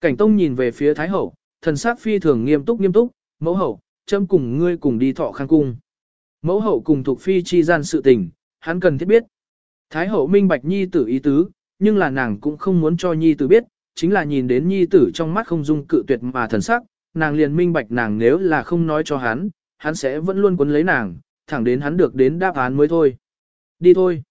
Cảnh tông nhìn về phía thái hậu, thần sắc phi thường nghiêm túc nghiêm túc, mẫu hậu, châm cùng ngươi cùng đi thọ khang cung. Mẫu hậu cùng thuộc phi chi gian sự tình, hắn cần thiết biết. Thái hậu minh bạch nhi tử ý tứ, nhưng là nàng cũng không muốn cho nhi tử biết, chính là nhìn đến nhi tử trong mắt không dung cự tuyệt mà thần sắc, nàng liền minh bạch nàng nếu là không nói cho hắn, hắn sẽ vẫn luôn quấn lấy nàng, thẳng đến hắn được đến đáp án mới thôi. Đi thôi.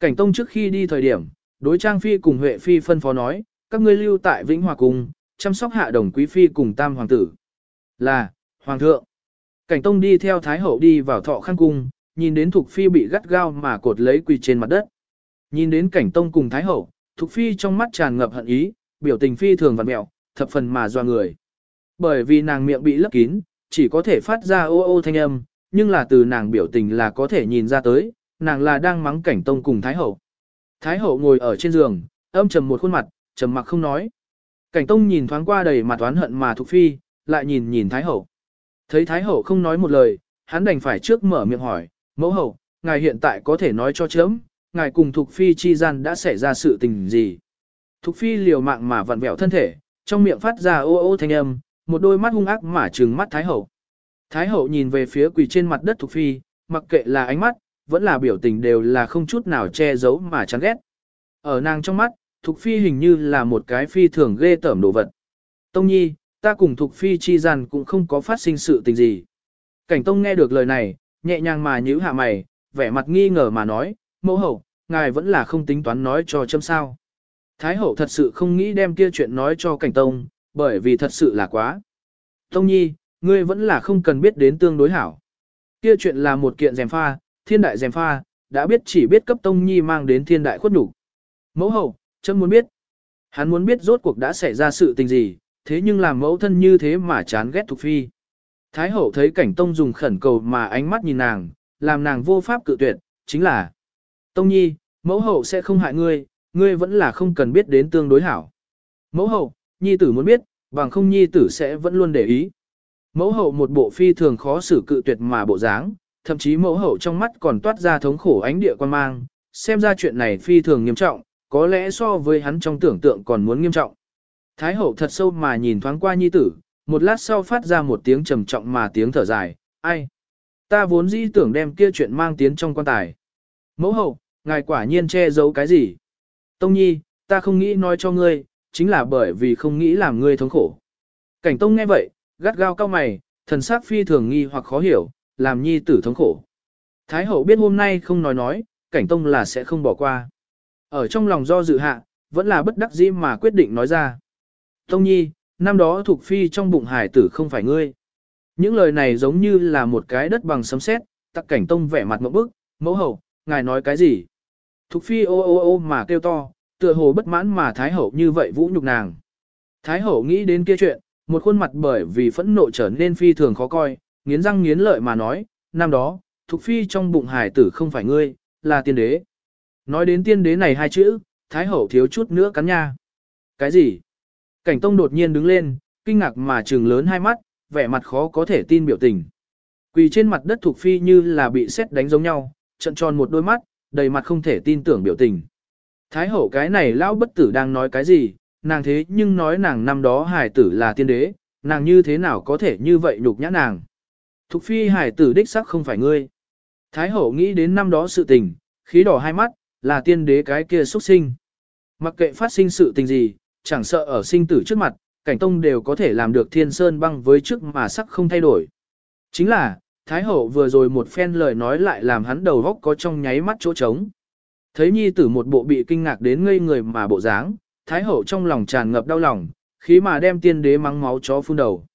Cảnh Tông trước khi đi thời điểm, đối Trang Phi cùng Huệ Phi phân phó nói, các ngươi lưu tại Vĩnh Hòa Cung, chăm sóc hạ đồng quý phi cùng tam hoàng tử. Là, hoàng thượng. Cảnh Tông đi theo Thái Hậu đi vào thọ khăn cung, nhìn đến Thục Phi bị gắt gao mà cột lấy quỳ trên mặt đất. Nhìn đến Cảnh Tông cùng Thái Hậu, Thục Phi trong mắt tràn ngập hận ý, biểu tình phi thường vặn mẹo, thập phần mà doa người. Bởi vì nàng miệng bị lấp kín, chỉ có thể phát ra ô ô thanh âm, nhưng là từ nàng biểu tình là có thể nhìn ra tới, nàng là đang mắng Cảnh Tông cùng Thái Hậu. Thái Hậu ngồi ở trên giường, âm trầm một khuôn mặt, trầm mặc không nói. Cảnh Tông nhìn thoáng qua đầy mặt oán hận mà Thục Phi, lại nhìn nhìn Thái Hậu. Thấy Thái Hậu không nói một lời, hắn đành phải trước mở miệng hỏi, mẫu hậu, ngài hiện tại có thể nói cho chớm, ngài cùng Thục Phi chi gian đã xảy ra sự tình gì. Thục Phi liều mạng mà vặn vẹo thân thể, trong miệng phát ra ô ô thanh âm, một đôi mắt hung ác mà trừng mắt Thái Hậu. Thái Hậu nhìn về phía quỳ trên mặt đất Thục Phi, mặc kệ là ánh mắt, vẫn là biểu tình đều là không chút nào che giấu mà chán ghét. Ở nàng trong mắt, Thục Phi hình như là một cái phi thường ghê tởm đồ vật. Tông nhi, ta cùng Thục Phi chi gian cũng không có phát sinh sự tình gì. Cảnh Tông nghe được lời này, nhẹ nhàng mà nhíu hạ mày, vẻ mặt nghi ngờ mà nói, mẫu hậu, ngài vẫn là không tính toán nói cho châm sao. Thái hậu thật sự không nghĩ đem kia chuyện nói cho Cảnh Tông, bởi vì thật sự là quá. Tông nhi, ngươi vẫn là không cần biết đến tương đối hảo. Kia chuyện là một kiện dèm pha, thiên đại dèm pha, đã biết chỉ biết cấp Tông nhi mang đến thiên đại khuất đủ. Mẫu hậu, châm muốn biết. Hắn muốn biết rốt cuộc đã xảy ra sự tình gì, thế nhưng làm mẫu thân như thế mà chán ghét Thục Phi. Thái hậu thấy cảnh Tông dùng khẩn cầu mà ánh mắt nhìn nàng, làm nàng vô pháp cự tuyệt, chính là Tông nhi, mẫu hậu sẽ không hại ngươi, ngươi vẫn là không cần biết đến tương đối hảo. Mẫu hậu, nhi tử muốn biết, bằng không nhi tử sẽ vẫn luôn để ý. Mẫu hậu một bộ phi thường khó xử cự tuyệt mà bộ dáng, thậm chí mẫu hậu trong mắt còn toát ra thống khổ ánh địa quan mang, xem ra chuyện này phi thường nghiêm trọng, có lẽ so với hắn trong tưởng tượng còn muốn nghiêm trọng. Thái hậu thật sâu mà nhìn thoáng qua nhi tử, một lát sau phát ra một tiếng trầm trọng mà tiếng thở dài, ai? Ta vốn dĩ tưởng đem kia chuyện mang tiến trong quan tài. Mẫu hậu, ngài quả nhiên che giấu cái gì? Tông nhi, ta không nghĩ nói cho ngươi, chính là bởi vì không nghĩ làm ngươi thống khổ. Cảnh tông nghe vậy, gắt gao cao mày, thần sắc phi thường nghi hoặc khó hiểu, làm nhi tử thống khổ. Thái hậu biết hôm nay không nói nói, cảnh tông là sẽ không bỏ qua. Ở trong lòng do dự hạ, vẫn là bất đắc dĩ mà quyết định nói ra. Tông nhi, năm đó thuộc phi trong bụng hải tử không phải ngươi. Những lời này giống như là một cái đất bằng sấm sét, tắc cảnh tông vẻ mặt một bức, mẫu hậu, ngài nói cái gì? Thục phi ô ô ô mà kêu to, tựa hồ bất mãn mà thái hậu như vậy vũ nhục nàng. Thái hậu nghĩ đến kia chuyện, một khuôn mặt bởi vì phẫn nộ trở nên phi thường khó coi, nghiến răng nghiến lợi mà nói, năm đó, Thục phi trong bụng hải tử không phải ngươi, là tiên đế. Nói đến tiên đế này hai chữ, Thái hậu thiếu chút nữa cắn nha. Cái gì? Cảnh tông đột nhiên đứng lên, kinh ngạc mà trừng lớn hai mắt, vẻ mặt khó có thể tin biểu tình. Quỳ trên mặt đất thuộc phi như là bị xét đánh giống nhau, trận tròn một đôi mắt, đầy mặt không thể tin tưởng biểu tình. Thái hậu cái này lão bất tử đang nói cái gì, nàng thế nhưng nói nàng năm đó hải tử là tiên đế, nàng như thế nào có thể như vậy nhục nhã nàng. Thục phi hải tử đích sắc không phải ngươi. Thái hậu nghĩ đến năm đó sự tình, khí đỏ hai mắt, là tiên đế cái kia xuất sinh. Mặc kệ phát sinh sự tình gì, chẳng sợ ở sinh tử trước mặt, cảnh tông đều có thể làm được thiên sơn băng với trước mà sắc không thay đổi. Chính là, Thái hậu vừa rồi một phen lời nói lại làm hắn đầu góc có trong nháy mắt chỗ trống. Thấy nhi tử một bộ bị kinh ngạc đến ngây người mà bộ dáng, Thái hậu trong lòng tràn ngập đau lòng, khí mà đem tiên đế mắng máu chó phun đầu.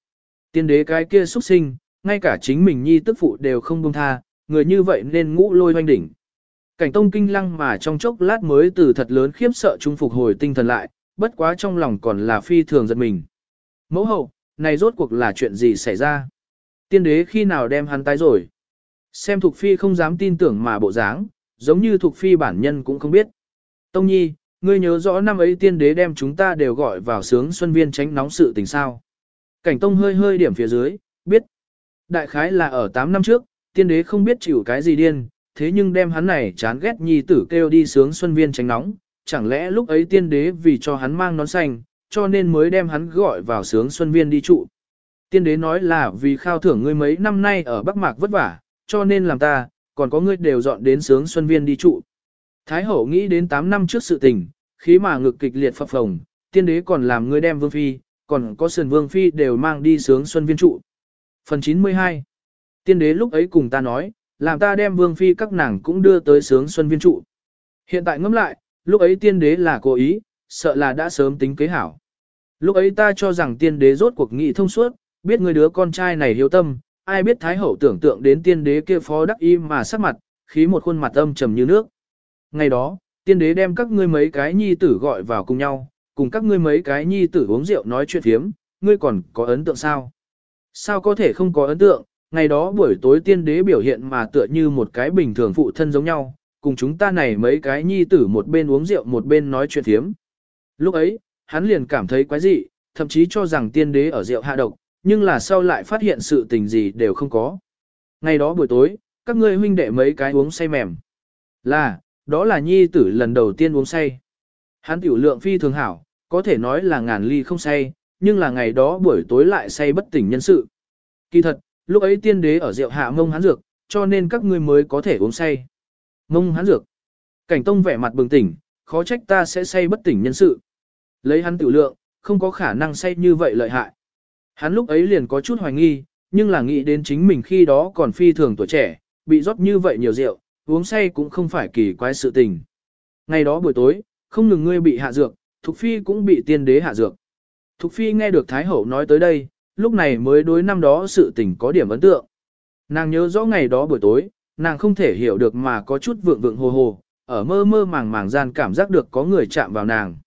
Tiên đế cái kia xuất sinh, ngay cả chính mình nhi tức phụ đều không buông tha, người như vậy nên ngũ lôi hoanh đỉnh. Cảnh tông kinh lăng mà trong chốc lát mới từ thật lớn khiếp sợ trung phục hồi tinh thần lại, bất quá trong lòng còn là phi thường giật mình. Mẫu hậu, này rốt cuộc là chuyện gì xảy ra? Tiên đế khi nào đem hắn tái rồi? Xem Thục Phi không dám tin tưởng mà bộ dáng, giống như thuộc Phi bản nhân cũng không biết. Tông Nhi, ngươi nhớ rõ năm ấy tiên đế đem chúng ta đều gọi vào sướng xuân viên tránh nóng sự tình sao. Cảnh Tông hơi hơi điểm phía dưới, biết. Đại khái là ở 8 năm trước, tiên đế không biết chịu cái gì điên, thế nhưng đem hắn này chán ghét nhi tử kêu đi sướng xuân viên tránh nóng, chẳng lẽ lúc ấy tiên đế vì cho hắn mang nón xanh, cho nên mới đem hắn gọi vào sướng xuân viên đi trụ. Tiên đế nói là vì khao thưởng ngươi mấy năm nay ở Bắc Mạc vất vả, cho nên làm ta, còn có ngươi đều dọn đến sướng xuân viên đi trụ. Thái hậu nghĩ đến 8 năm trước sự tình, khí mà ngực kịch liệt phập phồng, tiên đế còn làm ngươi đem vương phi, còn có sườn vương phi đều mang đi sướng xuân viên trụ. Phần 92 Tiên đế lúc ấy cùng ta nói, làm ta đem vương phi các nàng cũng đưa tới sướng xuân viên trụ. Hiện tại ngẫm lại, lúc ấy tiên đế là cố ý, sợ là đã sớm tính kế hảo. Lúc ấy ta cho rằng tiên đế rốt cuộc nghị thông suốt, biết người đứa con trai này hiếu tâm, ai biết thái hậu tưởng tượng đến tiên đế kia phó đắc y mà sắc mặt, khí một khuôn mặt âm trầm như nước. Ngày đó, tiên đế đem các ngươi mấy cái nhi tử gọi vào cùng nhau, cùng các ngươi mấy cái nhi tử uống rượu nói chuyện phiếm, ngươi còn có ấn tượng sao? Sao có thể không có ấn tượng, ngày đó buổi tối tiên đế biểu hiện mà tựa như một cái bình thường phụ thân giống nhau, cùng chúng ta này mấy cái nhi tử một bên uống rượu một bên nói chuyện phiếm. Lúc ấy, hắn liền cảm thấy quái dị, thậm chí cho rằng tiên đế ở rượu hạ độc, nhưng là sau lại phát hiện sự tình gì đều không có. Ngày đó buổi tối, các ngươi huynh đệ mấy cái uống say mềm. Là, đó là nhi tử lần đầu tiên uống say. Hắn tiểu lượng phi thường hảo, có thể nói là ngàn ly không say, nhưng là ngày đó buổi tối lại say bất tỉnh nhân sự. Kỳ thật, lúc ấy tiên đế ở rượu hạ mông hắn dược, cho nên các ngươi mới có thể uống say. Mông hắn dược. Cảnh tông vẻ mặt bừng tỉnh, khó trách ta sẽ say bất tỉnh nhân sự. Lấy hắn tiểu lượng, không có khả năng say như vậy lợi hại. Hắn lúc ấy liền có chút hoài nghi, nhưng là nghĩ đến chính mình khi đó còn phi thường tuổi trẻ, bị rót như vậy nhiều rượu, uống say cũng không phải kỳ quái sự tình. Ngày đó buổi tối, không ngừng ngươi bị hạ dược, Thục Phi cũng bị tiên đế hạ dược. Thục Phi nghe được Thái Hậu nói tới đây, lúc này mới đối năm đó sự tình có điểm ấn tượng. Nàng nhớ rõ ngày đó buổi tối, nàng không thể hiểu được mà có chút vượng vượng hồ hồ, ở mơ mơ màng màng gian cảm giác được có người chạm vào nàng.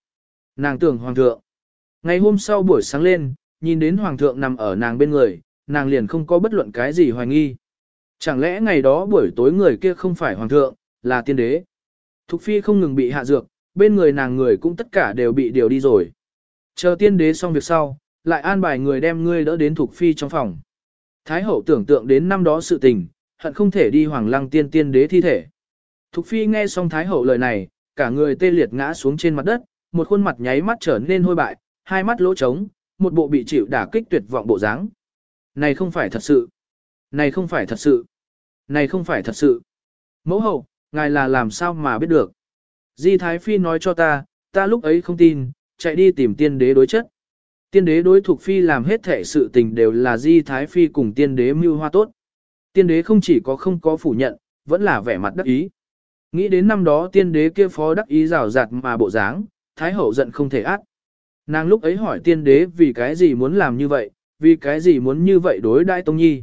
Nàng tưởng hoàng thượng. Ngày hôm sau buổi sáng lên, nhìn đến hoàng thượng nằm ở nàng bên người, nàng liền không có bất luận cái gì hoài nghi. Chẳng lẽ ngày đó buổi tối người kia không phải hoàng thượng, là tiên đế. Thục phi không ngừng bị hạ dược, bên người nàng người cũng tất cả đều bị điều đi rồi. Chờ tiên đế xong việc sau, lại an bài người đem ngươi đỡ đến Thục phi trong phòng. Thái hậu tưởng tượng đến năm đó sự tình, hận không thể đi hoàng lăng tiên tiên đế thi thể. Thục phi nghe xong thái hậu lời này, cả người tê liệt ngã xuống trên mặt đất, một khuôn mặt nháy mắt trở nên hôi bại, hai mắt lỗ trống, một bộ bị chịu đả kích tuyệt vọng bộ dáng. Này không phải thật sự. Này không phải thật sự. Này không phải thật sự. Mẫu hậu, ngài là làm sao mà biết được. Di Thái Phi nói cho ta, ta lúc ấy không tin, chạy đi tìm tiên đế đối chất. Tiên đế đối thuộc Phi làm hết thể sự tình đều là Di Thái Phi cùng tiên đế mưu hoa tốt. Tiên đế không chỉ có không có phủ nhận, vẫn là vẻ mặt đắc ý. Nghĩ đến năm đó tiên đế kia phó đắc ý rào rạt mà bộ dáng, Thái hậu giận không thể ác. Nàng lúc ấy hỏi tiên đế vì cái gì muốn làm như vậy, vì cái gì muốn như vậy đối đại Tông Nhi.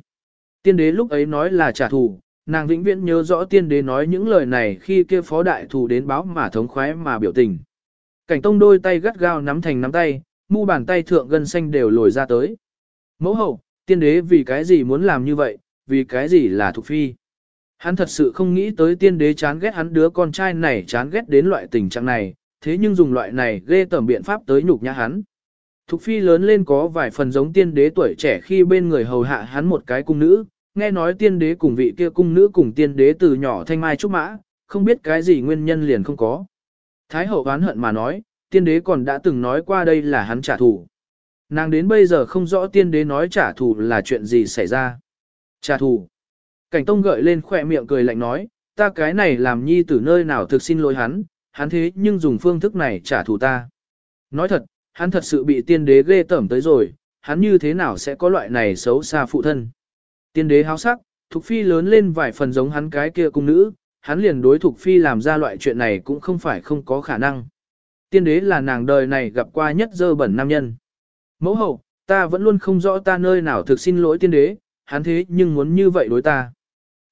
Tiên đế lúc ấy nói là trả thù, nàng vĩnh viễn nhớ rõ tiên đế nói những lời này khi kia phó đại thù đến báo mà thống khoái mà biểu tình. Cảnh tông đôi tay gắt gao nắm thành nắm tay, mu bàn tay thượng gân xanh đều lồi ra tới. Mẫu hậu, tiên đế vì cái gì muốn làm như vậy, vì cái gì là thuộc phi. Hắn thật sự không nghĩ tới tiên đế chán ghét hắn đứa con trai này chán ghét đến loại tình trạng này, thế nhưng dùng loại này ghê tởm biện pháp tới nhục nhã hắn. Thục phi lớn lên có vài phần giống tiên đế tuổi trẻ khi bên người hầu hạ hắn một cái cung nữ, nghe nói tiên đế cùng vị kia cung nữ cùng tiên đế từ nhỏ thanh mai trúc mã, không biết cái gì nguyên nhân liền không có. Thái hậu oán hận mà nói, tiên đế còn đã từng nói qua đây là hắn trả thù. Nàng đến bây giờ không rõ tiên đế nói trả thù là chuyện gì xảy ra. Trả thù. Cảnh tông gợi lên khỏe miệng cười lạnh nói, ta cái này làm nhi tử nơi nào thực xin lỗi hắn, hắn thế nhưng dùng phương thức này trả thù ta. Nói thật, hắn thật sự bị tiên đế ghê tởm tới rồi, hắn như thế nào sẽ có loại này xấu xa phụ thân. Tiên đế háo sắc, Thục Phi lớn lên vài phần giống hắn cái kia cung nữ, hắn liền đối Thục Phi làm ra loại chuyện này cũng không phải không có khả năng. Tiên đế là nàng đời này gặp qua nhất dơ bẩn nam nhân. Mẫu hậu, ta vẫn luôn không rõ ta nơi nào thực xin lỗi tiên đế, hắn thế nhưng muốn như vậy đối ta.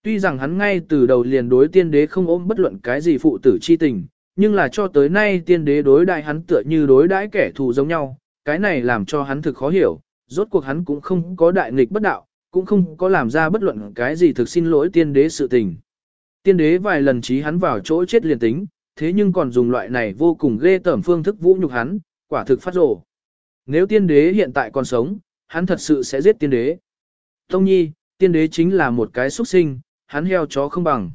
Tuy rằng hắn ngay từ đầu liền đối tiên đế không ôm bất luận cái gì phụ tử chi tình, nhưng là cho tới nay tiên đế đối đại hắn tựa như đối đãi kẻ thù giống nhau, cái này làm cho hắn thực khó hiểu, rốt cuộc hắn cũng không có đại nghịch bất đạo, cũng không có làm ra bất luận cái gì thực xin lỗi tiên đế sự tình. Tiên đế vài lần trí hắn vào chỗ chết liền tính, thế nhưng còn dùng loại này vô cùng ghê tởm phương thức vũ nhục hắn, quả thực phát rổ. Nếu tiên đế hiện tại còn sống, hắn thật sự sẽ giết tiên đế. Tông nhi, tiên đế chính là một cái xuất sinh, hắn heo chó không bằng.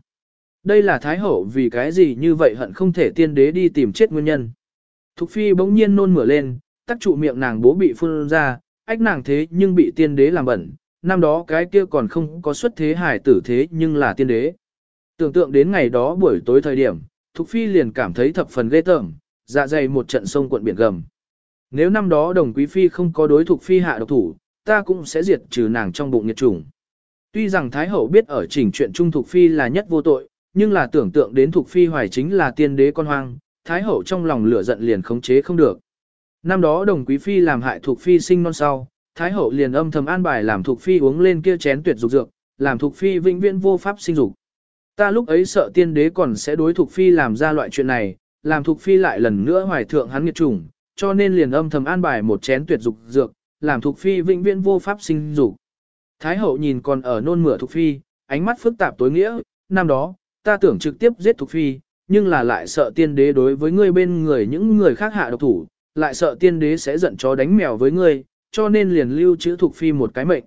Đây là Thái Hậu vì cái gì như vậy hận không thể tiên đế đi tìm chết nguyên nhân. Thục Phi bỗng nhiên nôn mửa lên, tắc trụ miệng nàng bố bị phun ra, ách nàng thế nhưng bị tiên đế làm bẩn, năm đó cái kia còn không có xuất thế hải tử thế nhưng là tiên đế. Tưởng tượng đến ngày đó buổi tối thời điểm, Thục Phi liền cảm thấy thập phần ghê tởm, dạ dày một trận sông cuộn biển gầm. Nếu năm đó đồng quý phi không có đối Thục Phi hạ độc thủ, ta cũng sẽ diệt trừ nàng trong bụng nhiệt chủng. Tuy rằng Thái Hậu biết ở chỉnh chuyện Trung Thục Phi là nhất vô tội, nhưng là tưởng tượng đến thuộc Phi hoài chính là tiên đế con hoang, Thái Hậu trong lòng lửa giận liền khống chế không được. Năm đó đồng quý phi làm hại thuộc Phi sinh non sau, Thái Hậu liền âm thầm an bài làm thuộc Phi uống lên kia chén tuyệt dục dược, làm thuộc Phi vĩnh viễn vô pháp sinh dục. Ta lúc ấy sợ tiên đế còn sẽ đối thuộc Phi làm ra loại chuyện này, làm thuộc Phi lại lần nữa hoài thượng hắn nghiệt chủng, cho nên liền âm thầm an bài một chén tuyệt dục dược, làm thuộc Phi vĩnh viễn vô pháp sinh dục. Thái hậu nhìn còn ở nôn mửa thuộc Phi, ánh mắt phức tạp tối nghĩa, năm đó, ta tưởng trực tiếp giết Thục Phi, nhưng là lại sợ tiên đế đối với ngươi bên người những người khác hạ độc thủ, lại sợ tiên đế sẽ giận chó đánh mèo với ngươi, cho nên liền lưu trữ Thục Phi một cái mệnh.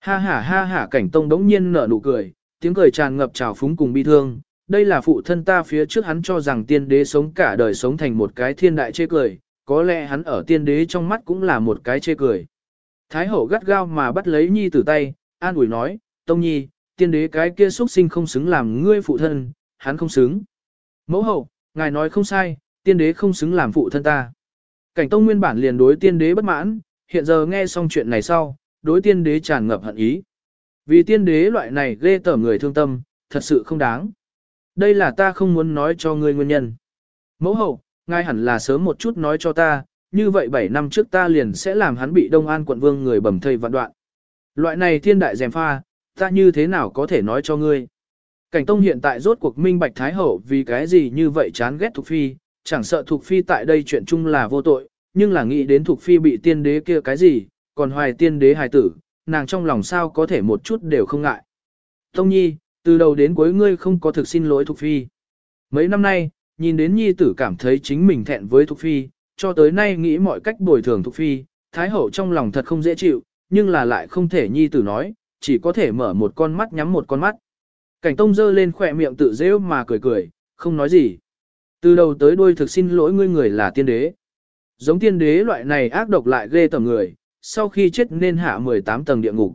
Ha ha ha ha cảnh tông đống nhiên nở nụ cười, tiếng cười tràn ngập trào phúng cùng bi thương. Đây là phụ thân ta phía trước hắn cho rằng tiên đế sống cả đời sống thành một cái thiên đại chê cười, có lẽ hắn ở tiên đế trong mắt cũng là một cái chê cười. Thái hậu gắt gao mà bắt lấy nhi tử tay, an ủi nói, Tông nhi, tiên đế cái kia xuất sinh không xứng làm ngươi phụ thân, hắn không xứng. Mẫu hậu, ngài nói không sai, tiên đế không xứng làm phụ thân ta. Cảnh tông nguyên bản liền đối tiên đế bất mãn, hiện giờ nghe xong chuyện này sau, đối tiên đế tràn ngập hận ý. Vì tiên đế loại này ghê tởm người thương tâm, thật sự không đáng. Đây là ta không muốn nói cho ngươi nguyên nhân. Mẫu hậu, ngài hẳn là sớm một chút nói cho ta, như vậy 7 năm trước ta liền sẽ làm hắn bị Đông An quận vương người bầm thây vạn đoạn. Loại này thiên đại dèm pha, ta như thế nào có thể nói cho ngươi. Cảnh Tông hiện tại rốt cuộc minh bạch Thái Hậu vì cái gì như vậy chán ghét Thục Phi, chẳng sợ Thục Phi tại đây chuyện chung là vô tội, nhưng là nghĩ đến Thục Phi bị tiên đế kia cái gì, còn hoài tiên đế hài tử, nàng trong lòng sao có thể một chút đều không ngại. Tông Nhi, từ đầu đến cuối ngươi không có thực xin lỗi Thục Phi. Mấy năm nay, nhìn đến Nhi tử cảm thấy chính mình thẹn với Thục Phi, cho tới nay nghĩ mọi cách bồi thường Thục Phi, Thái Hậu trong lòng thật không dễ chịu, nhưng là lại không thể Nhi tử nói, chỉ có thể mở một con mắt nhắm một con mắt. Cảnh Tông dơ lên khỏe miệng tự rêu mà cười cười, không nói gì. Từ đầu tới đuôi thực xin lỗi ngươi người là tiên đế. Giống tiên đế loại này ác độc lại ghê tởm người, sau khi chết nên hạ 18 tầng địa ngục.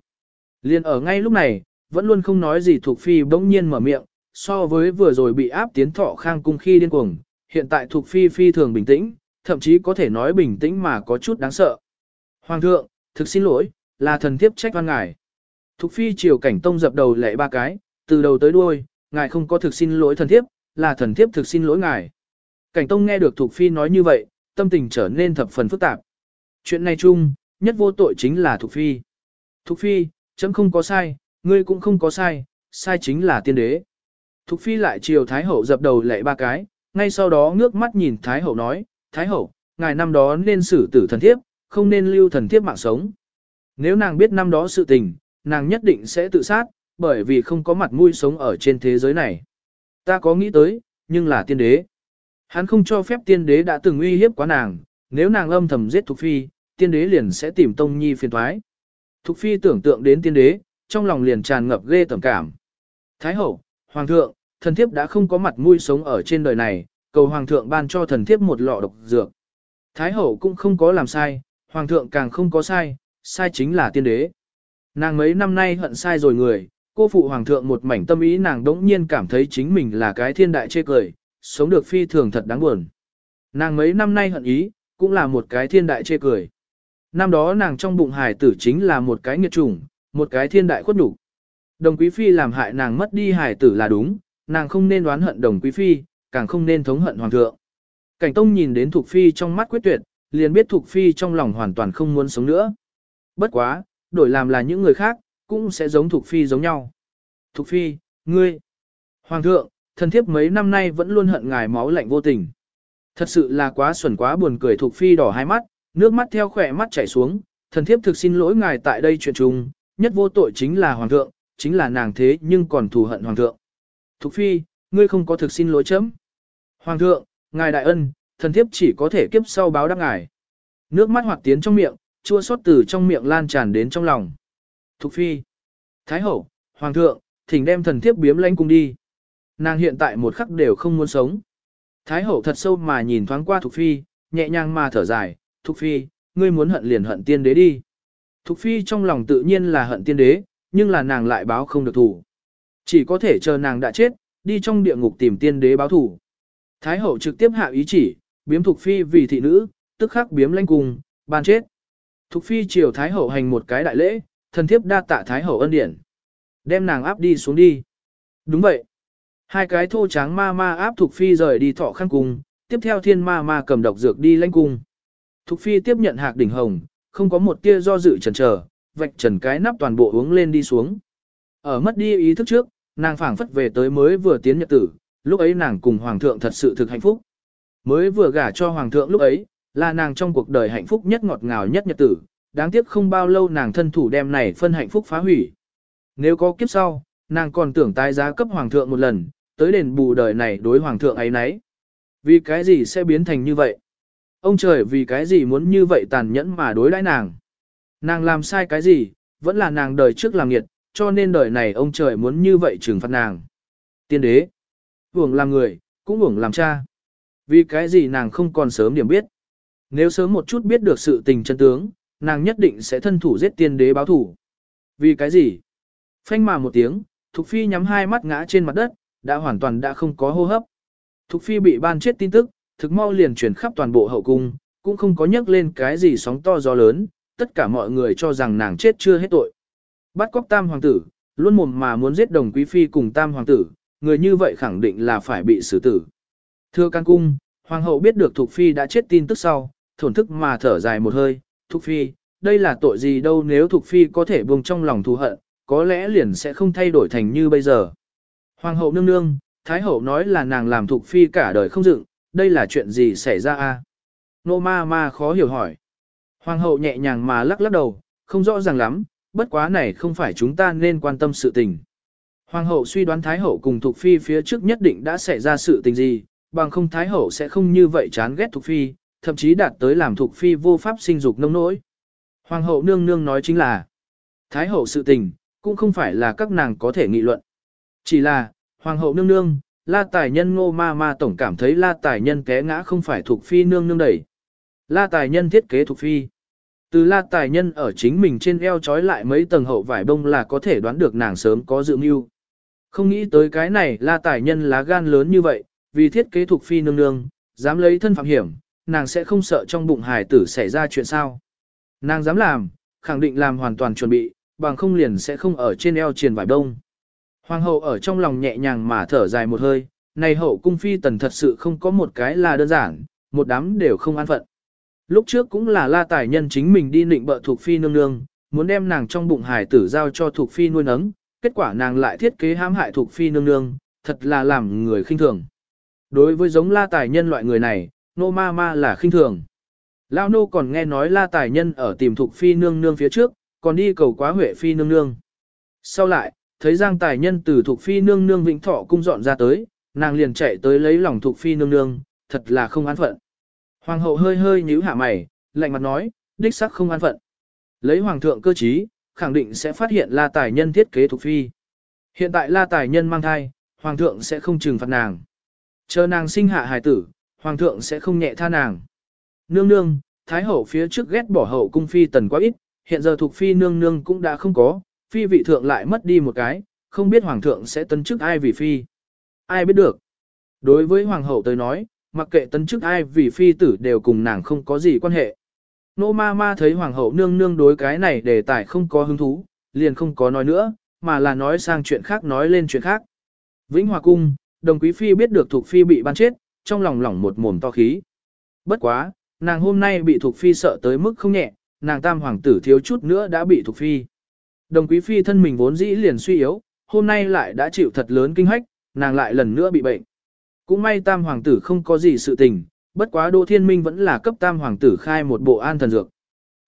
Liên ở ngay lúc này, vẫn luôn không nói gì Thục Phi bỗng nhiên mở miệng, so với vừa rồi bị áp tiến thọ khang cung khi điên cuồng, hiện tại Thục Phi phi thường bình tĩnh, thậm chí có thể nói bình tĩnh mà có chút đáng sợ. Hoàng thượng, thực xin lỗi, là thần thiếp trách văn ngài. Thục Phi chiều cảnh tông dập đầu lệ ba cái, từ đầu tới đuôi, ngài không có thực xin lỗi thần thiếp, là thần thiếp thực xin lỗi ngài. Cảnh tông nghe được Thục Phi nói như vậy, tâm tình trở nên thập phần phức tạp. Chuyện này chung, nhất vô tội chính là Thục Phi. Thục Phi, chấm không có sai, ngươi cũng không có sai, sai chính là tiên đế. Thục Phi lại chiều Thái Hậu dập đầu lệ ba cái, ngay sau đó ngước mắt nhìn Thái Hậu nói, Thái Hậu, ngài năm đó nên xử tử thần thiếp, không nên lưu thần thiếp mạng sống. Nếu nàng biết năm đó sự tình, nàng nhất định sẽ tự sát, bởi vì không có mặt mũi sống ở trên thế giới này. Ta có nghĩ tới, nhưng là tiên đế. Hắn không cho phép tiên đế đã từng uy hiếp quá nàng, nếu nàng âm thầm giết Thục Phi, tiên đế liền sẽ tìm Tông Nhi phiền thoái. Thục Phi tưởng tượng đến tiên đế, trong lòng liền tràn ngập ghê tầm cảm. Thái hậu, Hoàng thượng, thần thiếp đã không có mặt mũi sống ở trên đời này, cầu Hoàng thượng ban cho thần thiếp một lọ độc dược. Thái hậu cũng không có làm sai, Hoàng thượng càng không có sai, sai chính là tiên đế. Nàng mấy năm nay hận sai rồi người, cô phụ Hoàng thượng một mảnh tâm ý nàng đống nhiên cảm thấy chính mình là cái thiên đại chê cười, sống được phi thường thật đáng buồn. Nàng mấy năm nay hận ý, cũng là một cái thiên đại chê cười. Năm đó nàng trong bụng hải tử chính là một cái nghiệt chủng, một cái thiên đại khuất nhục. Đồng quý phi làm hại nàng mất đi hải tử là đúng, nàng không nên đoán hận đồng quý phi, càng không nên thống hận hoàng thượng. Cảnh tông nhìn đến Thục Phi trong mắt quyết tuyệt, liền biết Thục Phi trong lòng hoàn toàn không muốn sống nữa. Bất quá, đổi làm là những người khác, cũng sẽ giống Thục Phi giống nhau. Thục Phi, ngươi, Hoàng thượng, thần thiếp mấy năm nay vẫn luôn hận ngài máu lạnh vô tình. Thật sự là quá xuẩn quá buồn cười Thục Phi đỏ hai mắt, nước mắt theo khỏe mắt chảy xuống, thần thiếp thực xin lỗi ngài tại đây chuyện trùng, nhất vô tội chính là Hoàng thượng, chính là nàng thế nhưng còn thù hận Hoàng thượng. Thục Phi, ngươi không có thực xin lỗi chấm. Hoàng thượng, ngài đại ân, thần thiếp chỉ có thể kiếp sau báo đáp ngài. Nước mắt hoạt tiến trong miệng, chua xót từ trong miệng lan tràn đến trong lòng. Thục Phi, Thái Hậu, Hoàng thượng, thỉnh đem thần thiếp biếm lãnh cung đi. Nàng hiện tại một khắc đều không muốn sống. Thái Hậu thật sâu mà nhìn thoáng qua Thục Phi, nhẹ nhàng mà thở dài, Thục Phi, ngươi muốn hận liền hận tiên đế đi. Thục Phi trong lòng tự nhiên là hận tiên đế, nhưng là nàng lại báo không được thủ. Chỉ có thể chờ nàng đã chết, đi trong địa ngục tìm tiên đế báo thủ. Thái hậu trực tiếp hạ ý chỉ, biếm Thục Phi vì thị nữ, tức khắc biếm lãnh cung, ban chết. Thục Phi triều Thái hậu hành một cái đại lễ, thần thiếp đa tạ Thái hậu ân điển. Đem nàng áp đi xuống đi. Đúng vậy. Hai cái thô tráng ma ma áp Thục Phi rời đi thọ khăn cung, tiếp theo thiên ma ma cầm độc dược đi lãnh cung. Thục Phi tiếp nhận hạc đỉnh hồng, không có một tia do dự chần chờ, vạch trần cái nắp toàn bộ uống lên đi xuống. Ở mất đi ý thức trước, nàng phảng phất về tới mới vừa tiến nhật tử, lúc ấy nàng cùng hoàng thượng thật sự thực hạnh phúc. Mới vừa gả cho hoàng thượng lúc ấy, là nàng trong cuộc đời hạnh phúc nhất ngọt ngào nhất nhật tử, đáng tiếc không bao lâu nàng thân thủ đem này phân hạnh phúc phá hủy. Nếu có kiếp sau, nàng còn tưởng tái giá cấp hoàng thượng một lần, tới đền bù đời này đối hoàng thượng ấy nấy. Vì cái gì sẽ biến thành như vậy? Ông trời vì cái gì muốn như vậy tàn nhẫn mà đối đãi nàng? Nàng làm sai cái gì, vẫn là nàng đời trước làm nghiệt, cho nên đời này ông trời muốn như vậy trừng phạt nàng. Tiên đế, hưởng làm người, cũng hưởng làm cha. Vì cái gì nàng không còn sớm điểm biết. Nếu sớm một chút biết được sự tình chân tướng, nàng nhất định sẽ thân thủ giết tiên đế báo thủ. Vì cái gì? Phanh mà một tiếng, Thục Phi nhắm hai mắt ngã trên mặt đất, đã hoàn toàn đã không có hô hấp. Thục Phi bị ban chết tin tức, thực mau liền truyền khắp toàn bộ hậu cung, cũng không có nhắc lên cái gì sóng to gió lớn, tất cả mọi người cho rằng nàng chết chưa hết tội. Bắt cóc tam hoàng tử, luôn mồm mà muốn giết đồng quý phi cùng tam hoàng tử, người như vậy khẳng định là phải bị xử tử. Thưa can cung, hoàng hậu biết được Thục Phi đã chết tin tức sau, thổn thức mà thở dài một hơi, Thục Phi, đây là tội gì đâu nếu Thục Phi có thể buông trong lòng thù hận, có lẽ liền sẽ không thay đổi thành như bây giờ. Hoàng hậu nương nương, Thái hậu nói là nàng làm Thục Phi cả đời không dựng, đây là chuyện gì xảy ra a? Nô ma ma khó hiểu hỏi. Hoàng hậu nhẹ nhàng mà lắc lắc đầu, không rõ ràng lắm, bất quá này không phải chúng ta nên quan tâm sự tình. Hoàng hậu suy đoán Thái hậu cùng Thục Phi phía trước nhất định đã xảy ra sự tình gì, bằng không Thái hậu sẽ không như vậy chán ghét Thục Phi, thậm chí đạt tới làm thuộc Phi vô pháp sinh dục nông nỗi. Hoàng hậu nương nương nói chính là, Thái hậu sự tình, cũng không phải là các nàng có thể nghị luận. Chỉ là, Hoàng hậu nương nương, La Tài Nhân ngô ma ma tổng cảm thấy La Tài Nhân té ngã không phải thuộc Phi nương nương đẩy. La Tài Nhân thiết kế thuộc Phi. Từ La Tài Nhân ở chính mình trên eo trói lại mấy tầng hậu vải bông là có thể đoán được nàng sớm có dự mưu. Không nghĩ tới cái này La Tài Nhân lá gan lớn như vậy, vì thiết kế thuộc Phi nương nương, dám lấy thân phạm hiểm, nàng sẽ không sợ trong bụng hài tử xảy ra chuyện sao. Nàng dám làm, khẳng định làm hoàn toàn chuẩn bị, bằng không liền sẽ không ở trên eo triền vải đông. Hoàng hậu ở trong lòng nhẹ nhàng mà thở dài một hơi, này hậu cung phi tần thật sự không có một cái là đơn giản, một đám đều không an phận. Lúc trước cũng là la tài nhân chính mình đi nịnh bợ thuộc phi nương nương, muốn đem nàng trong bụng hài tử giao cho thuộc phi nuôi nấng, kết quả nàng lại thiết kế hãm hại thuộc phi nương nương, thật là làm người khinh thường. Đối với giống la tài nhân loại người này, nô ma ma là khinh thường. Lao nô còn nghe nói la tài nhân ở tìm thục phi nương nương phía trước, còn đi cầu quá huệ phi nương nương. Sau lại, thấy Giang Tài Nhân từ thục phi nương nương Vĩnh Thọ cung dọn ra tới, nàng liền chạy tới lấy lòng thục phi nương nương, thật là không an phận. Hoàng hậu hơi hơi nhíu hạ mày, lạnh mặt nói, đích xác không an phận. Lấy hoàng thượng cơ trí, khẳng định sẽ phát hiện La Tài Nhân thiết kế thục phi. Hiện tại La Tài Nhân mang thai, hoàng thượng sẽ không trừng phạt nàng. Chờ nàng sinh hạ hài tử, hoàng thượng sẽ không nhẹ tha nàng. Nương nương, thái hậu phía trước ghét bỏ hậu cung phi tần quá ít, hiện giờ thuộc phi nương nương cũng đã không có, phi vị thượng lại mất đi một cái, không biết hoàng thượng sẽ tấn chức ai vì phi. Ai biết được. Đối với hoàng hậu tới nói, mặc kệ tấn chức ai vì phi tử đều cùng nàng không có gì quan hệ. Nô ma ma thấy hoàng hậu nương nương đối cái này đề tài không có hứng thú, liền không có nói nữa, mà là nói sang chuyện khác nói lên chuyện khác. Vĩnh Hòa Cung, đồng quý phi biết được thuộc phi bị ban chết, trong lòng lỏng một mồm to khí. Bất quá, nàng hôm nay bị Thục phi sợ tới mức không nhẹ, nàng tam hoàng tử thiếu chút nữa đã bị Thục phi. Đồng quý phi thân mình vốn dĩ liền suy yếu, hôm nay lại đã chịu thật lớn kinh hách, nàng lại lần nữa bị bệnh. Cũng may tam hoàng tử không có gì sự tình, bất quá Đỗ Thiên Minh vẫn là cấp tam hoàng tử khai một bộ an thần dược.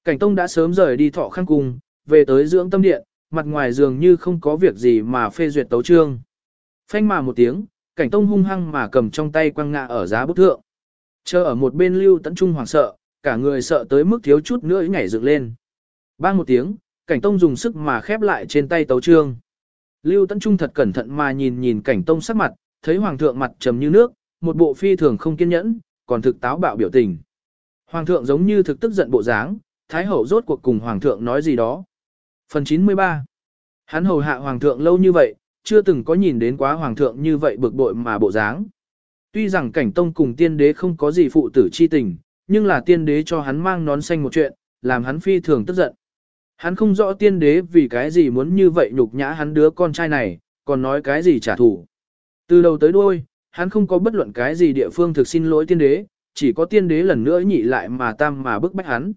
Cảnh Tông đã sớm rời đi thọ khăn cung, về tới dưỡng tâm điện, mặt ngoài dường như không có việc gì mà phê duyệt tấu trương. Phanh mà một tiếng, Cảnh Tông hung hăng mà cầm trong tay quăng ngã ở giá bút thượng. Chờ ở một bên lưu tấn trung hoàng sợ, cả người sợ tới mức thiếu chút nữa nhảy dựng lên. Bang một tiếng, cảnh tông dùng sức mà khép lại trên tay tấu trương. Lưu Tấn Trung thật cẩn thận mà nhìn nhìn cảnh tông sắc mặt, thấy hoàng thượng mặt trầm như nước, một bộ phi thường không kiên nhẫn, còn thực táo bạo biểu tình. Hoàng thượng giống như thực tức giận bộ dáng, thái hậu rốt cuộc cùng hoàng thượng nói gì đó. Phần 93 Hắn hầu hạ hoàng thượng lâu như vậy, chưa từng có nhìn đến quá hoàng thượng như vậy bực bội mà bộ dáng. Tuy rằng cảnh tông cùng tiên đế không có gì phụ tử chi tình, nhưng là tiên đế cho hắn mang nón xanh một chuyện, làm hắn phi thường tức giận. Hắn không rõ tiên đế vì cái gì muốn như vậy nhục nhã hắn đứa con trai này, còn nói cái gì trả thù. Từ đầu tới đuôi, hắn không có bất luận cái gì địa phương thực xin lỗi tiên đế, chỉ có tiên đế lần nữa nhị lại mà tam mà bức bách hắn.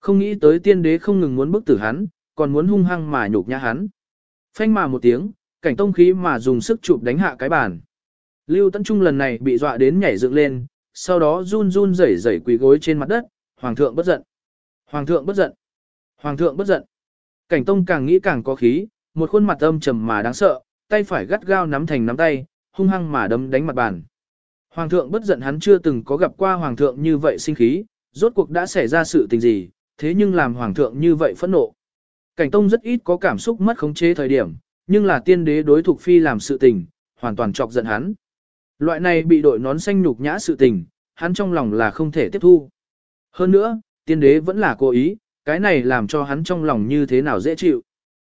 Không nghĩ tới tiên đế không ngừng muốn bức tử hắn, còn muốn hung hăng mà nhục nhã hắn. Phanh mà một tiếng, cảnh tông khí mà dùng sức chụp đánh hạ cái bàn. Lưu Tấn Trung lần này bị dọa đến nhảy dựng lên, sau đó run run rẩy rẩy quỳ gối trên mặt đất, hoàng thượng bất giận. Hoàng thượng bất giận. Hoàng thượng bất giận. Cảnh tông càng nghĩ càng có khí, một khuôn mặt âm trầm mà đáng sợ, tay phải gắt gao nắm thành nắm tay, hung hăng mà đấm đánh mặt bàn. Hoàng thượng bất giận hắn chưa từng có gặp qua hoàng thượng như vậy sinh khí, rốt cuộc đã xảy ra sự tình gì, thế nhưng làm hoàng thượng như vậy phẫn nộ. Cảnh tông rất ít có cảm xúc mất khống chế thời điểm, nhưng là tiên đế đối thuộc phi làm sự tình, hoàn toàn chọc giận hắn. Loại này bị đội nón xanh nhục nhã sự tình, hắn trong lòng là không thể tiếp thu. Hơn nữa, tiên đế vẫn là cố ý, cái này làm cho hắn trong lòng như thế nào dễ chịu.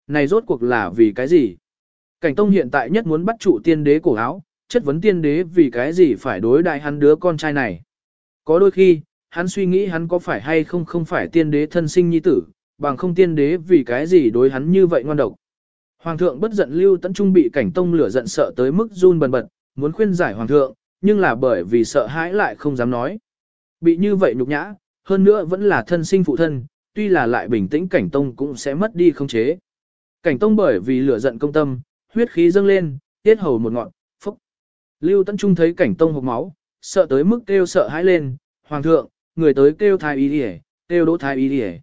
Này rốt cuộc là vì cái gì? Cảnh Tông hiện tại nhất muốn bắt trụ tiên đế cổ áo, chất vấn tiên đế vì cái gì phải đối đại hắn đứa con trai này. Có đôi khi, hắn suy nghĩ hắn có phải hay không không phải tiên đế thân sinh nhi tử, bằng không tiên đế vì cái gì đối hắn như vậy ngoan độc. Hoàng thượng bất giận lưu tấn trung bị cảnh tông lửa giận sợ tới mức run bần bật, muốn khuyên giải hoàng thượng, nhưng là bởi vì sợ hãi lại không dám nói. Bị như vậy nhục nhã, hơn nữa vẫn là thân sinh phụ thân, tuy là lại bình tĩnh cảnh tông cũng sẽ mất đi không chế. Cảnh tông bởi vì lửa giận công tâm, huyết khí dâng lên, tiết hầu một ngọn, phúc. Lưu Tấn Trung thấy cảnh tông hộc máu, sợ tới mức kêu sợ hãi lên, hoàng thượng, người tới kêu thái y đi kêu đỗ thái y đi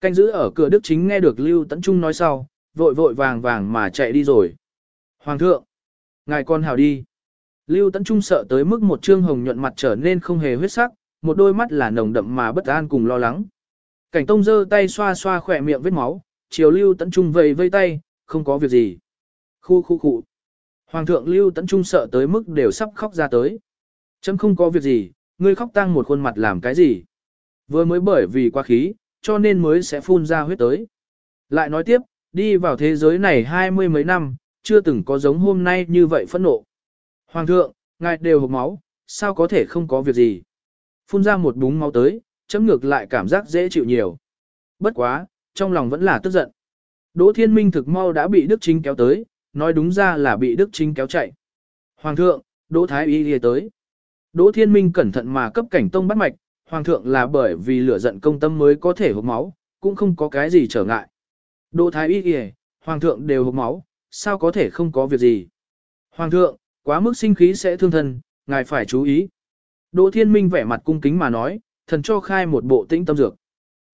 Canh giữ ở cửa đức chính nghe được Lưu Tấn Trung nói sau, vội vội vàng vàng mà chạy đi rồi. Hoàng thượng, ngài con hào đi. Lưu Tấn Trung sợ tới mức một trương hồng nhuận mặt trở nên không hề huyết sắc, một đôi mắt là nồng đậm mà bất an cùng lo lắng. Cảnh Tông giơ tay xoa xoa khỏe miệng vết máu, chiều Lưu Tấn Trung vầy vây tay, không có việc gì. Khu khu khu. Hoàng thượng Lưu Tấn Trung sợ tới mức đều sắp khóc ra tới. Chấm không có việc gì, ngươi khóc tang một khuôn mặt làm cái gì. Vừa mới bởi vì quá khí, cho nên mới sẽ phun ra huyết tới. Lại nói tiếp, đi vào thế giới này hai mươi mấy năm, chưa từng có giống hôm nay như vậy phẫn nộ. Hoàng thượng, ngài đều hộc máu, sao có thể không có việc gì. Phun ra một búng máu tới, chấm ngược lại cảm giác dễ chịu nhiều. Bất quá, trong lòng vẫn là tức giận. Đỗ Thiên Minh thực mau đã bị Đức Chính kéo tới, nói đúng ra là bị Đức Chính kéo chạy. Hoàng thượng, Đỗ Thái Y đi tới. Đỗ Thiên Minh cẩn thận mà cấp cảnh tông bắt mạch, Hoàng thượng là bởi vì lửa giận công tâm mới có thể hộp máu, cũng không có cái gì trở ngại. Đỗ Thái Y kìa, Hoàng thượng đều hộp máu, sao có thể không có việc gì. Hoàng thượng, quá mức sinh khí sẽ thương thân, ngài phải chú ý. Đỗ Thiên Minh vẻ mặt cung kính mà nói, thần cho khai một bộ tĩnh tâm dược.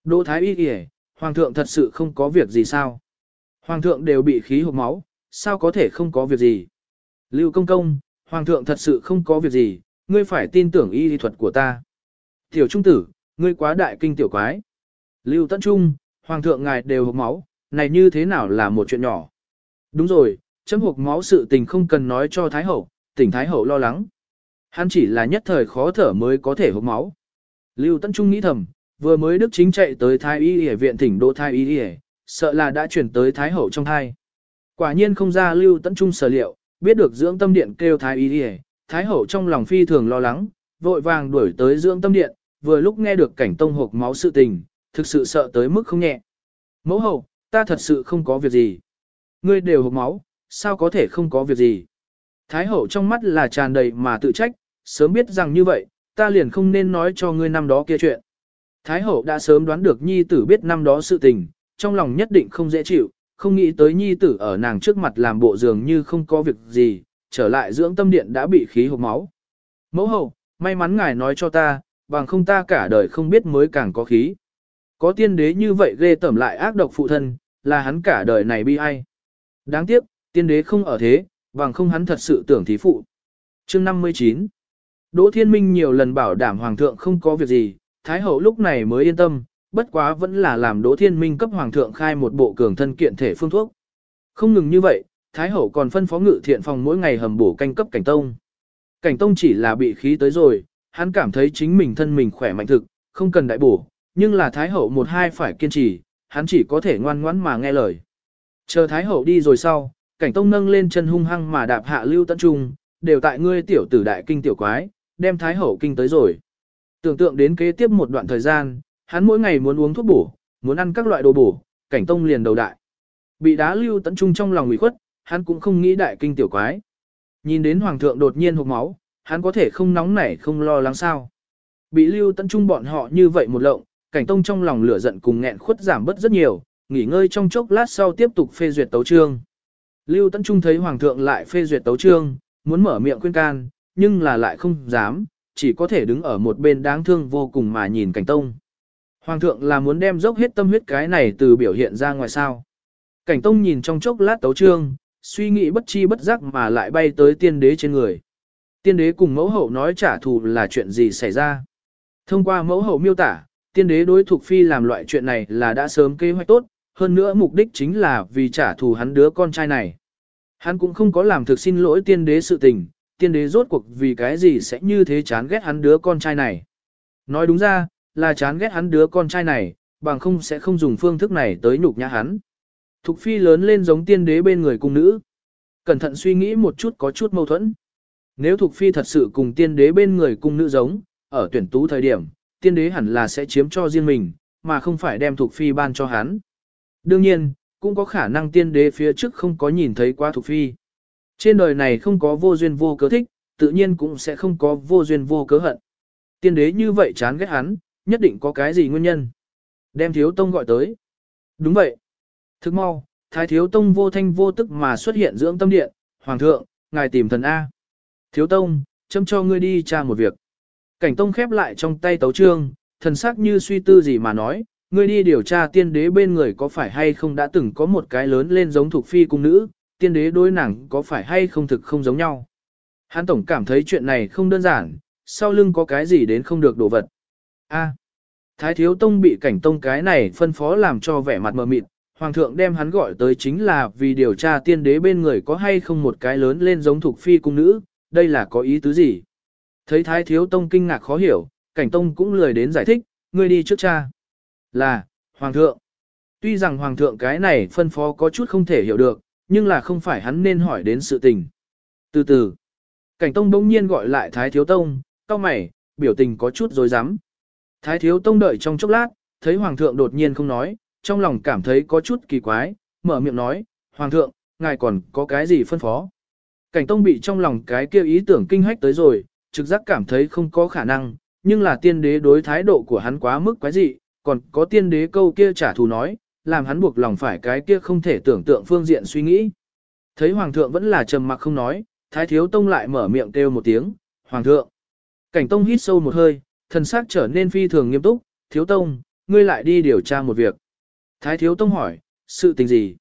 Đỗ Thái Y kìa, Hoàng thượng thật sự không có việc gì sao. Hoàng thượng đều bị khí hộp máu, sao có thể không có việc gì. Lưu công công, Hoàng thượng thật sự không có việc gì, ngươi phải tin tưởng y lý thuật của ta. Tiểu trung tử, ngươi quá đại kinh tiểu quái. Lưu tận Trung, Hoàng thượng ngài đều hộp máu, này như thế nào là một chuyện nhỏ. Đúng rồi, chấm hộp máu sự tình không cần nói cho Thái Hậu, tỉnh Thái Hậu lo lắng. Hắn chỉ là nhất thời khó thở mới có thể hộp máu. Lưu Tân Trung nghĩ thầm, vừa mới Đức Chính chạy tới Thái Y Y viện thỉnh đô Thái Y Y, sợ là đã chuyển tới Thái Hậu trong thai. Quả nhiên không ra Lưu Tân Trung sở liệu, biết được dưỡng tâm điện kêu Thái Y Y, Thái Hậu trong lòng phi thường lo lắng, vội vàng đuổi tới dưỡng tâm điện, vừa lúc nghe được cảnh tông hộp máu sự tình, thực sự sợ tới mức không nhẹ. Mẫu hậu, ta thật sự không có việc gì. Ngươi đều hộp máu, sao có thể không có việc gì. Thái hậu trong mắt là tràn đầy mà tự trách, sớm biết rằng như vậy, ta liền không nên nói cho ngươi năm đó kia chuyện. Thái hậu đã sớm đoán được nhi tử biết năm đó sự tình, trong lòng nhất định không dễ chịu, không nghĩ tới nhi tử ở nàng trước mặt làm bộ dường như không có việc gì, trở lại dưỡng tâm điện đã bị khí hộp máu. Mẫu hậu, may mắn ngài nói cho ta, bằng không ta cả đời không biết mới càng có khí. Có tiên đế như vậy ghê tẩm lại ác độc phụ thân, là hắn cả đời này bi ai. Đáng tiếc, tiên đế không ở thế, bằng không hắn thật sự tưởng thí phụ. Chương 59 Đỗ Thiên Minh nhiều lần bảo đảm Hoàng thượng không có việc gì, Thái hậu lúc này mới yên tâm, bất quá vẫn là làm Đỗ Thiên Minh cấp Hoàng thượng khai một bộ cường thân kiện thể phương thuốc. Không ngừng như vậy, Thái hậu còn phân phó ngự thiện phòng mỗi ngày hầm bổ canh cấp cảnh tông. Cảnh tông chỉ là bị khí tới rồi, hắn cảm thấy chính mình thân mình khỏe mạnh thực, không cần đại bổ, nhưng là Thái hậu một hai phải kiên trì, hắn chỉ có thể ngoan ngoãn mà nghe lời. Chờ Thái hậu đi rồi sau, cảnh tông nâng lên chân hung hăng mà đạp hạ lưu tận trung, đều tại ngươi tiểu tử đại kinh tiểu quái, đem thái hậu kinh tới rồi. Tưởng tượng đến kế tiếp một đoạn thời gian, hắn mỗi ngày muốn uống thuốc bổ, muốn ăn các loại đồ bổ, cảnh tông liền đầu đại. Bị đá lưu tận trung trong lòng ủy khuất, hắn cũng không nghĩ đại kinh tiểu quái. Nhìn đến hoàng thượng đột nhiên hộc máu, hắn có thể không nóng nảy không lo lắng sao. Bị lưu tận trung bọn họ như vậy một lộng, cảnh tông trong lòng lửa giận cùng nghẹn khuất giảm bớt rất nhiều, nghỉ ngơi trong chốc lát sau tiếp tục phê duyệt tấu trương. Lưu Tấn Trung thấy Hoàng thượng lại phê duyệt tấu trương, muốn mở miệng khuyên can, nhưng là lại không dám, chỉ có thể đứng ở một bên đáng thương vô cùng mà nhìn cảnh tông. Hoàng thượng là muốn đem dốc hết tâm huyết cái này từ biểu hiện ra ngoài sao. Cảnh tông nhìn trong chốc lát tấu trương, suy nghĩ bất chi bất giác mà lại bay tới tiên đế trên người. Tiên đế cùng mẫu hậu nói trả thù là chuyện gì xảy ra. Thông qua mẫu hậu miêu tả, tiên đế đối thuộc phi làm loại chuyện này là đã sớm kế hoạch tốt, hơn nữa mục đích chính là vì trả thù hắn đứa con trai này. Hắn cũng không có làm thực xin lỗi tiên đế sự tình, tiên đế rốt cuộc vì cái gì sẽ như thế chán ghét hắn đứa con trai này. Nói đúng ra, là chán ghét hắn đứa con trai này, bằng không sẽ không dùng phương thức này tới nhục nhã hắn. Thục phi lớn lên giống tiên đế bên người cung nữ. Cẩn thận suy nghĩ một chút có chút mâu thuẫn. Nếu Thục phi thật sự cùng tiên đế bên người cung nữ giống, ở tuyển tú thời điểm, tiên đế hẳn là sẽ chiếm cho riêng mình, mà không phải đem Thuộc phi ban cho hắn. Đương nhiên, cũng có khả năng tiên đế phía trước không có nhìn thấy qua Thuộc phi. Trên đời này không có vô duyên vô cớ thích, tự nhiên cũng sẽ không có vô duyên vô cớ hận. Tiên đế như vậy chán ghét hắn, nhất định có cái gì nguyên nhân. Đem thiếu tông gọi tới. Đúng vậy. Thức mau, thái thiếu tông vô thanh vô tức mà xuất hiện dưỡng tâm điện, hoàng thượng, ngài tìm thần A. Thiếu tông, châm cho ngươi đi tra một việc. Cảnh tông khép lại trong tay tấu trương, thần sắc như suy tư gì mà nói, ngươi đi điều tra tiên đế bên người có phải hay không đã từng có một cái lớn lên giống thuộc phi cung nữ, tiên đế đối nàng có phải hay không thực không giống nhau. Hán tổng cảm thấy chuyện này không đơn giản, sau lưng có cái gì đến không được đổ vật. A. Thái thiếu tông bị cảnh tông cái này phân phó làm cho vẻ mặt mờ mịt, hoàng thượng đem hắn gọi tới chính là vì điều tra tiên đế bên người có hay không một cái lớn lên giống thuộc phi cung nữ, đây là có ý tứ gì. Thấy thái thiếu tông kinh ngạc khó hiểu, cảnh tông cũng lười đến giải thích, ngươi đi trước cha. Là, hoàng thượng. Tuy rằng hoàng thượng cái này phân phó có chút không thể hiểu được, nhưng là không phải hắn nên hỏi đến sự tình. Từ từ, cảnh tông bỗng nhiên gọi lại thái thiếu tông, cao mày, biểu tình có chút dối rắm Thái thiếu tông đợi trong chốc lát, thấy hoàng thượng đột nhiên không nói, trong lòng cảm thấy có chút kỳ quái, mở miệng nói, hoàng thượng, ngài còn có cái gì phân phó. Cảnh tông bị trong lòng cái kia ý tưởng kinh hách tới rồi, trực giác cảm thấy không có khả năng, nhưng là tiên đế đối thái độ của hắn quá mức quái dị, còn có tiên đế câu kia trả thù nói, làm hắn buộc lòng phải cái kia không thể tưởng tượng phương diện suy nghĩ. Thấy hoàng thượng vẫn là trầm mặc không nói, thái thiếu tông lại mở miệng kêu một tiếng, hoàng thượng. Cảnh tông hít sâu một hơi, thần sắc trở nên phi thường nghiêm túc, thiếu tông, ngươi lại đi điều tra một việc. Thái thiếu tông hỏi, sự tình gì?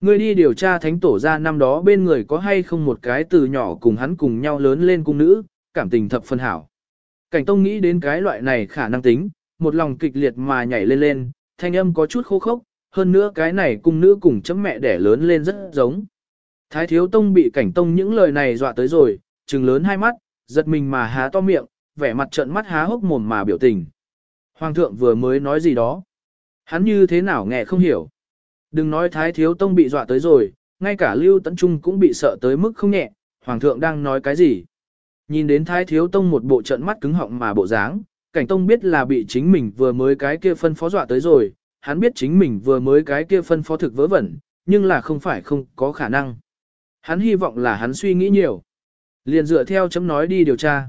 Ngươi đi điều tra thánh tổ ra năm đó bên người có hay không một cái từ nhỏ cùng hắn cùng nhau lớn lên cung nữ, cảm tình thập phân hảo. Cảnh tông nghĩ đến cái loại này khả năng tính, một lòng kịch liệt mà nhảy lên lên, thanh âm có chút khô khốc, hơn nữa cái này cung nữ cùng chấm mẹ đẻ lớn lên rất giống. Thái thiếu tông bị cảnh tông những lời này dọa tới rồi, trừng lớn hai mắt, giật mình mà há to miệng, vẻ mặt trợn mắt há hốc mồm mà biểu tình. Hoàng thượng vừa mới nói gì đó. Hắn như thế nào nghe không hiểu. Đừng nói thái thiếu tông bị dọa tới rồi, ngay cả lưu tấn trung cũng bị sợ tới mức không nhẹ, hoàng thượng đang nói cái gì. Nhìn đến thái thiếu tông một bộ trận mắt cứng họng mà bộ dáng, cảnh tông biết là bị chính mình vừa mới cái kia phân phó dọa tới rồi, hắn biết chính mình vừa mới cái kia phân phó thực vớ vẩn, nhưng là không phải không có khả năng. Hắn hy vọng là hắn suy nghĩ nhiều. Liền dựa theo chấm nói đi điều tra.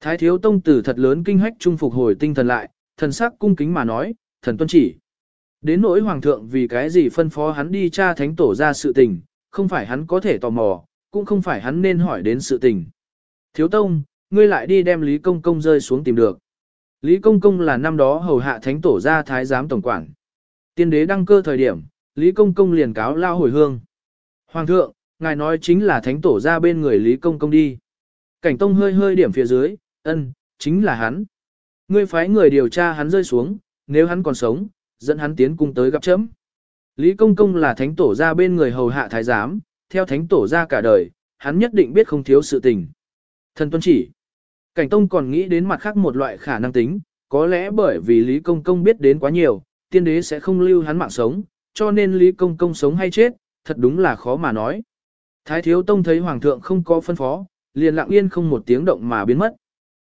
Thái thiếu tông tử thật lớn kinh hách trung phục hồi tinh thần lại, thần sắc cung kính mà nói, thần tuân chỉ. Đến nỗi hoàng thượng vì cái gì phân phó hắn đi tra thánh tổ ra sự tình, không phải hắn có thể tò mò, cũng không phải hắn nên hỏi đến sự tình. Thiếu tông, ngươi lại đi đem Lý Công Công rơi xuống tìm được. Lý Công Công là năm đó hầu hạ thánh tổ ra thái giám tổng quản. Tiên đế đăng cơ thời điểm, Lý Công Công liền cáo lao hồi hương. Hoàng thượng, ngài nói chính là thánh tổ ra bên người Lý Công Công đi. Cảnh Tông hơi hơi điểm phía dưới, ân, chính là hắn. Ngươi phái người điều tra hắn rơi xuống, nếu hắn còn sống, dẫn hắn tiến cung tới gặp chấm. Lý Công Công là thánh tổ ra bên người hầu hạ thái giám, theo thánh tổ ra cả đời, hắn nhất định biết không thiếu sự tình. Thần tuân chỉ. Cảnh Tông còn nghĩ đến mặt khác một loại khả năng tính, có lẽ bởi vì Lý Công Công biết đến quá nhiều, tiên đế sẽ không lưu hắn mạng sống, cho nên Lý Công Công sống hay chết, thật đúng là khó mà nói. Thái thiếu tông thấy hoàng thượng không có phân phó, liền lặng yên không một tiếng động mà biến mất.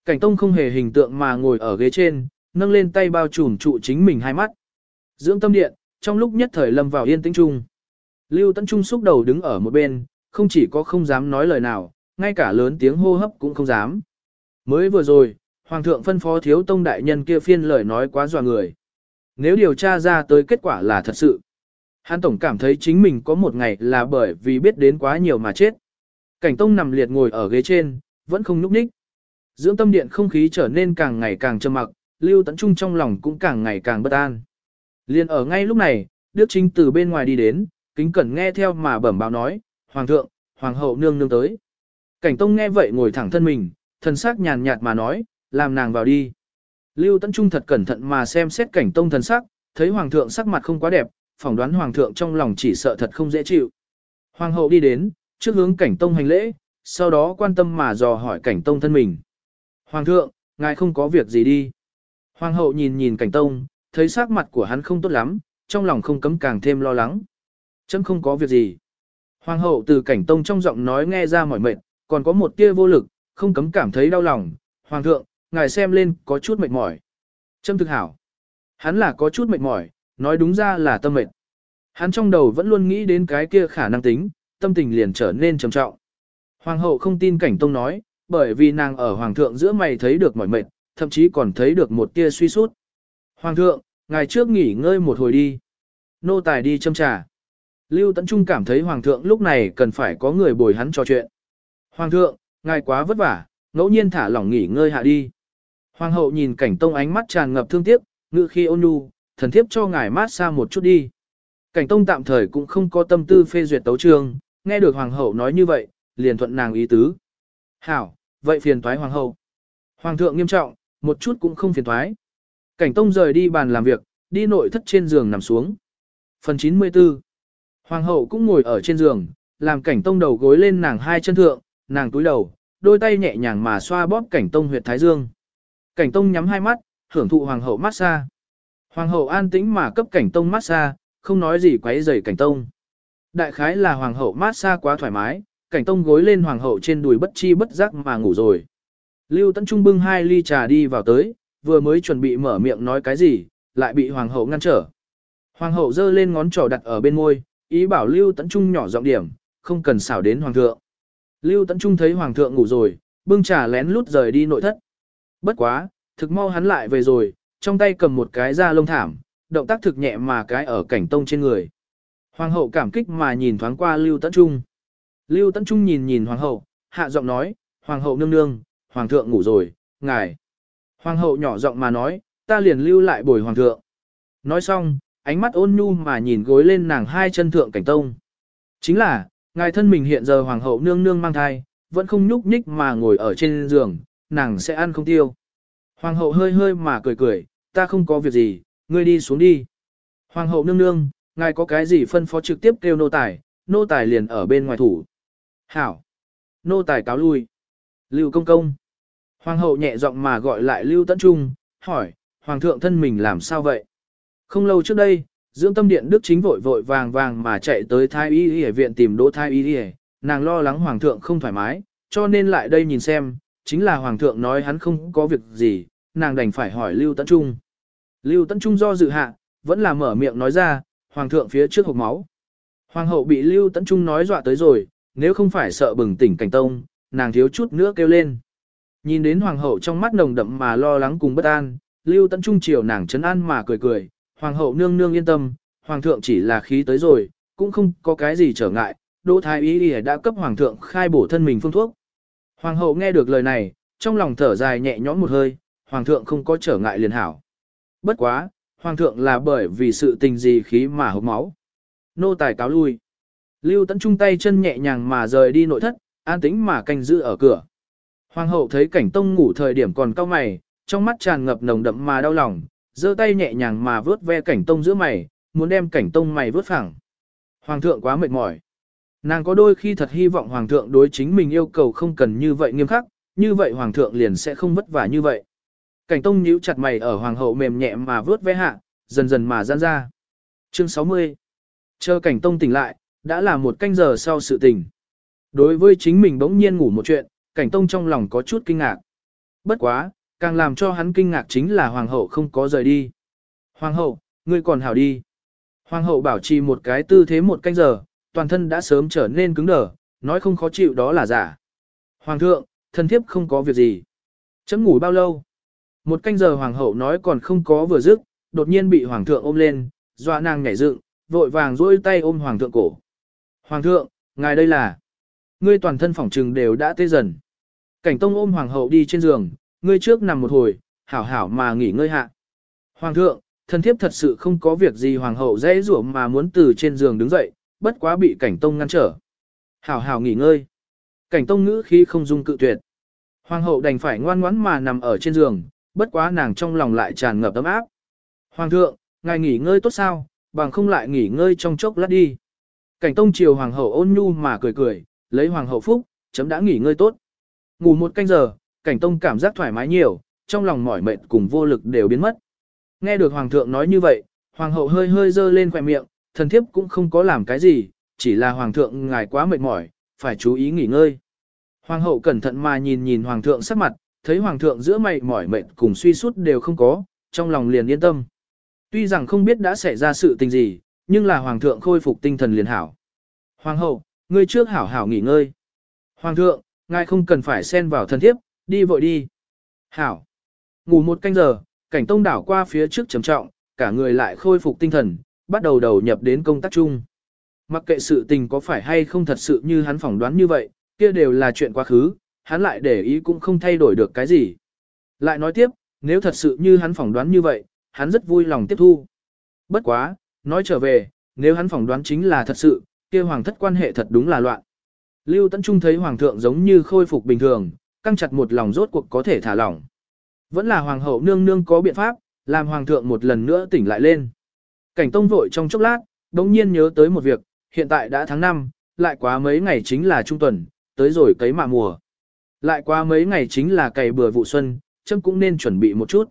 Cảnh tông không hề hình tượng mà ngồi ở ghế trên, nâng lên tay bao trùm trụ chính mình hai mắt. Dưỡng tâm điện, trong lúc nhất thời lâm vào yên tĩnh trung. Lưu Tấn Trung xúc đầu đứng ở một bên, không chỉ có không dám nói lời nào, ngay cả lớn tiếng hô hấp cũng không dám. Mới vừa rồi, Hoàng thượng phân phó thiếu tông đại nhân kia phiên lời nói quá dọa người. Nếu điều tra ra tới kết quả là thật sự, hắn tổng cảm thấy chính mình có một ngày là bởi vì biết đến quá nhiều mà chết. Cảnh tông nằm liệt ngồi ở ghế trên, vẫn không nhúc nhích. Dưỡng tâm điện không khí trở nên càng ngày càng trầm mặc, lưu tấn trung trong lòng cũng càng ngày càng bất an. Liên ở ngay lúc này, Đức Chính từ bên ngoài đi đến, kính cẩn nghe theo mà bẩm báo nói, Hoàng thượng, Hoàng hậu nương nương tới. Cảnh Tông nghe vậy ngồi thẳng thân mình, thần sắc nhàn nhạt mà nói, làm nàng vào đi. Lưu Tấn Trung thật cẩn thận mà xem xét Cảnh Tông thần sắc, thấy Hoàng thượng sắc mặt không quá đẹp, phỏng đoán Hoàng thượng trong lòng chỉ sợ thật không dễ chịu. Hoàng hậu đi đến, trước hướng Cảnh Tông hành lễ, sau đó quan tâm mà dò hỏi Cảnh Tông thân mình. Hoàng thượng, ngài không có việc gì đi. Hoàng hậu nhìn nhìn Cảnh Tông, thấy sắc mặt của hắn không tốt lắm, trong lòng không cấm càng thêm lo lắng. Chấm không có việc gì. Hoàng hậu từ cảnh tông trong giọng nói nghe ra mỏi mệt, còn có một tia vô lực, không cấm cảm thấy đau lòng. Hoàng thượng, ngài xem lên có chút mệt mỏi. Trâm thực hảo. Hắn là có chút mệt mỏi, nói đúng ra là tâm mệt. Hắn trong đầu vẫn luôn nghĩ đến cái kia khả năng tính, tâm tình liền trở nên trầm trọng. Hoàng hậu không tin cảnh tông nói, bởi vì nàng ở hoàng thượng giữa mày thấy được mỏi mệt, thậm chí còn thấy được một tia suy sút. Hoàng thượng, ngài trước nghỉ ngơi một hồi đi. Nô tài đi châm trà. Lưu Tấn Trung cảm thấy Hoàng thượng lúc này cần phải có người bồi hắn trò chuyện. Hoàng thượng, ngài quá vất vả, ngẫu nhiên thả lỏng nghỉ ngơi hạ đi. Hoàng hậu nhìn cảnh tông ánh mắt tràn ngập thương tiếc, ngự khi ôn nhu, thần thiếp cho ngài mát xa một chút đi. Cảnh tông tạm thời cũng không có tâm tư phê duyệt tấu trường, nghe được hoàng hậu nói như vậy, liền thuận nàng ý tứ. Hảo, vậy phiền toái hoàng hậu. Hoàng thượng nghiêm trọng, một chút cũng không phiền toái. Cảnh tông rời đi bàn làm việc, đi nội thất trên giường nằm xuống. Phần 94 Hoàng hậu cũng ngồi ở trên giường, làm cảnh tông đầu gối lên nàng hai chân thượng, nàng túi đầu, đôi tay nhẹ nhàng mà xoa bóp cảnh tông huyệt thái dương. Cảnh tông nhắm hai mắt, hưởng thụ hoàng hậu massage. Hoàng hậu an tĩnh mà cấp cảnh tông massage, không nói gì quấy rầy cảnh tông. Đại khái là hoàng hậu massage quá thoải mái, cảnh tông gối lên hoàng hậu trên đùi bất chi bất giác mà ngủ rồi. Lưu Tấn Trung bưng hai ly trà đi vào tới, vừa mới chuẩn bị mở miệng nói cái gì, lại bị hoàng hậu ngăn trở. Hoàng hậu giơ lên ngón trỏ đặt ở bên môi, ý bảo Lưu Tấn Trung nhỏ giọng điểm, không cần xảo đến hoàng thượng. Lưu Tấn Trung thấy hoàng thượng ngủ rồi, bưng trà lén lút rời đi nội thất. Bất quá, thực mau hắn lại về rồi, trong tay cầm một cái da lông thảm, động tác thực nhẹ mà cái ở cảnh tông trên người. Hoàng hậu cảm kích mà nhìn thoáng qua Lưu Tấn Trung. Lưu Tấn Trung nhìn nhìn hoàng hậu, hạ giọng nói, hoàng hậu nương nương, hoàng thượng ngủ rồi, ngài. Hoàng hậu nhỏ giọng mà nói, ta liền lưu lại bồi hoàng thượng. Nói xong, ánh mắt ôn nhu mà nhìn gối lên nàng hai chân thượng cảnh tông. Chính là, ngài thân mình hiện giờ hoàng hậu nương nương mang thai, vẫn không nhúc nhích mà ngồi ở trên giường, nàng sẽ ăn không tiêu. Hoàng hậu hơi hơi mà cười cười, ta không có việc gì, ngươi đi xuống đi. Hoàng hậu nương nương, ngài có cái gì phân phó trực tiếp kêu nô tài, nô tài liền ở bên ngoài thủ. Hảo. Nô tài cáo lui. Lưu công công. Hoàng hậu nhẹ giọng mà gọi lại Lưu Tấn Trung, hỏi, Hoàng thượng thân mình làm sao vậy? Không lâu trước đây, dưỡng tâm điện đức chính vội vội vàng vàng mà chạy tới thái y y viện tìm đỗ thái y y, nàng lo lắng Hoàng thượng không thoải mái, cho nên lại đây nhìn xem, chính là Hoàng thượng nói hắn không có việc gì, nàng đành phải hỏi Lưu Tấn Trung. Lưu Tấn Trung do dự hạ, vẫn là mở miệng nói ra, Hoàng thượng phía trước hộp máu. Hoàng hậu bị Lưu Tấn Trung nói dọa tới rồi, nếu không phải sợ bừng tỉnh cảnh tông, nàng thiếu chút nữa kêu lên. Nhìn đến hoàng hậu trong mắt nồng đậm mà lo lắng cùng bất an, Lưu Tấn Trung chiều nàng chấn an mà cười cười, hoàng hậu nương nương yên tâm, hoàng thượng chỉ là khí tới rồi, cũng không có cái gì trở ngại, Đỗ Thái Y Y đã cấp hoàng thượng khai bổ thân mình phương thuốc. Hoàng hậu nghe được lời này, trong lòng thở dài nhẹ nhõm một hơi, hoàng thượng không có trở ngại liền hảo. Bất quá, hoàng thượng là bởi vì sự tình gì khí mà hốc máu. Nô tài cáo lui. Lưu Tấn Trung tay chân nhẹ nhàng mà rời đi nội thất, an tĩnh mà canh giữ ở cửa. Hoàng hậu thấy cảnh tông ngủ thời điểm còn cao mày, trong mắt tràn ngập nồng đậm mà đau lòng, giơ tay nhẹ nhàng mà vớt ve cảnh tông giữa mày, muốn đem cảnh tông mày vớt phẳng. Hoàng thượng quá mệt mỏi. Nàng có đôi khi thật hy vọng hoàng thượng đối chính mình yêu cầu không cần như vậy nghiêm khắc, như vậy hoàng thượng liền sẽ không vất vả như vậy. Cảnh tông nhíu chặt mày ở hoàng hậu mềm nhẹ mà vớt ve hạ, dần dần mà giãn ra. Chương 60 Chờ cảnh tông tỉnh lại, đã là một canh giờ sau sự tỉnh. Đối với chính mình bỗng nhiên ngủ một chuyện, cảnh tông trong lòng có chút kinh ngạc. Bất quá, càng làm cho hắn kinh ngạc chính là hoàng hậu không có rời đi. Hoàng hậu, ngươi còn hảo đi. Hoàng hậu bảo trì một cái tư thế một canh giờ, toàn thân đã sớm trở nên cứng đờ, nói không khó chịu đó là giả. Hoàng thượng, thân thiếp không có việc gì. Chấm ngủ bao lâu? Một canh giờ hoàng hậu nói còn không có vừa dứt, đột nhiên bị hoàng thượng ôm lên, dọa nàng nhảy dựng, vội vàng duỗi tay ôm hoàng thượng cổ. Hoàng thượng, ngài đây là... Ngươi toàn thân phỏng trừng đều đã tê dần. Cảnh tông ôm hoàng hậu đi trên giường, ngươi trước nằm một hồi, hảo hảo mà nghỉ ngơi hạ. Hoàng thượng, thần thiếp thật sự không có việc gì hoàng hậu dễ rủa mà muốn từ trên giường đứng dậy, bất quá bị cảnh tông ngăn trở. Hảo hảo nghỉ ngơi. Cảnh tông ngữ khi không dung cự tuyệt. Hoàng hậu đành phải ngoan ngoãn mà nằm ở trên giường, bất quá nàng trong lòng lại tràn ngập ấm áp. Hoàng thượng, ngài nghỉ ngơi tốt sao, bằng không lại nghỉ ngơi trong chốc lát đi. Cảnh tông chiều hoàng hậu ôn nhu mà cười cười, lấy hoàng hậu phúc, chấm đã nghỉ ngơi tốt. Ngủ một canh giờ, cảnh tông cảm giác thoải mái nhiều, trong lòng mỏi mệt cùng vô lực đều biến mất. Nghe được hoàng thượng nói như vậy, hoàng hậu hơi hơi dơ lên khỏe miệng, thần thiếp cũng không có làm cái gì, chỉ là hoàng thượng ngài quá mệt mỏi, phải chú ý nghỉ ngơi. Hoàng hậu cẩn thận mà nhìn nhìn hoàng thượng sắc mặt, thấy hoàng thượng giữa mày mỏi mệt cùng suy sút đều không có, trong lòng liền yên tâm. Tuy rằng không biết đã xảy ra sự tình gì, nhưng là hoàng thượng khôi phục tinh thần liền hảo. Hoàng hậu, ngươi trước hảo hảo nghỉ ngơi. Hoàng thượng, ngài không cần phải xen vào thần thiếp, đi vội đi. Hảo. Ngủ một canh giờ, cảnh tông đảo qua phía trước trầm trọng, cả người lại khôi phục tinh thần, bắt đầu đầu nhập đến công tác chung. Mặc kệ sự tình có phải hay không thật sự như hắn phỏng đoán như vậy, kia đều là chuyện quá khứ, hắn lại để ý cũng không thay đổi được cái gì. Lại nói tiếp, nếu thật sự như hắn phỏng đoán như vậy, hắn rất vui lòng tiếp thu. Bất quá, nói trở về, nếu hắn phỏng đoán chính là thật sự, kia hoàng thất quan hệ thật đúng là loạn. Lưu Tấn Trung thấy hoàng thượng giống như khôi phục bình thường, căng chặt một lòng rốt cuộc có thể thả lỏng. Vẫn là hoàng hậu nương nương có biện pháp, làm hoàng thượng một lần nữa tỉnh lại lên. Cảnh tông vội trong chốc lát, đống nhiên nhớ tới một việc, hiện tại đã tháng 5, lại quá mấy ngày chính là trung tuần, tới rồi cấy mạ mùa. Lại qua mấy ngày chính là cày bừa vụ xuân, chấm cũng nên chuẩn bị một chút.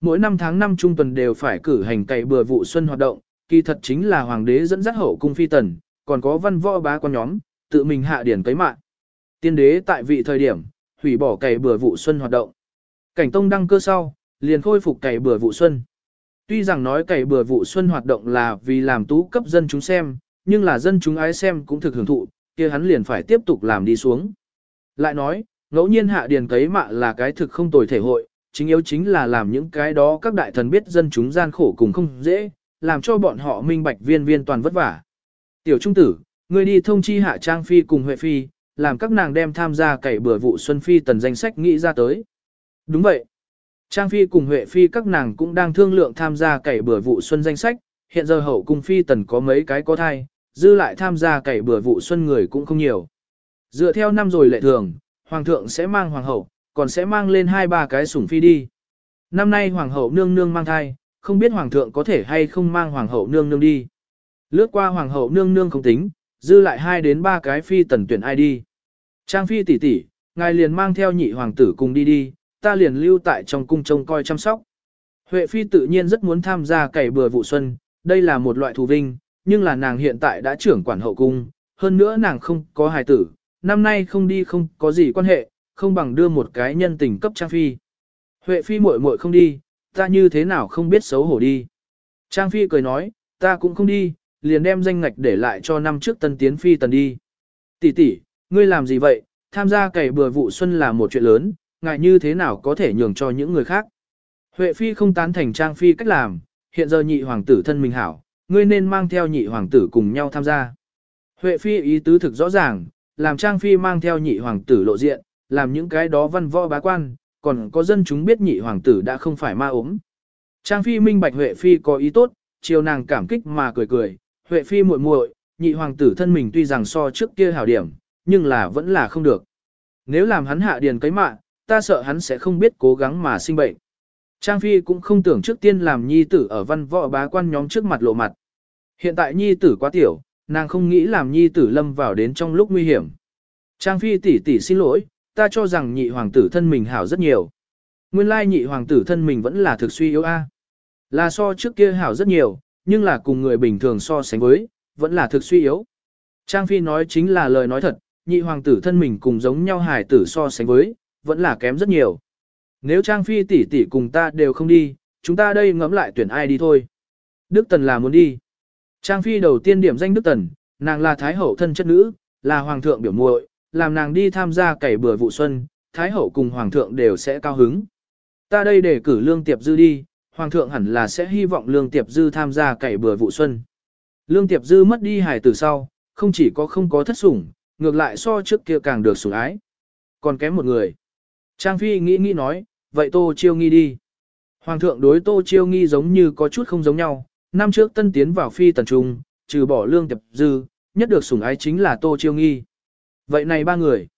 Mỗi năm tháng 5 trung tuần đều phải cử hành cày bừa vụ xuân hoạt động, kỳ thật chính là hoàng đế dẫn dắt hậu cung phi tần, còn có văn võ bá quan nhóm, tự mình hạ điển cấy mạ Tiên đế tại vị thời điểm, hủy bỏ cày bừa vụ xuân hoạt động. Cảnh tông đăng cơ sau, liền khôi phục cày bừa vụ xuân. Tuy rằng nói cày bừa vụ xuân hoạt động là vì làm tú cấp dân chúng xem, nhưng là dân chúng ái xem cũng thực hưởng thụ, kia hắn liền phải tiếp tục làm đi xuống. Lại nói, ngẫu nhiên hạ điền cấy mạ là cái thực không tồi thể hội, chính yếu chính là làm những cái đó các đại thần biết dân chúng gian khổ cùng không dễ, làm cho bọn họ minh bạch viên viên toàn vất vả. Tiểu trung tử, người đi thông chi hạ Trang Phi cùng Huệ Phi, làm các nàng đem tham gia cày bừa vụ Xuân Phi tần danh sách nghĩ ra tới. Đúng vậy. Trang Phi cùng Huệ Phi các nàng cũng đang thương lượng tham gia cày bừa vụ Xuân danh sách, hiện giờ hậu cung Phi tần có mấy cái có thai, dư lại tham gia cày bừa vụ Xuân người cũng không nhiều. Dựa theo năm rồi lệ thường, Hoàng thượng sẽ mang Hoàng hậu, còn sẽ mang lên hai ba cái sủng phi đi. Năm nay Hoàng hậu nương nương mang thai, không biết Hoàng thượng có thể hay không mang Hoàng hậu nương nương đi. Lướt qua Hoàng hậu nương nương không tính, dư lại hai đến ba cái phi tần tuyển ai đi. Trang phi tỷ tỷ, ngài liền mang theo nhị hoàng tử cùng đi đi, ta liền lưu tại trong cung trông coi chăm sóc. Huệ phi tự nhiên rất muốn tham gia cày bừa vụ xuân, đây là một loại thù vinh, nhưng là nàng hiện tại đã trưởng quản hậu cung, hơn nữa nàng không có hài tử, năm nay không đi không có gì quan hệ, không bằng đưa một cái nhân tình cấp Trang Phi. Huệ Phi muội muội không đi, ta như thế nào không biết xấu hổ đi. Trang Phi cười nói, ta cũng không đi, liền đem danh ngạch để lại cho năm trước tân tiến Phi tần đi. Tỷ tỷ, ngươi làm gì vậy, tham gia cày bừa vụ xuân là một chuyện lớn, ngại như thế nào có thể nhường cho những người khác. Huệ Phi không tán thành Trang Phi cách làm, hiện giờ nhị hoàng tử thân mình hảo, ngươi nên mang theo nhị hoàng tử cùng nhau tham gia. Huệ Phi ý tứ thực rõ ràng, làm Trang Phi mang theo nhị hoàng tử lộ diện, làm những cái đó văn võ bá quan, còn có dân chúng biết nhị hoàng tử đã không phải ma ốm. Trang Phi minh bạch Huệ Phi có ý tốt, chiều nàng cảm kích mà cười cười, Huệ Phi muội muội, nhị hoàng tử thân mình tuy rằng so trước kia hảo điểm, nhưng là vẫn là không được. Nếu làm hắn hạ điền cấy mạng, ta sợ hắn sẽ không biết cố gắng mà sinh bệnh. Trang Phi cũng không tưởng trước tiên làm nhi tử ở văn võ bá quan nhóm trước mặt lộ mặt. Hiện tại nhi tử quá tiểu, nàng không nghĩ làm nhi tử lâm vào đến trong lúc nguy hiểm. Trang Phi tỷ tỷ xin lỗi, ta cho rằng nhị hoàng tử thân mình hảo rất nhiều. Nguyên lai nhị hoàng tử thân mình vẫn là thực suy yếu a. Là so trước kia hảo rất nhiều, nhưng là cùng người bình thường so sánh với, vẫn là thực suy yếu. Trang Phi nói chính là lời nói thật, nhị hoàng tử thân mình cùng giống nhau hài tử so sánh với, vẫn là kém rất nhiều. Nếu Trang Phi tỷ tỷ cùng ta đều không đi, chúng ta đây ngẫm lại tuyển ai đi thôi. Đức Tần là muốn đi. Trang Phi đầu tiên điểm danh Đức Tần, nàng là Thái Hậu thân chất nữ, là Hoàng thượng biểu muội, làm nàng đi tham gia cày bừa vụ xuân, Thái Hậu cùng Hoàng thượng đều sẽ cao hứng. Ta đây để cử Lương Tiệp Dư đi, Hoàng thượng hẳn là sẽ hy vọng Lương Tiệp Dư tham gia cày bừa vụ xuân. Lương Tiệp Dư mất đi hài từ sau, không chỉ có không có thất sủng, ngược lại so trước kia càng được sủng ái. Còn kém một người. Trang Phi nghĩ nghĩ nói, vậy Tô Chiêu Nghi đi. Hoàng thượng đối Tô Chiêu Nghi giống như có chút không giống nhau, năm trước tân tiến vào Phi tần trung, trừ bỏ Lương Tiệp Dư, nhất được sủng ái chính là Tô Chiêu Nghi. Vậy này ba người.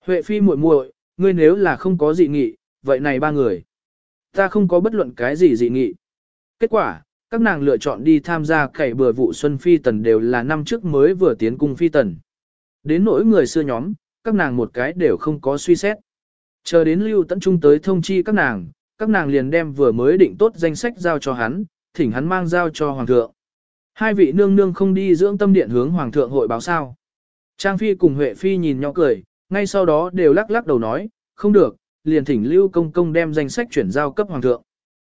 Huệ Phi muội muội, ngươi nếu là không có dị nghị, vậy này ba người. Ta không có bất luận cái gì dị nghị. Kết quả, các nàng lựa chọn đi tham gia cày bừa vụ xuân phi tần đều là năm trước mới vừa tiến cung phi tần. Đến nỗi người xưa nhóm, các nàng một cái đều không có suy xét. Chờ đến lưu tấn trung tới thông chi các nàng, các nàng liền đem vừa mới định tốt danh sách giao cho hắn, thỉnh hắn mang giao cho hoàng thượng. Hai vị nương nương không đi dưỡng tâm điện hướng hoàng thượng hội báo sao. Trang Phi cùng Huệ Phi nhìn nhau cười, ngay sau đó đều lắc lắc đầu nói, không được, liền thỉnh lưu công công đem danh sách chuyển giao cấp hoàng thượng.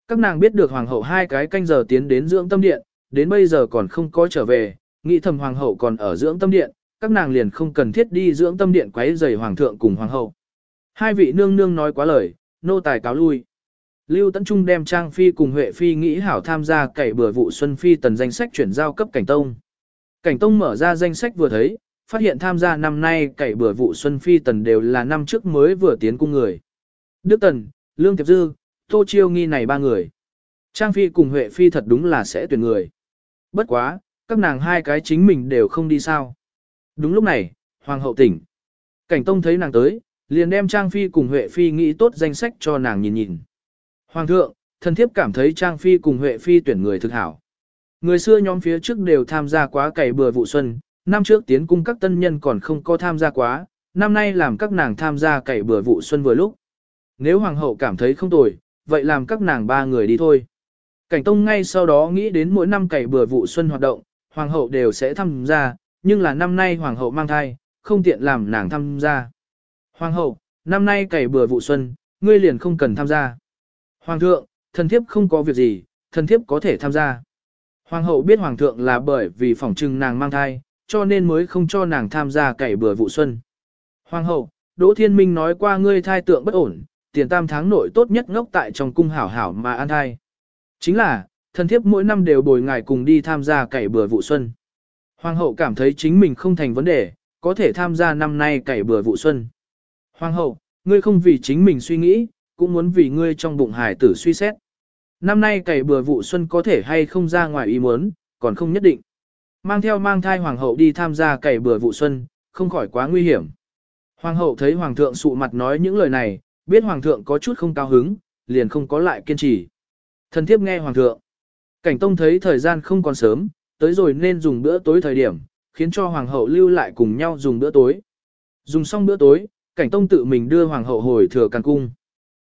Các nàng biết được hoàng hậu hai cái canh giờ tiến đến dưỡng tâm điện, đến bây giờ còn không có trở về, nghĩ thầm hoàng hậu còn ở dưỡng tâm điện, các nàng liền không cần thiết đi dưỡng tâm điện quấy rầy hoàng thượng cùng hoàng hậu. Hai vị nương nương nói quá lời, nô tài cáo lui. Lưu Tấn Trung đem Trang Phi cùng Huệ Phi nghĩ hảo tham gia cày bừa vụ Xuân Phi tần danh sách chuyển giao cấp Cảnh Tông. Cảnh Tông mở ra danh sách vừa thấy, phát hiện tham gia năm nay cày bừa vụ Xuân Phi tần đều là năm trước mới vừa tiến cung người. Đức Tần, Lương Tiệp Dư, Tô Chiêu nghi này ba người. Trang Phi cùng Huệ Phi thật đúng là sẽ tuyển người. Bất quá, các nàng hai cái chính mình đều không đi sao. Đúng lúc này, Hoàng hậu tỉnh. Cảnh Tông thấy nàng tới, liền đem Trang Phi cùng Huệ Phi nghĩ tốt danh sách cho nàng nhìn nhìn. Hoàng thượng, thần thiếp cảm thấy Trang Phi cùng Huệ Phi tuyển người thực hảo. Người xưa nhóm phía trước đều tham gia quá cày bừa vụ xuân, năm trước tiến cung các tân nhân còn không có tham gia quá, năm nay làm các nàng tham gia cày bừa vụ xuân vừa lúc. Nếu hoàng hậu cảm thấy không tồi, vậy làm các nàng ba người đi thôi. Cảnh Tông ngay sau đó nghĩ đến mỗi năm cày bừa vụ xuân hoạt động, hoàng hậu đều sẽ tham gia, nhưng là năm nay hoàng hậu mang thai, không tiện làm nàng tham gia. Hoàng hậu, năm nay cày bừa vụ xuân, ngươi liền không cần tham gia. Hoàng thượng, thần thiếp không có việc gì, thần thiếp có thể tham gia. Hoàng hậu biết hoàng thượng là bởi vì phỏng trừng nàng mang thai, cho nên mới không cho nàng tham gia cày bừa vụ xuân. Hoàng hậu, Đỗ Thiên Minh nói qua ngươi thai tượng bất ổn, tiền tam tháng nội tốt nhất ngốc tại trong cung hảo hảo mà an thai. Chính là, thần thiếp mỗi năm đều bồi ngài cùng đi tham gia cày bừa vụ xuân. Hoàng hậu cảm thấy chính mình không thành vấn đề, có thể tham gia năm nay cày bừa vụ xuân. Hoàng hậu, ngươi không vì chính mình suy nghĩ, cũng muốn vì ngươi trong bụng hải tử suy xét. Năm nay cày bừa vụ xuân có thể hay không ra ngoài ý muốn, còn không nhất định. Mang theo mang thai hoàng hậu đi tham gia cày bừa vụ xuân, không khỏi quá nguy hiểm. Hoàng hậu thấy hoàng thượng sụ mặt nói những lời này, biết hoàng thượng có chút không cao hứng, liền không có lại kiên trì. Thần thiếp nghe hoàng thượng. Cảnh tông thấy thời gian không còn sớm, tới rồi nên dùng bữa tối thời điểm, khiến cho hoàng hậu lưu lại cùng nhau dùng bữa tối. Dùng xong bữa tối, cảnh tông tự mình đưa hoàng hậu hồi thừa càng cung.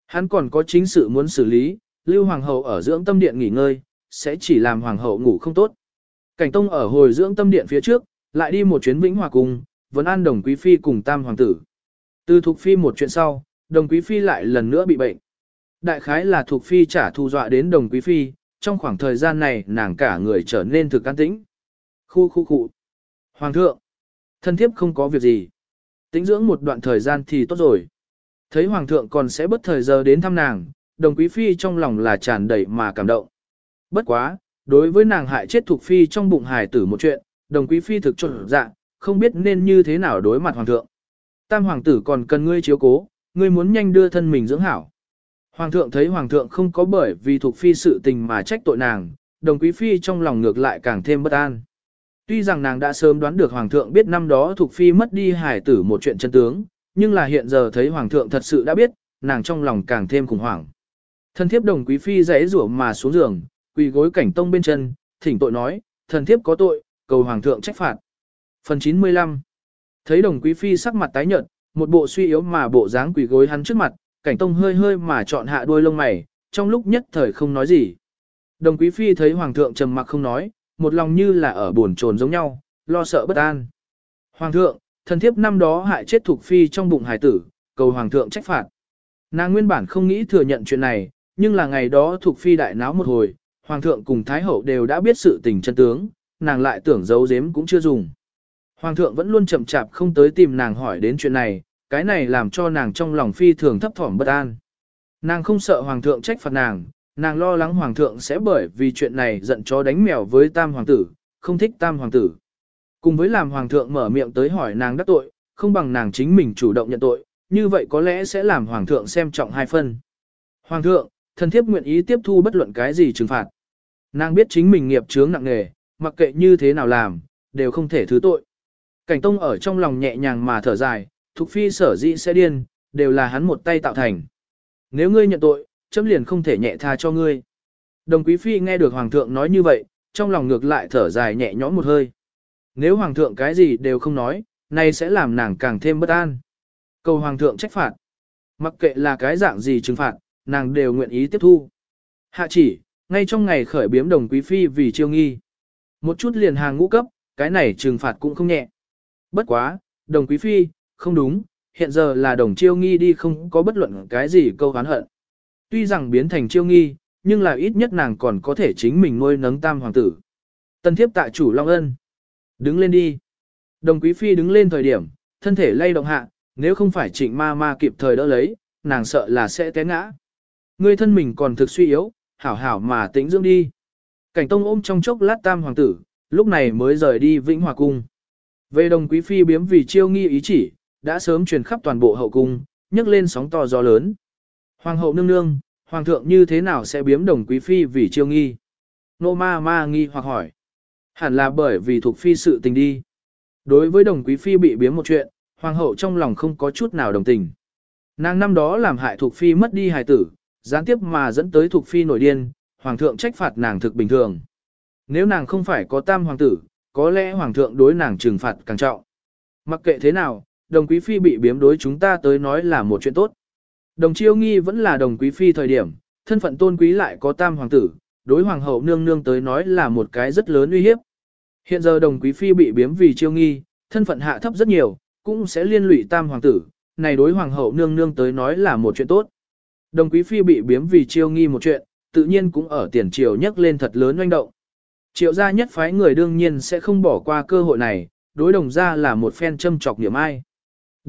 Hắn còn có chính sự muốn xử lý, lưu hoàng hậu ở dưỡng tâm điện nghỉ ngơi, sẽ chỉ làm hoàng hậu ngủ không tốt. Cảnh tông ở hồi dưỡng tâm điện phía trước, lại đi một chuyến vĩnh hòa cung, vẫn an đồng quý phi cùng tam hoàng tử. Từ thuộc phi một chuyện sau, đồng quý phi lại lần nữa bị bệnh. Đại khái là thuộc phi trả thù dọa đến đồng quý phi, trong khoảng thời gian này nàng cả người trở nên thực an tĩnh. Khu khu khu. Hoàng thượng. Thân thiếp không có việc gì. Tĩnh dưỡng một đoạn thời gian thì tốt rồi. Thấy hoàng thượng còn sẽ bất thời giờ đến thăm nàng, đồng quý phi trong lòng là tràn đầy mà cảm động. Bất quá, đối với nàng hại chết thuộc phi trong bụng hài tử một chuyện, đồng quý phi thực trộn dạ, không biết nên như thế nào đối mặt hoàng thượng. Tam hoàng tử còn cần ngươi chiếu cố, ngươi muốn nhanh đưa thân mình dưỡng hảo. Hoàng thượng thấy hoàng thượng không có bởi vì thuộc phi sự tình mà trách tội nàng, đồng quý phi trong lòng ngược lại càng thêm bất an. Tuy rằng nàng đã sớm đoán được hoàng thượng biết năm đó thuộc phi mất đi hải tử một chuyện chân tướng, nhưng là hiện giờ thấy hoàng thượng thật sự đã biết, nàng trong lòng càng thêm khủng hoảng. Thần thiếp đồng quý phi rẽ rủa mà xuống giường, quỳ gối cảnh tông bên chân, thỉnh tội nói, thần thiếp có tội, cầu hoàng thượng trách phạt. Phần 95 Thấy đồng quý phi sắc mặt tái nhợt, một bộ suy yếu mà bộ dáng quỳ gối hắn trước mặt, cảnh tông hơi hơi mà chọn hạ đuôi lông mày, trong lúc nhất thời không nói gì. Đồng quý phi thấy hoàng thượng trầm mặc không nói, một lòng như là ở buồn chồn giống nhau, lo sợ bất an. Hoàng thượng, thần thiếp năm đó hại chết thuộc phi trong bụng hải tử, cầu hoàng thượng trách phạt. Nàng nguyên bản không nghĩ thừa nhận chuyện này, nhưng là ngày đó thuộc phi đại náo một hồi, hoàng thượng cùng thái hậu đều đã biết sự tình chân tướng, nàng lại tưởng giấu giếm cũng chưa dùng. Hoàng thượng vẫn luôn chậm chạp không tới tìm nàng hỏi đến chuyện này, cái này làm cho nàng trong lòng phi thường thấp thỏm bất an. Nàng không sợ hoàng thượng trách phạt nàng, nàng lo lắng hoàng thượng sẽ bởi vì chuyện này giận chó đánh mèo với tam hoàng tử, không thích tam hoàng tử. Cùng với làm hoàng thượng mở miệng tới hỏi nàng đắc tội, không bằng nàng chính mình chủ động nhận tội, như vậy có lẽ sẽ làm hoàng thượng xem trọng hai phân. Hoàng thượng, thần thiếp nguyện ý tiếp thu bất luận cái gì trừng phạt. Nàng biết chính mình nghiệp chướng nặng nề, mặc kệ như thế nào làm, đều không thể thứ tội. Cảnh tông ở trong lòng nhẹ nhàng mà thở dài, Thục Phi sở dĩ sẽ điên, đều là hắn một tay tạo thành. Nếu ngươi nhận tội, chấm liền không thể nhẹ tha cho ngươi. Đồng Quý Phi nghe được Hoàng thượng nói như vậy, trong lòng ngược lại thở dài nhẹ nhõm một hơi. Nếu Hoàng thượng cái gì đều không nói, này sẽ làm nàng càng thêm bất an. Cầu Hoàng thượng trách phạt. Mặc kệ là cái dạng gì trừng phạt, nàng đều nguyện ý tiếp thu. Hạ chỉ, ngay trong ngày khởi biếm đồng quý phi vì chiêu nghi. Một chút liền hàng ngũ cấp, cái này trừng phạt cũng không nhẹ. Bất quá, đồng quý phi, không đúng, hiện giờ là đồng chiêu nghi đi không có bất luận cái gì câu hán hận. Tuy rằng biến thành chiêu nghi, nhưng là ít nhất nàng còn có thể chính mình nuôi nấng tam hoàng tử. Tân thiếp tạ chủ Long Ân. Đứng lên đi. Đồng quý phi đứng lên thời điểm, thân thể lay động hạ, nếu không phải trịnh ma ma kịp thời đỡ lấy, nàng sợ là sẽ té ngã. Người thân mình còn thực suy yếu, hảo hảo mà tĩnh dưỡng đi. Cảnh tông ôm trong chốc lát tam hoàng tử, lúc này mới rời đi vĩnh hòa cung. Về đồng quý phi biếm vì chiêu nghi ý chỉ, đã sớm truyền khắp toàn bộ hậu cung, nhấc lên sóng to gió lớn. Hoàng hậu nương nương, hoàng thượng như thế nào sẽ biếm đồng quý phi vì chiêu nghi? Nô ma ma nghi hoặc hỏi. Hẳn là bởi vì thuộc phi sự tình đi. Đối với đồng quý phi bị biếm một chuyện, hoàng hậu trong lòng không có chút nào đồng tình. Nàng năm đó làm hại thuộc phi mất đi hài tử, gián tiếp mà dẫn tới thuộc phi nổi điên, hoàng thượng trách phạt nàng thực bình thường. Nếu nàng không phải có tam hoàng tử, có lẽ hoàng thượng đối nàng trừng phạt càng trọng. Mặc kệ thế nào, đồng quý phi bị biếm đối chúng ta tới nói là một chuyện tốt. Đồng chiêu nghi vẫn là đồng quý phi thời điểm, thân phận tôn quý lại có tam hoàng tử, đối hoàng hậu nương nương tới nói là một cái rất lớn uy hiếp. Hiện giờ đồng quý phi bị biếm vì chiêu nghi, thân phận hạ thấp rất nhiều, cũng sẽ liên lụy tam hoàng tử, này đối hoàng hậu nương nương tới nói là một chuyện tốt. Đồng quý phi bị biếm vì chiêu nghi một chuyện, tự nhiên cũng ở tiền triều nhắc lên thật lớn oanh động. Triệu gia nhất phái người đương nhiên sẽ không bỏ qua cơ hội này, đối đồng gia là một phen châm chọc niệm ai.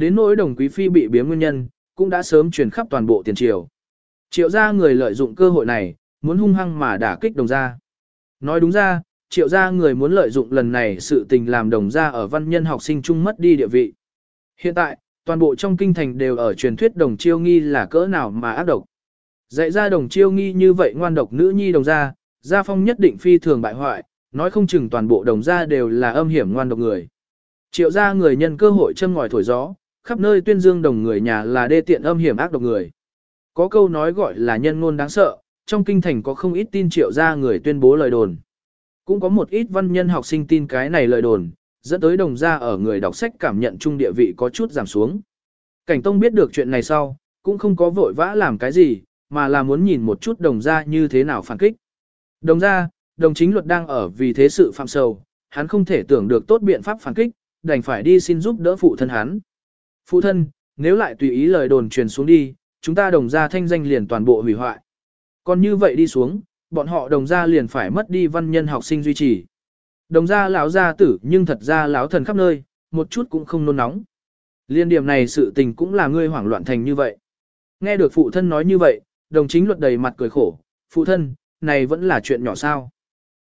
Đến nỗi đồng quý phi bị biếm nguyên nhân, cũng đã sớm truyền khắp toàn bộ tiền triều. Triệu gia người lợi dụng cơ hội này, muốn hung hăng mà đả kích đồng gia. Nói đúng ra, triệu gia người muốn lợi dụng lần này sự tình làm đồng gia ở văn nhân học sinh chung mất đi địa vị. Hiện tại, toàn bộ trong kinh thành đều ở truyền thuyết đồng chiêu nghi là cỡ nào mà ác độc. Dạy ra đồng chiêu nghi như vậy ngoan độc nữ nhi đồng gia, gia phong nhất định phi thường bại hoại, nói không chừng toàn bộ đồng gia đều là âm hiểm ngoan độc người. Triệu gia người nhân cơ hội châm ngòi thổi gió, khắp nơi tuyên dương đồng người nhà là đê tiện âm hiểm ác độc người. Có câu nói gọi là nhân ngôn đáng sợ, trong kinh thành có không ít tin triệu gia người tuyên bố lời đồn. Cũng có một ít văn nhân học sinh tin cái này lời đồn, dẫn tới đồng gia ở người đọc sách cảm nhận chung địa vị có chút giảm xuống. Cảnh Tông biết được chuyện này sau, cũng không có vội vã làm cái gì, mà là muốn nhìn một chút đồng gia như thế nào phản kích. Đồng gia, đồng chính luật đang ở vì thế sự phạm sầu, hắn không thể tưởng được tốt biện pháp phản kích, đành phải đi xin giúp đỡ phụ thân hắn. Phụ thân, nếu lại tùy ý lời đồn truyền xuống đi, chúng ta đồng gia thanh danh liền toàn bộ hủy hoại. Còn như vậy đi xuống, bọn họ đồng gia liền phải mất đi văn nhân học sinh duy trì. Đồng gia lão gia tử nhưng thật ra lão thần khắp nơi, một chút cũng không nôn nóng. Liên điểm này sự tình cũng là ngươi hoảng loạn thành như vậy. Nghe được phụ thân nói như vậy, đồng chính luật đầy mặt cười khổ, phụ thân, này vẫn là chuyện nhỏ sao.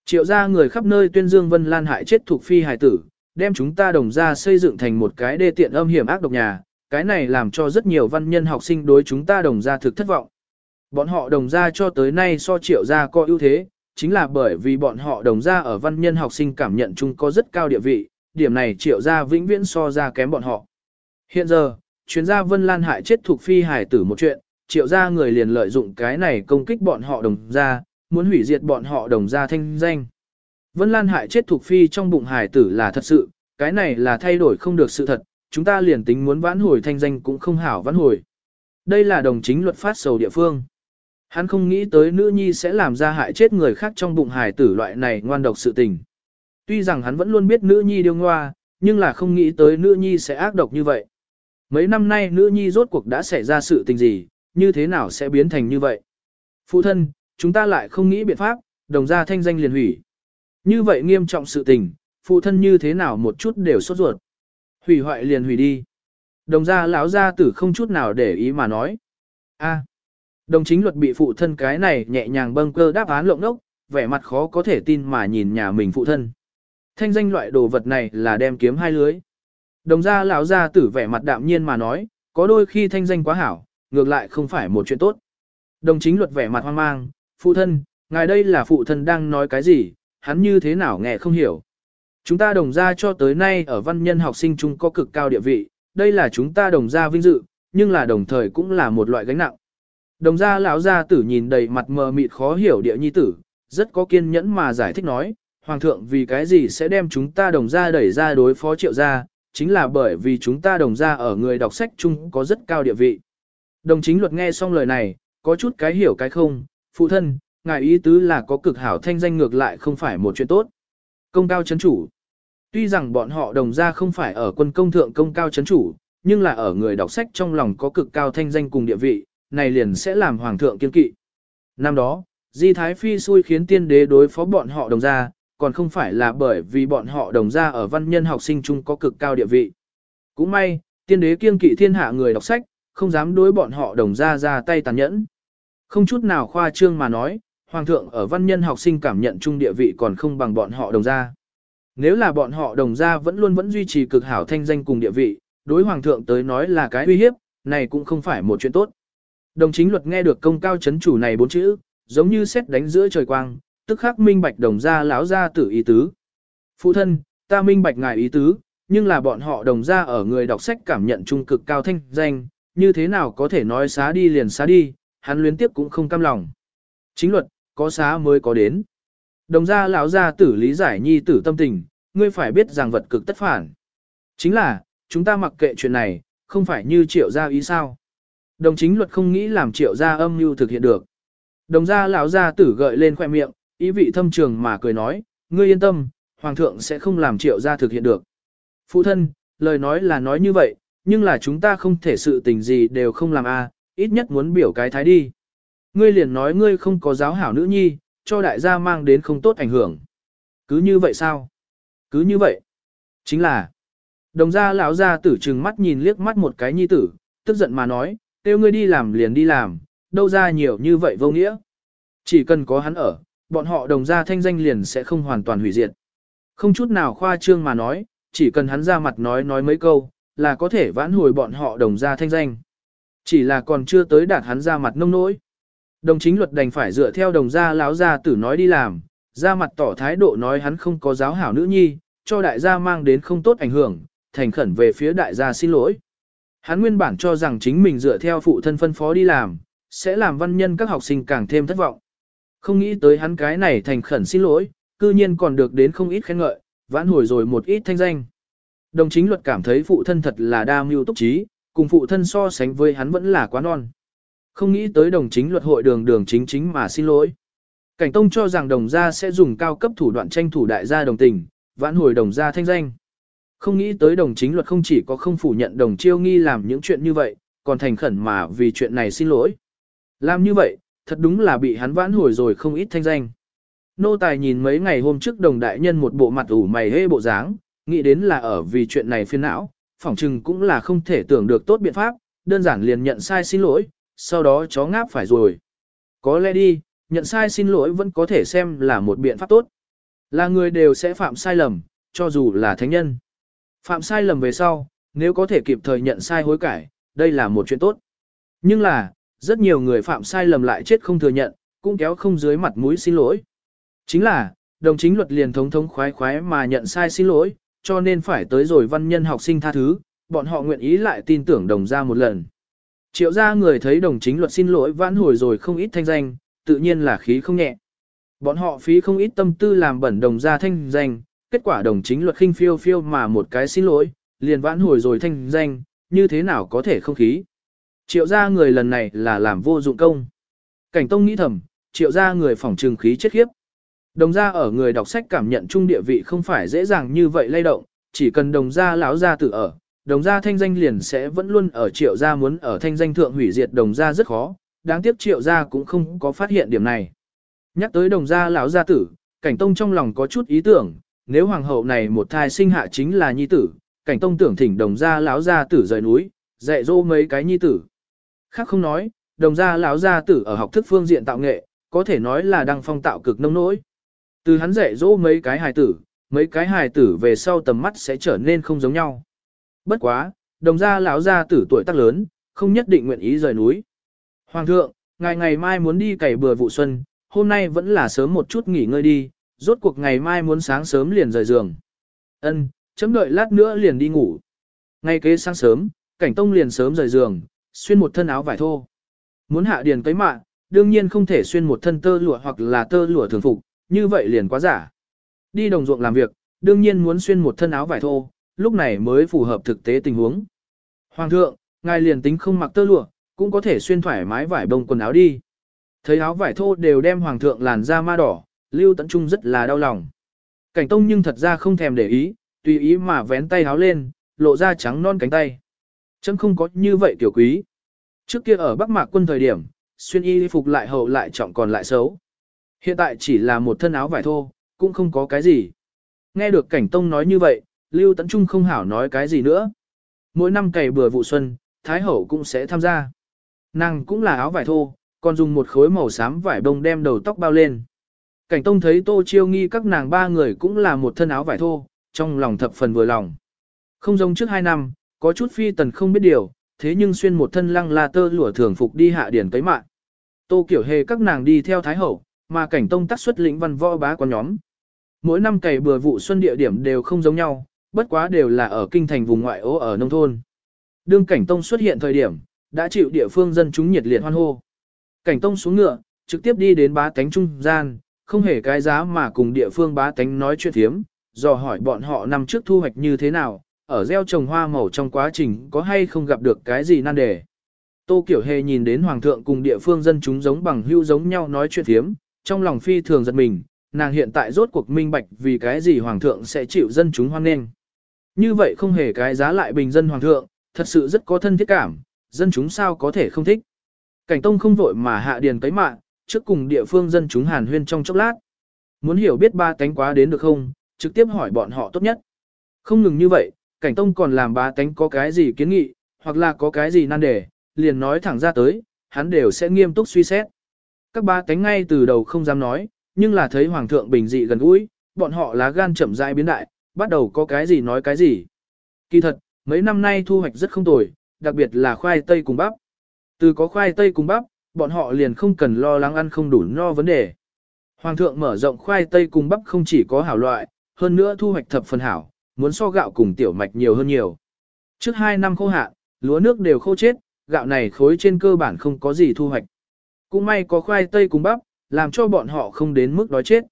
Triệu gia người khắp nơi tuyên dương vân lan hại chết thuộc phi hài tử, đem chúng ta đồng gia xây dựng thành một cái đê tiện âm hiểm ác độc nhà, cái này làm cho rất nhiều văn nhân học sinh đối chúng ta đồng gia thực thất vọng. Bọn họ đồng gia cho tới nay so triệu gia có ưu thế, chính là bởi vì bọn họ đồng gia ở văn nhân học sinh cảm nhận chung có rất cao địa vị, điểm này triệu gia vĩnh viễn so ra kém bọn họ. Hiện giờ, chuyên gia Vân Lan hại chết thuộc phi hải tử một chuyện, triệu gia người liền lợi dụng cái này công kích bọn họ đồng gia, muốn hủy diệt bọn họ đồng gia thanh danh. Vân Lan hại chết thuộc phi trong bụng hải tử là thật sự, cái này là thay đổi không được sự thật, chúng ta liền tính muốn vãn hồi thanh danh cũng không hảo vãn hồi. Đây là đồng chính luật phát sầu địa phương. Hắn không nghĩ tới nữ nhi sẽ làm ra hại chết người khác trong bụng Hải tử loại này ngoan độc sự tình. Tuy rằng hắn vẫn luôn biết nữ nhi điêu ngoa, nhưng là không nghĩ tới nữ nhi sẽ ác độc như vậy. Mấy năm nay nữ nhi rốt cuộc đã xảy ra sự tình gì, như thế nào sẽ biến thành như vậy. Phụ thân, chúng ta lại không nghĩ biện pháp, đồng ra thanh danh liền hủy. Như vậy nghiêm trọng sự tình, phụ thân như thế nào một chút đều sốt ruột. Hủy hoại liền hủy đi. Đồng gia lão gia tử không chút nào để ý mà nói. a đồng chính luật bị phụ thân cái này nhẹ nhàng bâng cơ đáp án lộng đốc, vẻ mặt khó có thể tin mà nhìn nhà mình phụ thân. Thanh danh loại đồ vật này là đem kiếm hai lưới. Đồng gia lão gia tử vẻ mặt đạm nhiên mà nói, có đôi khi thanh danh quá hảo, ngược lại không phải một chuyện tốt. Đồng chính luật vẻ mặt hoang mang, phụ thân, ngài đây là phụ thân đang nói cái gì, hắn như thế nào nghe không hiểu. Chúng ta đồng gia cho tới nay ở văn nhân học sinh chung có cực cao địa vị, đây là chúng ta đồng gia vinh dự, nhưng là đồng thời cũng là một loại gánh nặng. Đồng gia lão gia tử nhìn đầy mặt mờ mịt khó hiểu địa nhi tử, rất có kiên nhẫn mà giải thích nói, Hoàng thượng vì cái gì sẽ đem chúng ta đồng gia đẩy ra đối phó triệu gia, chính là bởi vì chúng ta đồng gia ở người đọc sách chung có rất cao địa vị. Đồng chính luật nghe xong lời này, có chút cái hiểu cái không, phụ thân, ngài ý tứ là có cực hảo thanh danh ngược lại không phải một chuyện tốt. Công cao chấn chủ. Tuy rằng bọn họ đồng ra không phải ở quân công thượng công cao chấn chủ, nhưng là ở người đọc sách trong lòng có cực cao thanh danh cùng địa vị, này liền sẽ làm hoàng thượng kiên kỵ. Năm đó, Di Thái Phi xui khiến tiên đế đối phó bọn họ đồng ra, còn không phải là bởi vì bọn họ đồng ra ở văn nhân học sinh chung có cực cao địa vị. Cũng may, tiên đế kiên kỵ thiên hạ người đọc sách, không dám đối bọn họ đồng ra ra tay tàn nhẫn. Không chút nào khoa trương mà nói, hoàng thượng ở văn nhân học sinh cảm nhận chung địa vị còn không bằng bọn họ đồng gia. Nếu là bọn họ đồng gia vẫn luôn vẫn duy trì cực hảo thanh danh cùng địa vị, đối hoàng thượng tới nói là cái uy hiếp, này cũng không phải một chuyện tốt. Đồng chính luật nghe được công cao chấn chủ này bốn chữ, giống như xét đánh giữa trời quang, tức khắc minh bạch đồng gia lão gia tử ý tứ. Phụ thân, ta minh bạch ngài ý tứ, nhưng là bọn họ đồng gia ở người đọc sách cảm nhận trung cực cao thanh danh, như thế nào có thể nói xá đi liền xá đi, hắn luyến tiếp cũng không cam lòng. Chính luật, có xá mới có đến. Đồng gia lão gia tử lý giải nhi tử tâm tình, ngươi phải biết rằng vật cực tất phản. Chính là, chúng ta mặc kệ chuyện này, không phải như triệu gia ý sao. Đồng chính luật không nghĩ làm triệu gia âm mưu thực hiện được. Đồng gia lão gia tử gợi lên khoẻ miệng, ý vị thâm trường mà cười nói, ngươi yên tâm, hoàng thượng sẽ không làm triệu gia thực hiện được. Phụ thân, lời nói là nói như vậy, nhưng là chúng ta không thể sự tình gì đều không làm a, ít nhất muốn biểu cái thái đi. Ngươi liền nói ngươi không có giáo hảo nữ nhi, cho đại gia mang đến không tốt ảnh hưởng. Cứ như vậy sao? Cứ như vậy. Chính là, đồng gia lão gia tử trừng mắt nhìn liếc mắt một cái nhi tử, tức giận mà nói, kêu ngươi đi làm liền đi làm, đâu ra nhiều như vậy vô nghĩa. Chỉ cần có hắn ở, bọn họ đồng gia thanh danh liền sẽ không hoàn toàn hủy diệt. Không chút nào khoa trương mà nói, chỉ cần hắn ra mặt nói nói mấy câu, là có thể vãn hồi bọn họ đồng gia thanh danh. Chỉ là còn chưa tới đạt hắn ra mặt nông nỗi. Đồng chính luật đành phải dựa theo đồng gia láo gia tử nói đi làm, ra mặt tỏ thái độ nói hắn không có giáo hảo nữ nhi, cho đại gia mang đến không tốt ảnh hưởng, thành khẩn về phía đại gia xin lỗi. Hắn nguyên bản cho rằng chính mình dựa theo phụ thân phân phó đi làm, sẽ làm văn nhân các học sinh càng thêm thất vọng. Không nghĩ tới hắn cái này thành khẩn xin lỗi, cư nhiên còn được đến không ít khen ngợi, vãn hồi rồi một ít thanh danh. Đồng chính luật cảm thấy phụ thân thật là đa mưu túc trí, cùng phụ thân so sánh với hắn vẫn là quá non. Không nghĩ tới đồng chính luật hội đường đường chính chính mà xin lỗi. Cảnh Tông cho rằng đồng gia sẽ dùng cao cấp thủ đoạn tranh thủ đại gia đồng tình, vãn hồi đồng gia thanh danh. Không nghĩ tới đồng chính luật không chỉ có không phủ nhận đồng chiêu nghi làm những chuyện như vậy, còn thành khẩn mà vì chuyện này xin lỗi. Làm như vậy, thật đúng là bị hắn vãn hồi rồi không ít thanh danh. Nô tài nhìn mấy ngày hôm trước đồng đại nhân một bộ mặt ủ mày hê bộ dáng, nghĩ đến là ở vì chuyện này phiền não, phỏng chừng cũng là không thể tưởng được tốt biện pháp, đơn giản liền nhận sai xin lỗi, sau đó chó ngáp phải rồi. Có lẽ đi, nhận sai xin lỗi vẫn có thể xem là một biện pháp tốt. Là người đều sẽ phạm sai lầm, cho dù là thánh nhân. Phạm sai lầm về sau, nếu có thể kịp thời nhận sai hối cải, đây là một chuyện tốt. Nhưng là, rất nhiều người phạm sai lầm lại chết không thừa nhận, cũng kéo không dưới mặt mũi xin lỗi. Chính là, đồng chính luật liền thống thống khoái khoái mà nhận sai xin lỗi, cho nên phải tới rồi văn nhân học sinh tha thứ, bọn họ nguyện ý lại tin tưởng đồng ra một lần. Triệu gia người thấy đồng chính luật xin lỗi vãn hồi rồi không ít thanh danh, tự nhiên là khí không nhẹ. Bọn họ phí không ít tâm tư làm bẩn đồng gia thanh danh, kết quả đồng chính luật khinh phiêu phiêu mà một cái xin lỗi, liền vãn hồi rồi thanh danh, như thế nào có thể không khí. Triệu gia người lần này là làm vô dụng công. Cảnh tông nghĩ thầm, triệu gia người phỏng trừng khí chết khiếp. Đồng gia ở người đọc sách cảm nhận chung địa vị không phải dễ dàng như vậy lay động, chỉ cần đồng gia lão gia tử ở, đồng gia thanh danh liền sẽ vẫn luôn ở triệu gia muốn ở thanh danh thượng hủy diệt đồng gia rất khó, đáng tiếc triệu gia cũng không có phát hiện điểm này. Nhắc tới đồng gia lão gia tử, cảnh tông trong lòng có chút ý tưởng, nếu hoàng hậu này một thai sinh hạ chính là nhi tử, cảnh tông tưởng thỉnh đồng gia lão gia tử rời núi, dạy dỗ mấy cái nhi tử. Khác không nói, đồng gia lão gia tử ở học thức phương diện tạo nghệ, có thể nói là đăng phong tạo cực nông nỗi. Từ hắn dạy dỗ mấy cái hài tử, mấy cái hài tử về sau tầm mắt sẽ trở nên không giống nhau. Bất quá, đồng gia lão gia tử tuổi tác lớn, không nhất định nguyện ý rời núi. Hoàng thượng, ngài ngày mai muốn đi cày bừa vụ xuân, hôm nay vẫn là sớm một chút nghỉ ngơi đi, rốt cuộc ngày mai muốn sáng sớm liền rời giường. Ân, chấm đợi lát nữa liền đi ngủ. Ngay kế sáng sớm, cảnh tông liền sớm rời giường, xuyên một thân áo vải thô. Muốn hạ điền cấy mạ, đương nhiên không thể xuyên một thân tơ lụa hoặc là tơ lụa thường phục, như vậy liền quá giả. Đi đồng ruộng làm việc, đương nhiên muốn xuyên một thân áo vải thô, lúc này mới phù hợp thực tế tình huống. Hoàng thượng, ngài liền tính không mặc tơ lụa, cũng có thể xuyên thoải mái vải bông quần áo đi. Thấy áo vải thô đều đem hoàng thượng làn da ma đỏ, Lưu Tấn Trung rất là đau lòng. Cảnh Tông nhưng thật ra không thèm để ý, tùy ý mà vén tay áo lên, lộ ra trắng non cánh tay. Chấm không có như vậy tiểu quý. Trước kia ở Bắc Mạc quân thời điểm, xuyên y phục lại hậu lại trọng còn lại xấu. Hiện tại chỉ là một thân áo vải thô, cũng không có cái gì. Nghe được Cảnh Tông nói như vậy, Lưu Tấn Trung không hảo nói cái gì nữa. Mỗi năm cày bừa vụ xuân, Thái Hậu cũng sẽ tham gia. Nàng cũng là áo vải thô, còn dùng một khối màu xám vải bông đem đầu tóc bao lên. Cảnh Tông thấy Tô Chiêu Nghi các nàng ba người cũng là một thân áo vải thô, trong lòng thập phần vừa lòng. Không giống trước hai năm, có chút phi tần không biết điều, thế nhưng xuyên một thân lăng la tơ lụa thường phục đi hạ điển tới mạng. Tô Kiểu Hề các nàng đi theo Thái Hậu, mà Cảnh Tông tác xuất lĩnh văn võ bá quan nhóm. Mỗi năm cày bừa vụ xuân địa điểm đều không giống nhau, bất quá đều là ở kinh thành vùng ngoại ô ở nông thôn. Đương Cảnh Tông xuất hiện thời điểm, đã chịu địa phương dân chúng nhiệt liệt hoan hô. Cảnh Tông xuống ngựa, trực tiếp đi đến bá tánh trung gian, không hề cái giá mà cùng địa phương bá tánh nói chuyện thiếm, dò hỏi bọn họ năm trước thu hoạch như thế nào, ở gieo trồng hoa màu trong quá trình có hay không gặp được cái gì nan đề. Tô Kiểu Hề nhìn đến Hoàng thượng cùng địa phương dân chúng giống bằng hữu giống nhau nói chuyện thiếm, trong lòng phi thường giật mình, nàng hiện tại rốt cuộc minh bạch vì cái gì Hoàng thượng sẽ chịu dân chúng hoan nghênh. Như vậy không hề cái giá lại bình dân Hoàng thượng, thật sự rất có thân thiết cảm, dân chúng sao có thể không thích. Cảnh Tông không vội mà hạ điền cấy mạng, trước cùng địa phương dân chúng hàn huyên trong chốc lát. Muốn hiểu biết ba tánh quá đến được không, trực tiếp hỏi bọn họ tốt nhất. Không ngừng như vậy, cảnh tông còn làm ba tánh có cái gì kiến nghị, hoặc là có cái gì nan đề, liền nói thẳng ra tới, hắn đều sẽ nghiêm túc suy xét. Các ba tánh ngay từ đầu không dám nói, nhưng là thấy hoàng thượng bình dị gần gũi, bọn họ lá gan chậm rãi biến đại, bắt đầu có cái gì nói cái gì. Kỳ thật, mấy năm nay thu hoạch rất không tồi, đặc biệt là khoai tây cùng bắp. Từ có khoai tây cùng bắp, bọn họ liền không cần lo lắng ăn không đủ no vấn đề. Hoàng thượng mở rộng khoai tây cùng bắp không chỉ có hảo loại, hơn nữa thu hoạch thập phần hảo, muốn so gạo cùng tiểu mạch nhiều hơn nhiều. Trước 2 năm khô hạn, lúa nước đều khô chết, gạo này khối trên cơ bản không có gì thu hoạch. Cũng may có khoai tây cùng bắp, làm cho bọn họ không đến mức đói chết.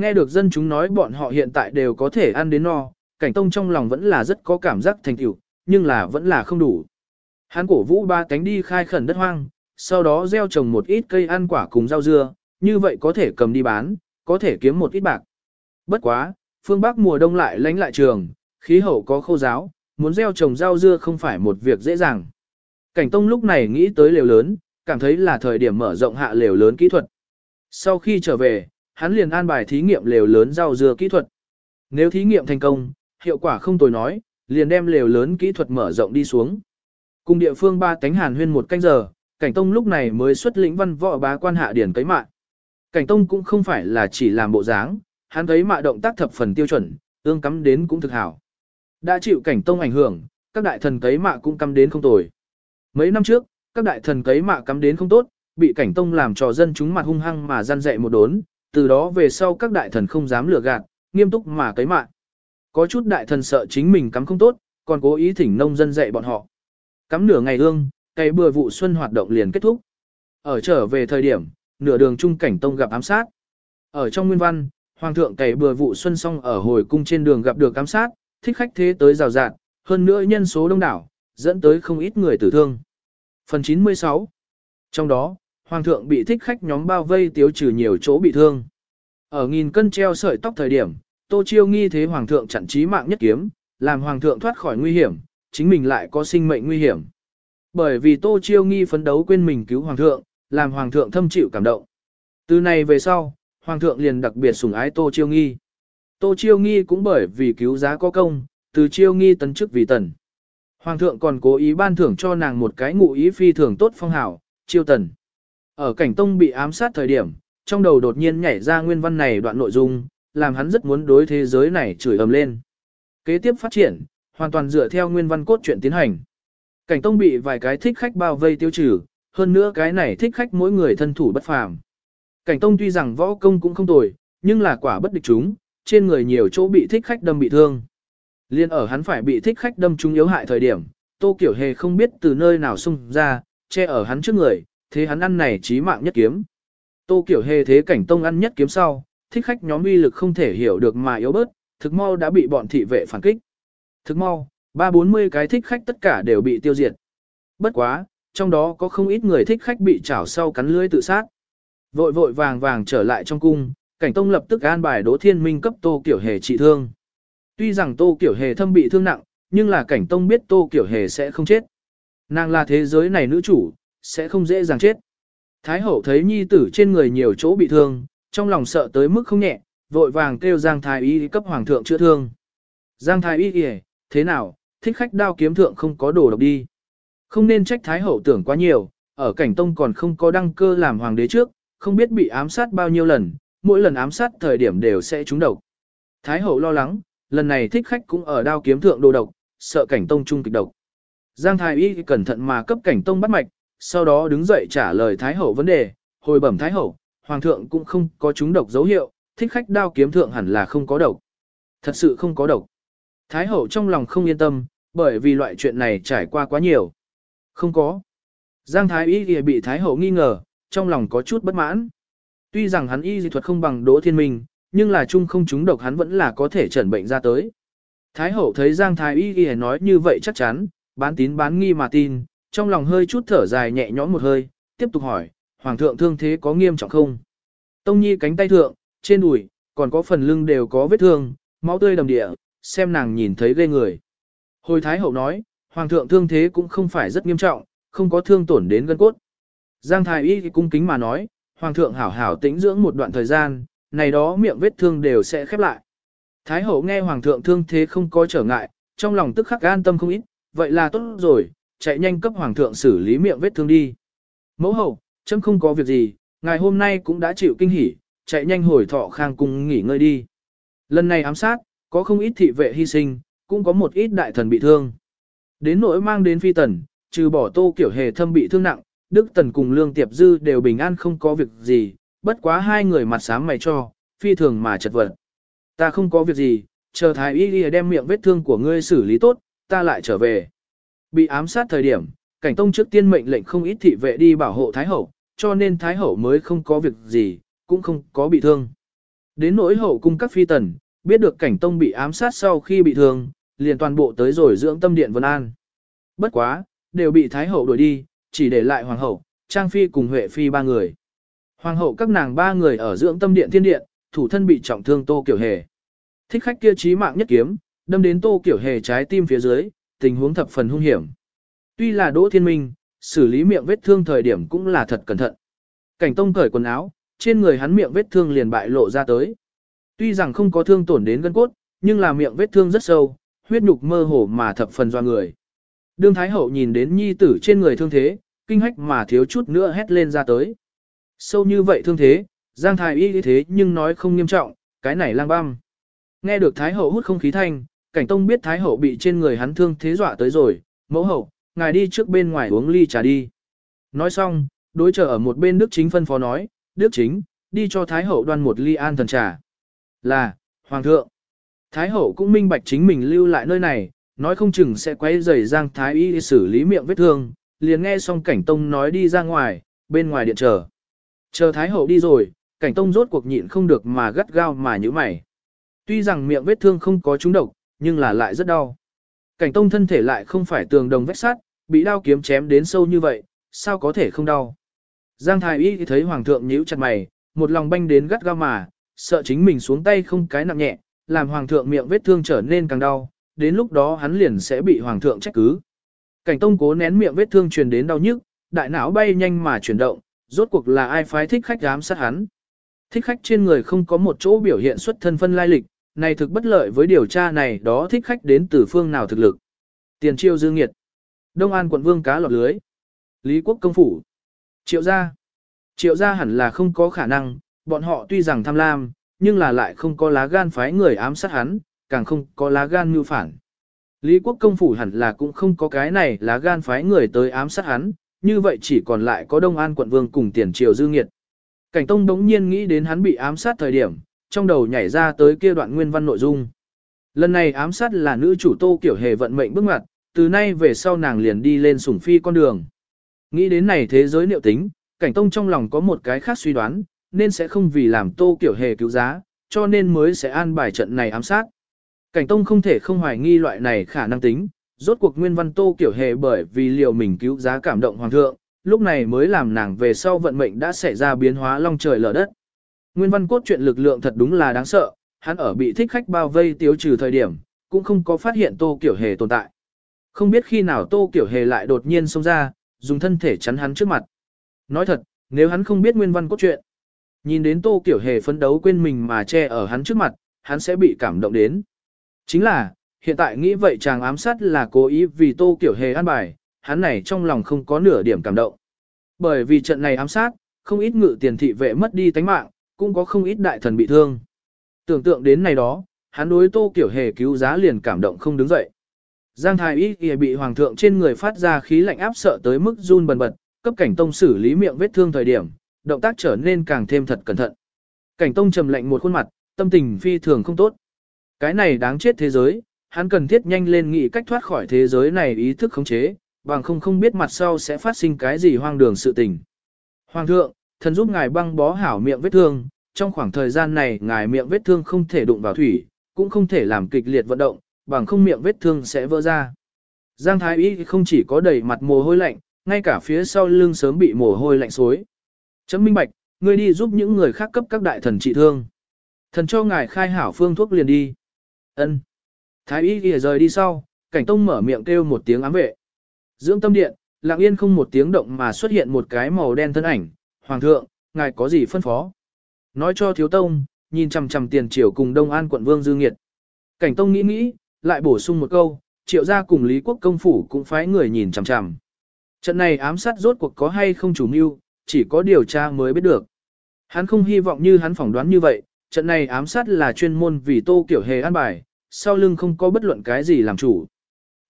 Nghe được dân chúng nói bọn họ hiện tại đều có thể ăn đến no, cảnh tông trong lòng vẫn là rất có cảm giác thành tựu, nhưng là vẫn là không đủ. Hắn cổ vũ ba cánh đi khai khẩn đất hoang, sau đó gieo trồng một ít cây ăn quả cùng rau dưa, như vậy có thể cầm đi bán, có thể kiếm một ít bạc. Bất quá, phương Bắc mùa đông lại lánh lại trường, khí hậu có khô giáo, muốn gieo trồng rau dưa không phải một việc dễ dàng. Cảnh Tông lúc này nghĩ tới lều lớn, cảm thấy là thời điểm mở rộng hạ lều lớn kỹ thuật. Sau khi trở về, hắn liền an bài thí nghiệm lều lớn rau dưa kỹ thuật. Nếu thí nghiệm thành công, hiệu quả không tồi nói, liền đem lều lớn kỹ thuật mở rộng đi xuống. Cùng địa phương ba tánh hàn huyên một canh giờ, Cảnh Tông lúc này mới xuất lĩnh văn võ bá quan hạ điển cấy mạ. Cảnh Tông cũng không phải là chỉ làm bộ dáng, hắn thấy mạ động tác thập phần tiêu chuẩn, ương cắm đến cũng thực hảo. Đã chịu Cảnh Tông ảnh hưởng, các đại thần cấy mạ cũng cắm đến không tồi. Mấy năm trước, các đại thần cấy mạ cắm đến không tốt, bị Cảnh Tông làm cho dân chúng mặt hung hăng mà gian dạy một đốn, từ đó về sau các đại thần không dám lừa gạt, nghiêm túc mà cấy mạng. Có chút đại thần sợ chính mình cắm không tốt, còn cố ý thỉnh nông dân dạy bọn họ. Cắm nửa ngày ương, cây bừa vụ xuân hoạt động liền kết thúc. Ở trở về thời điểm, nửa đường trung cảnh tông gặp ám sát. Ở trong nguyên văn, hoàng thượng cày bừa vụ xuân xong ở hồi cung trên đường gặp được ám sát, thích khách thế tới rào rạt, hơn nữa nhân số đông đảo, dẫn tới không ít người tử thương. Phần 96 Trong đó, hoàng thượng bị thích khách nhóm bao vây tiêu trừ nhiều chỗ bị thương. Ở nghìn cân treo sợi tóc thời điểm, Tô Chiêu nghi thế hoàng thượng chặn trí mạng nhất kiếm, làm hoàng thượng thoát khỏi nguy hiểm, chính mình lại có sinh mệnh nguy hiểm. Bởi vì Tô Chiêu Nghi phấn đấu quên mình cứu hoàng thượng, làm hoàng thượng thâm chịu cảm động. Từ này về sau, hoàng thượng liền đặc biệt sủng ái Tô Chiêu Nghi. Tô Chiêu Nghi cũng bởi vì cứu giá có công, từ Chiêu Nghi tấn chức vì tần. Hoàng thượng còn cố ý ban thưởng cho nàng một cái ngụ ý phi thường tốt phong hảo, Chiêu Tần. Ở cảnh tông bị ám sát thời điểm, trong đầu đột nhiên nhảy ra nguyên văn này đoạn nội dung, làm hắn rất muốn đối thế giới này chửi ầm lên. Kế tiếp phát triển, hoàn toàn dựa theo nguyên văn cốt truyện tiến hành. Cảnh tông bị vài cái thích khách bao vây tiêu trừ, hơn nữa cái này thích khách mỗi người thân thủ bất phàm. Cảnh tông tuy rằng võ công cũng không tồi, nhưng là quả bất địch chúng, trên người nhiều chỗ bị thích khách đâm bị thương. Liên ở hắn phải bị thích khách đâm trúng yếu hại thời điểm, Tô Kiểu Hề không biết từ nơi nào xung ra, che ở hắn trước người, thế hắn ăn này chí mạng nhất kiếm. Tô Kiểu Hề thế cảnh tông ăn nhất kiếm sau, thích khách nhóm uy lực không thể hiểu được mà yếu bớt, thực mau đã bị bọn thị vệ phản kích. Thực mau, ba bốn mươi cái thích khách tất cả đều bị tiêu diệt. Bất quá, trong đó có không ít người thích khách bị chảo sau cắn lưỡi tự sát. Vội vội vàng vàng trở lại trong cung, cảnh tông lập tức an bài Đỗ Thiên Minh cấp Tô Kiểu Hề trị thương. Tuy rằng Tô Kiểu Hề thâm bị thương nặng, nhưng là cảnh tông biết Tô Kiểu Hề sẽ không chết. Nàng là thế giới này nữ chủ, sẽ không dễ dàng chết. Thái hậu thấy nhi tử trên người nhiều chỗ bị thương, trong lòng sợ tới mức không nhẹ, vội vàng kêu Giang Thái Y cấp hoàng thượng chữa thương. Giang Thái Y kìa, thế nào, thích khách đao kiếm thượng không có đồ độc đi. Không nên trách Thái hậu tưởng quá nhiều, ở cảnh tông còn không có đăng cơ làm hoàng đế trước, không biết bị ám sát bao nhiêu lần, mỗi lần ám sát thời điểm đều sẽ trúng độc. Thái hậu lo lắng, lần này thích khách cũng ở đao kiếm thượng đồ độc, sợ cảnh tông trung kịch độc. Giang Thái Y cẩn thận mà cấp cảnh tông bắt mạch, sau đó đứng dậy trả lời Thái hậu vấn đề, hồi bẩm Thái hậu, Hoàng thượng cũng không có trúng độc dấu hiệu, thích khách đao kiếm thượng hẳn là không có độc. Thật sự không có độc. Thái hậu trong lòng không yên tâm, bởi vì loại chuyện này trải qua quá nhiều. Không có. Giang Thái Y bị Thái hậu nghi ngờ, trong lòng có chút bất mãn. Tuy rằng hắn y dị thuật không bằng Đỗ Thiên Minh, nhưng là chung không trúng độc hắn vẫn là có thể chẩn bệnh ra tới. Thái hậu thấy Giang Thái Y Y nói như vậy chắc chắn, bán tín bán nghi mà tin, trong lòng hơi chút thở dài nhẹ nhõm một hơi, tiếp tục hỏi, Hoàng thượng thương thế có nghiêm trọng không? Tông Nhi cánh tay thượng, trên đùi, còn có phần lưng đều có vết thương, máu tươi đầm địa, xem nàng nhìn thấy ghê người. Hồi Thái hậu nói, Hoàng thượng thương thế cũng không phải rất nghiêm trọng, không có thương tổn đến gân cốt. Giang Thái Y cung kính mà nói, Hoàng thượng hảo hảo tĩnh dưỡng một đoạn thời gian, này đó miệng vết thương đều sẽ khép lại. Thái hậu nghe Hoàng thượng thương thế không có trở ngại, trong lòng tức khắc an tâm không ít, vậy là tốt rồi, chạy nhanh cấp Hoàng thượng xử lý miệng vết thương đi. Mẫu hậu, chấm không có việc gì, ngày hôm nay cũng đã chịu kinh hỉ, chạy nhanh hồi thọ khang cung nghỉ ngơi đi. Lần này ám sát, có không ít thị vệ hy sinh, cũng có một ít đại thần bị thương. Đến nỗi mang đến phi tần, trừ bỏ tô kiểu hề thâm bị thương nặng, Đức Tần cùng Lương Tiệp Dư đều bình an không có việc gì, bất quá hai người mặt sáng mày cho, phi thường mà chật vật. Ta không có việc gì, chờ thái y đem miệng vết thương của ngươi xử lý tốt, ta lại trở về. Bị ám sát thời điểm, cảnh tông trước tiên mệnh lệnh không ít thị vệ đi bảo hộ Thái Hậu, cho nên Thái Hậu mới không có việc gì, cũng không có bị thương. Đến nỗi hậu cung các phi tần, biết được cảnh tông bị ám sát sau khi bị thương, liền toàn bộ tới rồi dưỡng tâm điện Vân An. Bất quá, đều bị Thái Hậu đuổi đi, chỉ để lại Hoàng Hậu, Trang Phi cùng Huệ Phi ba người. Hoàng hậu các nàng ba người ở dưỡng tâm điện thiên điện, thủ thân bị trọng thương Tô Kiểu Hề. Thích khách kia chí mạng nhất kiếm, đâm đến Tô Kiểu Hề trái tim phía dưới, tình huống thập phần hung hiểm. Tuy là Đỗ Thiên Minh, xử lý miệng vết thương thời điểm cũng là thật cẩn thận. Cảnh Tông cởi quần áo, trên người hắn miệng vết thương liền bại lộ ra tới. Tuy rằng không có thương tổn đến gân cốt, nhưng là miệng vết thương rất sâu, huyết nhục mơ hồ mà thập phần doa người. Đương Thái Hậu nhìn đến nhi tử trên người thương thế, kinh hách mà thiếu chút nữa hét lên ra tới. Sâu như vậy thương thế, Giang Thái Y thế nhưng nói không nghiêm trọng, cái này lang băm. Nghe được Thái Hậu hút không khí thanh, Cảnh Tông biết Thái Hậu bị trên người hắn thương thế dọa tới rồi, mẫu hậu, ngài đi trước bên ngoài uống ly trà đi. Nói xong, đối trở ở một bên Đức Chính phân phó nói, Đức Chính, đi cho Thái Hậu đoan một ly an thần trà. Là, Hoàng thượng. Thái Hậu cũng minh bạch chính mình lưu lại nơi này, nói không chừng sẽ quay rầy Giang Thái Y xử lý miệng vết thương, liền nghe xong Cảnh Tông nói đi ra ngoài, bên ngoài điện chờ. Chờ Thái Hậu đi rồi, Cảnh Tông rốt cuộc nhịn không được mà gắt gao mà như mày. Tuy rằng miệng vết thương không có trúng độc, nhưng là lại rất đau. Cảnh tông thân thể lại không phải tường đồng vết sắt, bị đao kiếm chém đến sâu như vậy, sao có thể không đau. Giang Thái Y thấy Hoàng thượng nhíu chặt mày, một lòng banh đến gắt gao mà, sợ chính mình xuống tay không cái nặng nhẹ, làm Hoàng thượng miệng vết thương trở nên càng đau, đến lúc đó hắn liền sẽ bị hoàng thượng trách cứ. Cảnh tông cố nén miệng vết thương truyền đến đau nhức, đại não bay nhanh mà chuyển động, rốt cuộc là ai phái thích khách dám sát hắn. Thích khách trên người không có một chỗ biểu hiện xuất thân phân lai lịch, này thực bất lợi với điều tra này đó thích khách đến từ phương nào thực lực. Tiền Triêu dương nghiệt. Đông An quận vương cá lọt lưới. Lý quốc công phủ. Triệu gia. Triệu gia hẳn là không có khả năng, bọn họ tuy rằng tham lam, nhưng là lại không có lá gan phái người ám sát hắn, càng không có lá gan mưu phản. Lý quốc công phủ hẳn là cũng không có cái này lá gan phái người tới ám sát hắn, như vậy chỉ còn lại có Đông An quận vương cùng tiền triều dư nghiệt. Cảnh Tông đống nhiên nghĩ đến hắn bị ám sát thời điểm, trong đầu nhảy ra tới kia đoạn nguyên văn nội dung. Lần này ám sát là nữ chủ Tô Kiểu Hề vận mệnh bước ngoặt, từ nay về sau nàng liền đi lên sủng phi con đường. Nghĩ đến này thế giới liệu tính, Cảnh Tông trong lòng có một cái khác suy đoán, nên sẽ không vì làm Tô Kiểu Hề cứu giá, cho nên mới sẽ an bài trận này ám sát. Cảnh Tông không thể không hoài nghi loại này khả năng tính, rốt cuộc nguyên văn Tô Kiểu Hề bởi vì liều mình cứu giá cảm động hoàng thượng, lúc này mới làm nàng về sau vận mệnh đã xảy ra biến hóa long trời lở đất. Nguyên văn cốt truyện lực lượng thật đúng là đáng sợ, hắn ở bị thích khách bao vây tiêu trừ thời điểm, cũng không có phát hiện Tô Kiểu Hề tồn tại. Không biết khi nào Tô Kiểu Hề lại đột nhiên xông ra, dùng thân thể chắn hắn trước mặt. Nói thật, nếu hắn không biết nguyên văn cốt truyện, nhìn đến Tô Kiểu Hề phấn đấu quên mình mà che ở hắn trước mặt, hắn sẽ bị cảm động đến. Chính là, hiện tại nghĩ vậy chàng ám sát là cố ý vì Tô Kiểu Hề ăn bài, hắn này trong lòng không có nửa điểm cảm động. Bởi vì trận này ám sát, không ít ngự tiền thị vệ mất đi tánh mạng, cũng có không ít đại thần bị thương. Tưởng tượng đến này đó, hắn đối Tô Kiểu Hề cứu giá liền cảm động không đứng dậy. Giang Thái Y kìa bị hoàng thượng trên người phát ra khí lạnh áp sợ tới mức run bần bật, cấp cảnh tông xử lý miệng vết thương thời điểm, động tác trở nên càng thêm thật cẩn thận. Cảnh tông trầm lạnh một khuôn mặt, tâm tình phi thường không tốt. Cái này đáng chết thế giới, hắn cần thiết nhanh lên nghĩ cách thoát khỏi thế giới này ý thức khống chế, bằng không không biết mặt sau sẽ phát sinh cái gì hoang đường sự tình. Hoàng thượng, thần giúp ngài băng bó hảo miệng vết thương, trong khoảng thời gian này ngài miệng vết thương không thể đụng vào thủy, cũng không thể làm kịch liệt vận động, bằng không miệng vết thương sẽ vỡ ra. Giang Thái Y không chỉ có đầy mặt mồ hôi lạnh, ngay cả phía sau lưng sớm bị mồ hôi lạnh xối. Chấm minh bạch, ngươi đi giúp những người khác cấp các đại thần trị thương. Thần cho ngài khai hảo phương thuốc liền đi. Ân. Thái Y kia rời đi sau, cảnh tông mở miệng kêu một tiếng ám vệ. Dưỡng tâm điện, lặng yên không một tiếng động mà xuất hiện một cái màu đen thân ảnh. Hoàng thượng, ngài có gì phân phó? Nói cho thiếu tông, nhìn chằm chằm tiền triều cùng Đông An quận Vương Dư Nghiệt. Cảnh tông nghĩ nghĩ, lại bổ sung một câu, triệu gia cùng Lý Quốc công phủ cũng phái người nhìn chằm chằm. Trận này ám sát rốt cuộc có hay không chủ mưu, chỉ có điều tra mới biết được. Hắn không hy vọng như hắn phỏng đoán như vậy, trận này ám sát là chuyên môn vì tô kiểu hề an bài, sau lưng không có bất luận cái gì làm chủ.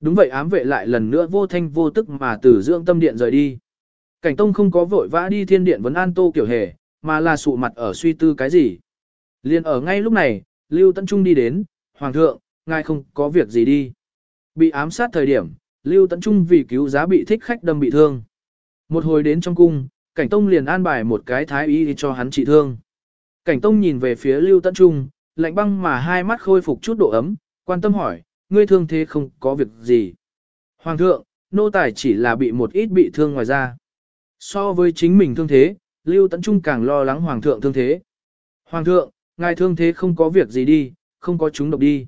Đúng vậy ám vệ lại lần nữa vô thanh vô tức mà từ dưỡng tâm điện rời đi. Cảnh tông không có vội vã đi thiên điện vấn an tô kiểu hề, mà là sụ mặt ở suy tư cái gì. Liên ở ngay lúc này, Lưu Tấn Trung đi đến, Hoàng thượng, ngài không có việc gì đi. Bị ám sát thời điểm, Lưu Tấn Trung vì cứu giá bị thích khách đâm bị thương. Một hồi đến trong cung, Cảnh Tông liền an bài một cái thái y cho hắn trị thương. Cảnh Tông nhìn về phía Lưu Tấn Trung, lạnh băng mà hai mắt khôi phục chút độ ấm, quan tâm hỏi, ngươi thương thế không có việc gì. Hoàng thượng, nô tài chỉ là bị một ít bị thương ngoài ra. So với chính mình thương thế, Lưu Tấn Trung càng lo lắng Hoàng thượng thương thế. Hoàng thượng, ngài thương thế không có việc gì đi, không có chúng độc đi.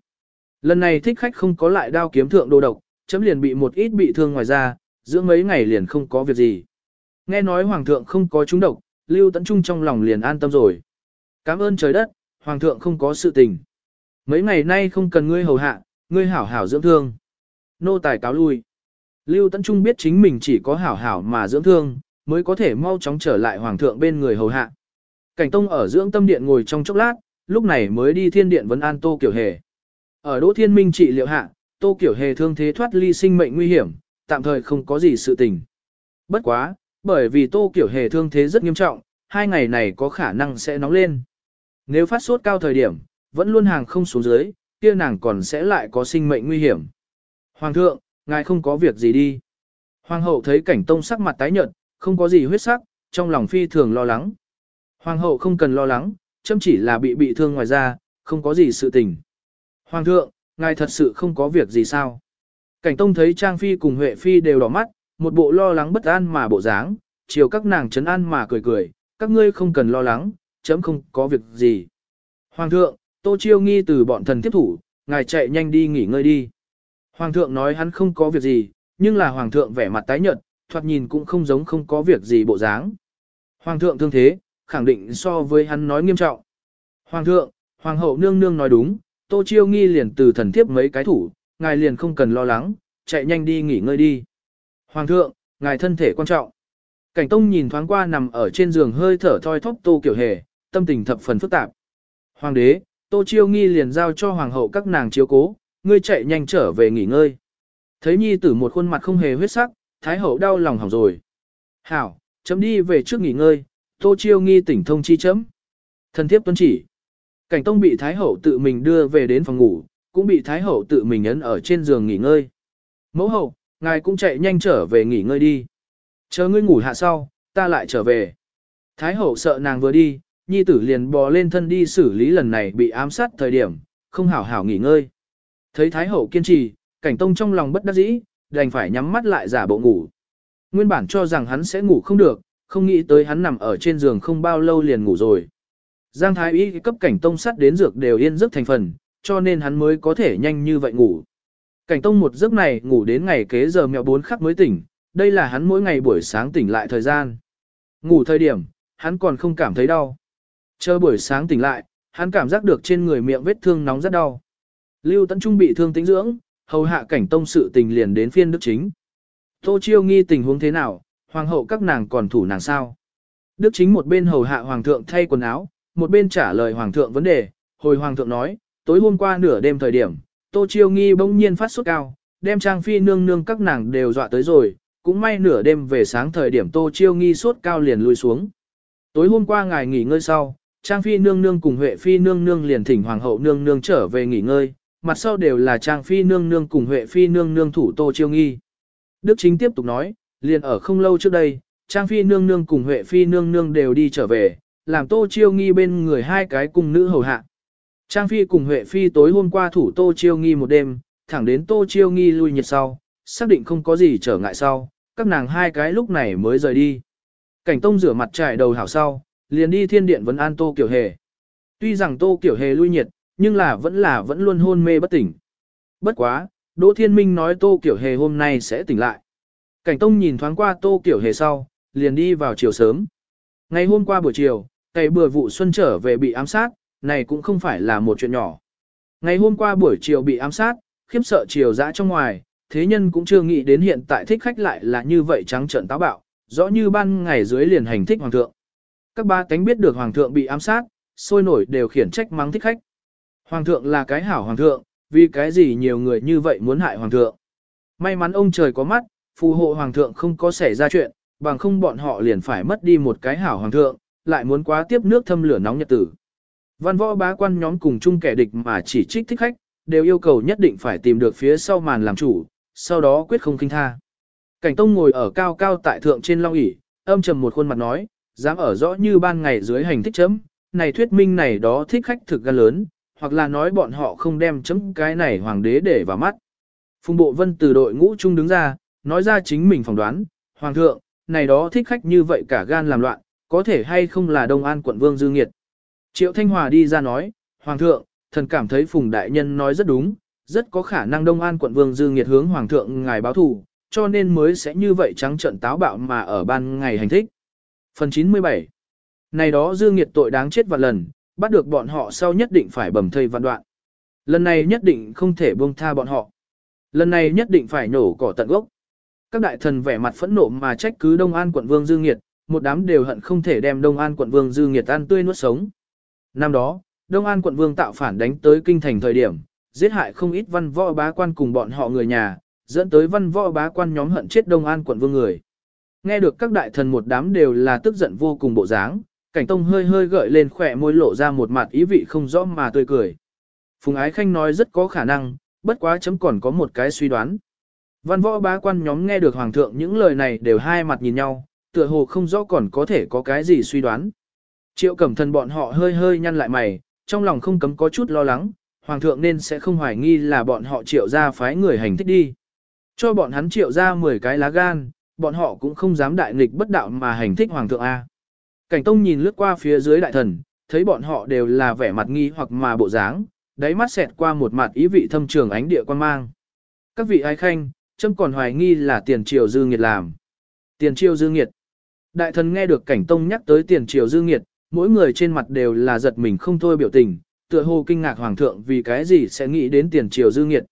Lần này thích khách không có lại đao kiếm thượng đồ độc, chấm liền bị một ít bị thương ngoài ra, giữa mấy ngày liền không có việc gì. Nghe nói Hoàng thượng không có chúng độc, Lưu Tấn Trung trong lòng liền an tâm rồi. Cảm ơn trời đất, Hoàng thượng không có sự tình. Mấy ngày nay không cần ngươi hầu hạ, ngươi hảo hảo dưỡng thương. Nô tài cáo lui. Lưu Tấn Trung biết chính mình chỉ có hảo hảo mà dưỡng thương, mới có thể mau chóng trở lại Hoàng thượng bên người hầu hạ. Cảnh Tông ở dưỡng tâm điện ngồi trong chốc lát, lúc này mới đi thiên điện vấn an Tô Kiểu Hề. Ở Đỗ Thiên Minh trị liệu hạ, Tô Kiểu Hề thương thế thoát ly sinh mệnh nguy hiểm, tạm thời không có gì sự tình. Bất quá, bởi vì Tô Kiểu Hề thương thế rất nghiêm trọng, hai ngày này có khả năng sẽ nóng lên. Nếu phát sốt cao thời điểm, vẫn luôn hàng không xuống dưới, kia nàng còn sẽ lại có sinh mệnh nguy hiểm. Hoàng thượng, ngài không có việc gì đi. Hoàng hậu thấy cảnh tông sắc mặt tái nhợt, không có gì huyết sắc, trong lòng phi thường lo lắng. Hoàng hậu không cần lo lắng, châm chỉ là bị bị thương ngoài ra, không có gì sự tình. Hoàng thượng, ngài thật sự không có việc gì sao? Cảnh Tông thấy Trang Phi cùng Huệ Phi đều đỏ mắt, một bộ lo lắng bất an mà bộ dáng, chiều các nàng chấn an mà cười cười, các ngươi không cần lo lắng, chấm không có việc gì. Hoàng thượng, Tô Chiêu nghi từ bọn thần tiếp thủ, ngài chạy nhanh đi nghỉ ngơi đi. Hoàng thượng nói hắn không có việc gì, nhưng là hoàng thượng vẻ mặt tái nhợt, thoạt nhìn cũng không giống không có việc gì bộ dáng. Hoàng thượng thương thế, khẳng định so với hắn nói nghiêm trọng. Hoàng thượng, hoàng hậu nương nương nói đúng, Tô Chiêu Nghi liền từ thần thiếp mấy cái thủ, ngài liền không cần lo lắng, chạy nhanh đi nghỉ ngơi đi. Hoàng thượng, ngài thân thể quan trọng. Cảnh Tông nhìn thoáng qua nằm ở trên giường hơi thở thoi thóp Tô Kiểu Hề, tâm tình thập phần phức tạp. Hoàng đế, Tô Chiêu Nghi liền giao cho hoàng hậu các nàng chiếu cố, ngươi chạy nhanh trở về nghỉ ngơi. Thấy nhi tử một khuôn mặt không hề huyết sắc, thái hậu đau lòng hỏng rồi. Hảo, chấm đi về trước nghỉ ngơi, Tô Chiêu Nghi tỉnh thông chi chấm. Thần thiếp tuân chỉ. Cảnh Tông bị thái hậu tự mình đưa về đến phòng ngủ, cũng bị thái hậu tự mình ấn ở trên giường nghỉ ngơi. Mẫu hậu, ngài cũng chạy nhanh trở về nghỉ ngơi đi. Chờ ngươi ngủ hạ sau, ta lại trở về. Thái hậu sợ nàng vừa đi, nhi tử liền bò lên thân đi xử lý lần này bị ám sát thời điểm, không hảo hảo nghỉ ngơi. Thấy Thái hậu kiên trì, cảnh tông trong lòng bất đắc dĩ, đành phải nhắm mắt lại giả bộ ngủ. Nguyên bản cho rằng hắn sẽ ngủ không được, không nghĩ tới hắn nằm ở trên giường không bao lâu liền ngủ rồi. Giang Thái Y cấp cảnh tông sắt đến dược đều yên giấc thành phần, cho nên hắn mới có thể nhanh như vậy ngủ. Cảnh tông một giấc này ngủ đến ngày kế giờ mẹo bốn khắc mới tỉnh, đây là hắn mỗi ngày buổi sáng tỉnh lại thời gian. Ngủ thời điểm, hắn còn không cảm thấy đau. Chờ buổi sáng tỉnh lại, hắn cảm giác được trên người miệng vết thương nóng rất đau. Lưu Tấn Trung bị thương tính dưỡng, hầu hạ cảnh tông sự tình liền đến phiên đức chính. Tô Chiêu nghi tình huống thế nào, hoàng hậu các nàng còn thủ nàng sao? Đức chính một bên hầu hạ hoàng thượng thay quần áo, một bên trả lời hoàng thượng vấn đề, hồi hoàng thượng nói, tối hôm qua nửa đêm thời điểm, Tô Chiêu nghi bỗng nhiên phát sốt cao, đem trang phi nương nương các nàng đều dọa tới rồi, cũng may nửa đêm về sáng thời điểm Tô Chiêu nghi sốt cao liền lui xuống. Tối hôm qua ngài nghỉ ngơi sau, Trang Phi nương nương cùng Huệ Phi nương nương liền thỉnh Hoàng hậu nương nương trở về nghỉ ngơi, mặt sau đều là Trang Phi nương nương cùng Huệ Phi nương nương thủ Tô Chiêu Nghi. Đức Chính tiếp tục nói, liền ở không lâu trước đây, Trang Phi nương nương cùng Huệ Phi nương nương đều đi trở về, làm Tô Chiêu Nghi bên người hai cái cùng nữ hầu hạ. Trang Phi cùng Huệ Phi tối hôm qua thủ Tô Chiêu Nghi một đêm, thẳng đến Tô Chiêu Nghi lui nhiệt sau, xác định không có gì trở ngại sau, các nàng hai cái lúc này mới rời đi. Cảnh Tông rửa mặt trải đầu hảo sau, liền đi thiên điện vấn an Tô Kiểu Hề. Tuy rằng Tô Kiểu Hề lui nhiệt, nhưng là vẫn là vẫn luôn hôn mê bất tỉnh. Bất quá, Đỗ Thiên Minh nói Tô Kiểu Hề hôm nay sẽ tỉnh lại. Cảnh Tông nhìn thoáng qua Tô Kiểu Hề sau, liền đi vào chiều sớm. Ngày hôm qua buổi chiều, cày bừa vụ xuân trở về bị ám sát, này cũng không phải là một chuyện nhỏ. Ngày hôm qua buổi chiều bị ám sát, khiếp sợ chiều dã trong ngoài, thế nhân cũng chưa nghĩ đến hiện tại thích khách lại là như vậy trắng trợn táo bạo, rõ như ban ngày dưới liền hành thích hoàng thượng. Các ba cánh biết được hoàng thượng bị ám sát, sôi nổi đều khiển trách mắng thích khách. Hoàng thượng là cái hảo hoàng thượng, vì cái gì nhiều người như vậy muốn hại hoàng thượng. May mắn ông trời có mắt, phù hộ hoàng thượng không có xảy ra chuyện, bằng không bọn họ liền phải mất đi một cái hảo hoàng thượng, lại muốn quá tiếp nước thâm lửa nóng nhật tử. Văn võ bá quan nhóm cùng chung kẻ địch mà chỉ trích thích khách, đều yêu cầu nhất định phải tìm được phía sau màn làm chủ, sau đó quyết không kinh tha. Cảnh Tông ngồi ở cao cao tại thượng trên long ỷ, âm trầm một khuôn mặt nói, dám ở rõ như ban ngày dưới hành thích chấm, này thuyết minh này đó thích khách thực gan lớn, hoặc là nói bọn họ không đem chấm cái này hoàng đế để vào mắt. Phùng Bộ Vân từ đội ngũ chung đứng ra, nói ra chính mình phỏng đoán, hoàng thượng, này đó thích khách như vậy cả gan làm loạn, có thể hay không là Đông An quận Vương Dư Nghiệt. Triệu Thanh Hòa đi ra nói, hoàng thượng, thần cảm thấy Phùng Đại Nhân nói rất đúng, rất có khả năng Đông An quận Vương Dư Nghiệt hướng hoàng thượng ngài báo thù, cho nên mới sẽ như vậy trắng trận táo bạo mà ở ban ngày hành thích. Phần 97 Này đó dư nghiệt tội đáng chết vạn lần, bắt được bọn họ sau nhất định phải bầm thây vạn đoạn. Lần này nhất định không thể buông tha bọn họ. Lần này nhất định phải nổ cỏ tận gốc. Các đại thần vẻ mặt phẫn nộ mà trách cứ Đông An quận Vương Dư Nghiệt, một đám đều hận không thể đem Đông An quận Vương Dư Nghiệt ăn tươi nuốt sống. Năm đó, Đông An quận Vương tạo phản đánh tới kinh thành thời điểm, giết hại không ít văn võ bá quan cùng bọn họ người nhà, dẫn tới văn võ bá quan nhóm hận chết Đông An quận Vương người. Nghe được các đại thần một đám đều là tức giận vô cùng bộ dáng, cảnh tông hơi hơi gợi lên khỏe môi lộ ra một mặt ý vị không rõ mà tươi cười. Phùng Ái Khanh nói rất có khả năng, bất quá chấm còn có một cái suy đoán. Văn võ bá quan nhóm nghe được Hoàng thượng những lời này đều hai mặt nhìn nhau, tựa hồ không rõ còn có thể có cái gì suy đoán. Triệu cẩm thần bọn họ hơi hơi nhăn lại mày, trong lòng không cấm có chút lo lắng, Hoàng thượng nên sẽ không hoài nghi là bọn họ triệu ra phái người hành thích đi. Cho bọn hắn triệu ra 10 cái lá gan, bọn họ cũng không dám đại nghịch bất đạo mà hành thích hoàng thượng A. Cảnh Tông nhìn lướt qua phía dưới đại thần, thấy bọn họ đều là vẻ mặt nghi hoặc mà bộ dáng, đáy mắt xẹt qua một mặt ý vị thâm trường ánh địa quan mang. Các vị ái khanh, châm còn hoài nghi là tiền triều dư nghiệt làm. Tiền triều dư nghiệt. Đại thần nghe được cảnh tông nhắc tới tiền triều dư nghiệt, mỗi người trên mặt đều là giật mình không thôi biểu tình, tựa hồ kinh ngạc hoàng thượng vì cái gì sẽ nghĩ đến tiền triều dư nghiệt.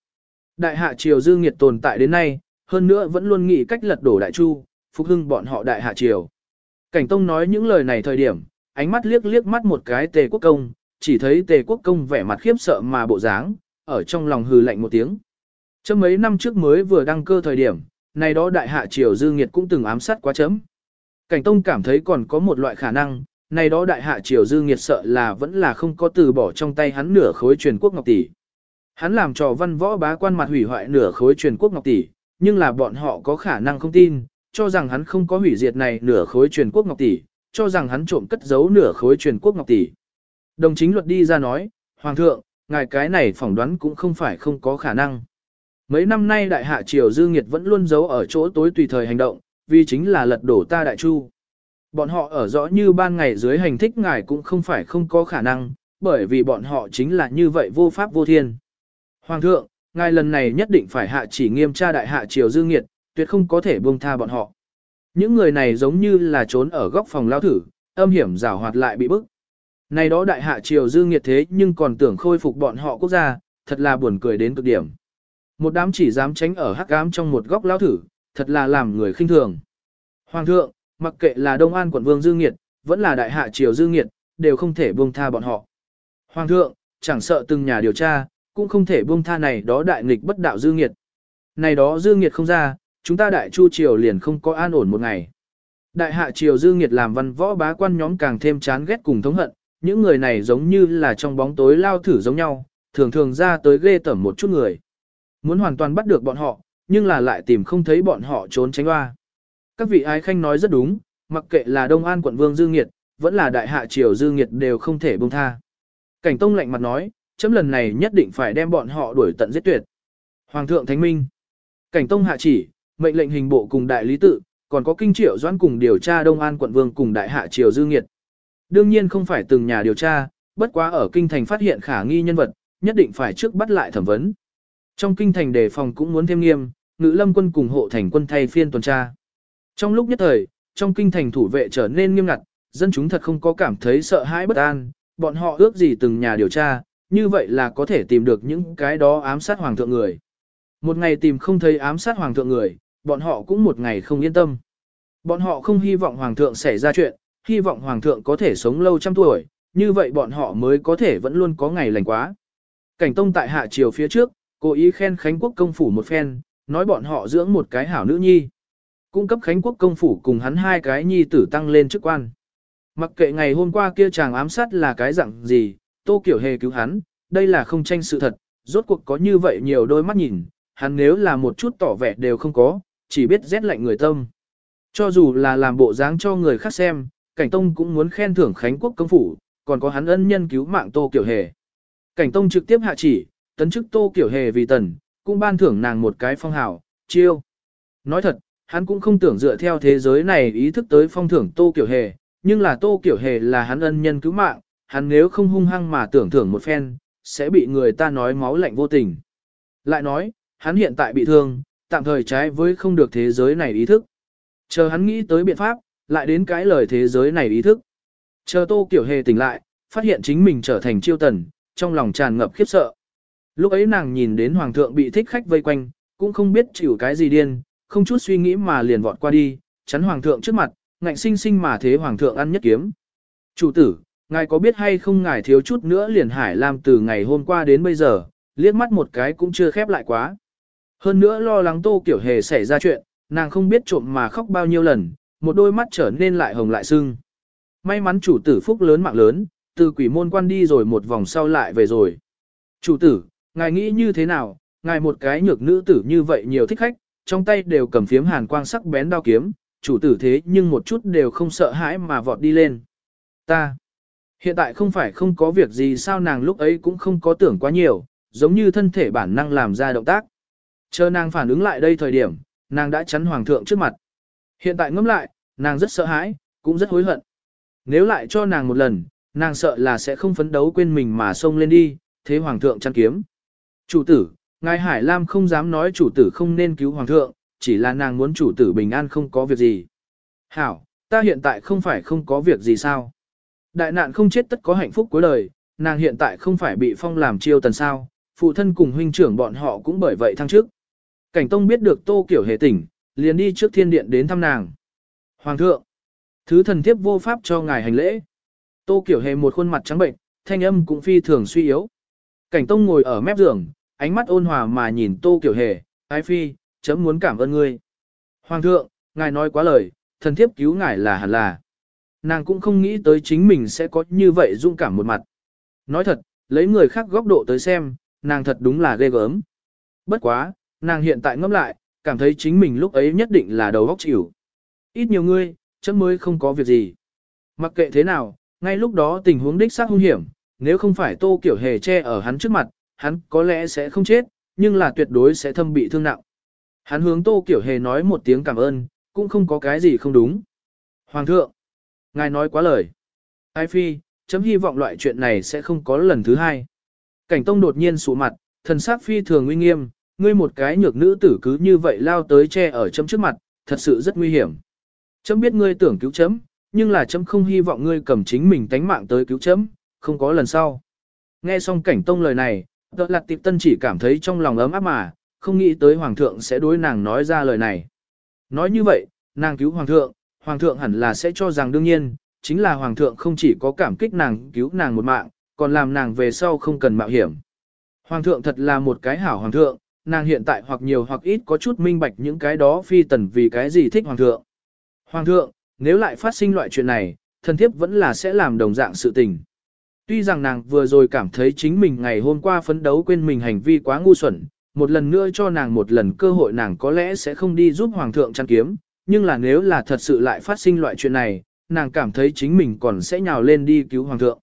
Đại hạ triều dư nghiệt tồn tại đến nay, hơn nữa vẫn luôn nghĩ cách lật đổ đại chu, phục hưng bọn họ đại hạ triều. Cảnh tông nói những lời này thời điểm, ánh mắt liếc liếc mắt một cái tề quốc công, chỉ thấy tề quốc công vẻ mặt khiếp sợ mà bộ dáng, ở trong lòng hừ lạnh một tiếng. Chấm mấy năm trước mới vừa đăng cơ thời điểm, này đó đại hạ triều dư nghiệt cũng từng ám sát quá chấm. Cảnh Tông cảm thấy còn có một loại khả năng, này đó đại hạ triều dư nghiệt sợ là vẫn là không có từ bỏ trong tay hắn nửa khối truyền quốc ngọc tỷ. Hắn làm trò văn võ bá quan mặt hủy hoại nửa khối truyền quốc ngọc tỷ, nhưng là bọn họ có khả năng không tin, cho rằng hắn không có hủy diệt này nửa khối truyền quốc ngọc tỷ, cho rằng hắn trộm cất giấu nửa khối truyền quốc ngọc tỷ. Đồng chính luật đi ra nói, Hoàng thượng, ngài cái này phỏng đoán cũng không phải không có khả năng. Mấy năm nay đại hạ triều dư nghiệt vẫn luôn giấu ở chỗ tối tùy thời hành động, vì chính là lật đổ ta đại chu. Bọn họ ở rõ như ban ngày dưới hành thích ngài cũng không phải không có khả năng, bởi vì bọn họ chính là như vậy vô pháp vô thiên. Hoàng thượng, ngài lần này nhất định phải hạ chỉ nghiêm tra đại hạ triều dư nghiệt, tuyệt không có thể buông tha bọn họ. Những người này giống như là trốn ở góc phòng lao thử, âm hiểm rào hoạt lại bị bức. Này đó đại hạ triều dư nghiệt thế nhưng còn tưởng khôi phục bọn họ quốc gia, thật là buồn cười đến cực điểm. Một đám chỉ dám tránh ở hắc ám trong một góc lao thử, thật là làm người khinh thường. Hoàng thượng, mặc kệ là Đông An quận vương dư nghiệt, vẫn là đại hạ triều dư nghiệt, đều không thể buông tha bọn họ. Hoàng thượng, chẳng sợ từng nhà điều tra, cũng không thể buông tha này đó đại nghịch bất đạo dư nghiệt. Này đó dư nghiệt không ra, chúng ta đại chu triều liền không có an ổn một ngày. Đại hạ triều dư nghiệt làm văn võ bá quan nhóm càng thêm chán ghét cùng thống hận, những người này giống như là trong bóng tối lao thử giống nhau, thường thường ra tới ghê tẩm một chút người. Muốn hoàn toàn bắt được bọn họ, nhưng là lại tìm không thấy bọn họ trốn tránh hoa. Các vị ái khanh nói rất đúng, mặc kệ là Đông An quận vương dư nghiệt, vẫn là đại hạ triều dư nghiệt đều không thể buông tha. Cảnh Tông lạnh mặt nói, chấm lần này nhất định phải đem bọn họ đuổi tận giết tuyệt. Hoàng thượng Thánh Minh. Cảnh Tông hạ chỉ, mệnh lệnh hình bộ cùng đại lý tự, còn có kinh triệu doãn cùng điều tra Đông An quận vương cùng đại hạ triều dư nghiệt. Đương nhiên không phải từng nhà điều tra, bất quá ở kinh thành phát hiện khả nghi nhân vật, nhất định phải trước bắt lại thẩm vấn. Trong kinh thành đề phòng cũng muốn thêm nghiêm, ngữ lâm quân cùng hộ thành quân thay phiên tuần tra. Trong lúc nhất thời, trong kinh thành thủ vệ trở nên nghiêm ngặt, dân chúng thật không có cảm thấy sợ hãi bất an, bọn họ ước gì từng nhà điều tra, như vậy là có thể tìm được những cái đó ám sát hoàng thượng người. Một ngày tìm không thấy ám sát hoàng thượng người, bọn họ cũng một ngày không yên tâm. Bọn họ không hy vọng hoàng thượng xảy ra chuyện, hy vọng hoàng thượng có thể sống lâu trăm tuổi, như vậy bọn họ mới có thể vẫn luôn có ngày lành quá. Cảnh tông tại hạ triều phía trước, cố ý khen Khánh Quốc công phủ một phen, nói bọn họ dưỡng một cái hảo nữ nhi. Cung cấp Khánh Quốc công phủ cùng hắn hai cái nhi tử tăng lên chức quan. Mặc kệ ngày hôm qua kia chàng ám sát là cái dạng gì, Tô Kiểu Hề cứu hắn, đây là không tranh sự thật, rốt cuộc có như vậy nhiều đôi mắt nhìn, hắn nếu là một chút tỏ vẻ đều không có, chỉ biết rét lạnh người tâm. Cho dù là làm bộ dáng cho người khác xem, Cảnh Tông cũng muốn khen thưởng Khánh Quốc công phủ, còn có hắn ân nhân cứu mạng Tô Kiểu Hề. Cảnh Tông trực tiếp hạ chỉ, tấn chức Tô Kiểu Hề vì tần, cũng ban thưởng nàng một cái phong hào, chiêu. Nói thật, hắn cũng không tưởng dựa theo thế giới này ý thức tới phong thưởng Tô Kiểu Hề, nhưng là Tô Kiểu Hề là hắn ân nhân cứu mạng, hắn nếu không hung hăng mà tưởng thưởng một phen, sẽ bị người ta nói máu lạnh vô tình. Lại nói, hắn hiện tại bị thương, tạm thời trái với không được thế giới này ý thức. Chờ hắn nghĩ tới biện pháp, lại đến cái lời thế giới này ý thức. Chờ Tô Kiểu Hề tỉnh lại, phát hiện chính mình trở thành chiêu tần, trong lòng tràn ngập khiếp sợ. Lúc ấy nàng nhìn đến hoàng thượng bị thích khách vây quanh, cũng không biết chịu cái gì điên, không chút suy nghĩ mà liền vọt qua đi, chắn hoàng thượng trước mặt, ngạnh sinh sinh mà thế hoàng thượng ăn nhất kiếm. Chủ tử, ngài có biết hay không ngài thiếu chút nữa liền hải làm từ ngày hôm qua đến bây giờ, liếc mắt một cái cũng chưa khép lại quá. Hơn nữa lo lắng tô kiểu hề xảy ra chuyện, nàng không biết trộm mà khóc bao nhiêu lần, một đôi mắt trở nên lại hồng lại sưng. May mắn chủ tử phúc lớn mạng lớn, từ quỷ môn quan đi rồi một vòng sau lại về rồi. Chủ tử, ngài nghĩ như thế nào, ngài một cái nhược nữ tử như vậy nhiều thích khách, trong tay đều cầm phiếm hàn quang sắc bén đao kiếm, chủ tử thế nhưng một chút đều không sợ hãi mà vọt đi lên. Ta, hiện tại không phải không có việc gì sao nàng lúc ấy cũng không có tưởng quá nhiều, giống như thân thể bản năng làm ra động tác. Chờ nàng phản ứng lại đây thời điểm, nàng đã chắn hoàng thượng trước mặt. Hiện tại ngẫm lại, nàng rất sợ hãi, cũng rất hối hận. Nếu lại cho nàng một lần, nàng sợ là sẽ không phấn đấu quên mình mà xông lên đi, thế hoàng thượng chăn kiếm. Chủ tử, Ngài Hải Lam không dám nói chủ tử không nên cứu hoàng thượng, chỉ là nàng muốn chủ tử bình an không có việc gì. Hảo, ta hiện tại không phải không có việc gì sao. Đại nạn không chết tất có hạnh phúc cuối đời, nàng hiện tại không phải bị phong làm chiêu tần sao, phụ thân cùng huynh trưởng bọn họ cũng bởi vậy thăng trước. Cảnh Tông biết được Tô Kiểu Hề tỉnh, liền đi trước thiên điện đến thăm nàng. Hoàng thượng, thứ thần thiếp vô pháp cho ngài hành lễ. Tô Kiểu Hề một khuôn mặt trắng bệnh, thanh âm cũng phi thường suy yếu. Cảnh Tông ngồi ở mép giường, ánh mắt ôn hòa mà nhìn Tô Kiểu Hề, ái phi, chấm muốn cảm ơn ngươi. Hoàng thượng, ngài nói quá lời, thần thiếp cứu ngài là hẳn là. Nàng cũng không nghĩ tới chính mình sẽ có như vậy dung cảm một mặt. Nói thật, lấy người khác góc độ tới xem, nàng thật đúng là ghê gớm. Bất quá, nàng hiện tại ngẫm lại, cảm thấy chính mình lúc ấy nhất định là đầu góc chịu. Ít nhiều ngươi, chấm mới không có việc gì. Mặc kệ thế nào, ngay lúc đó tình huống đích xác hung hiểm, nếu không phải tô kiểu hề che ở hắn trước mặt, hắn có lẽ sẽ không chết, nhưng là tuyệt đối sẽ thâm bị thương nặng. Hắn hướng tô kiểu hề nói một tiếng cảm ơn, cũng không có cái gì không đúng. Hoàng thượng, ngài nói quá lời. Ai phi, chấm hy vọng loại chuyện này sẽ không có lần thứ hai. Cảnh tông đột nhiên sụ mặt, thần sắc phi thường uy nghiêm, ngươi một cái nhược nữ tử cứ như vậy lao tới che ở chấm trước mặt, thật sự rất nguy hiểm. Chấm biết ngươi tưởng cứu chấm, nhưng là chấm không hy vọng ngươi cầm chính mình tánh mạng tới cứu chấm, không có lần sau. Nghe xong cảnh tông lời này, đợt lạc tiệp tân chỉ cảm thấy trong lòng ấm áp mà, không nghĩ tới hoàng thượng sẽ đối nàng nói ra lời này. Nói như vậy, nàng cứu hoàng thượng, hoàng thượng hẳn là sẽ cho rằng đương nhiên, chính là hoàng thượng không chỉ có cảm kích nàng cứu nàng một mạng, còn làm nàng về sau không cần mạo hiểm. Hoàng thượng thật là một cái hảo hoàng thượng, nàng hiện tại hoặc nhiều hoặc ít có chút minh bạch những cái đó phi tần vì cái gì thích hoàng thượng. Hoàng thượng, nếu lại phát sinh loại chuyện này, thần thiếp vẫn là sẽ làm đồng dạng sự tình. Tuy rằng nàng vừa rồi cảm thấy chính mình ngày hôm qua phấn đấu quên mình hành vi quá ngu xuẩn, một lần nữa cho nàng một lần cơ hội nàng có lẽ sẽ không đi giúp hoàng thượng chăn kiếm, nhưng là nếu là thật sự lại phát sinh loại chuyện này, nàng cảm thấy chính mình còn sẽ nhào lên đi cứu hoàng thượng.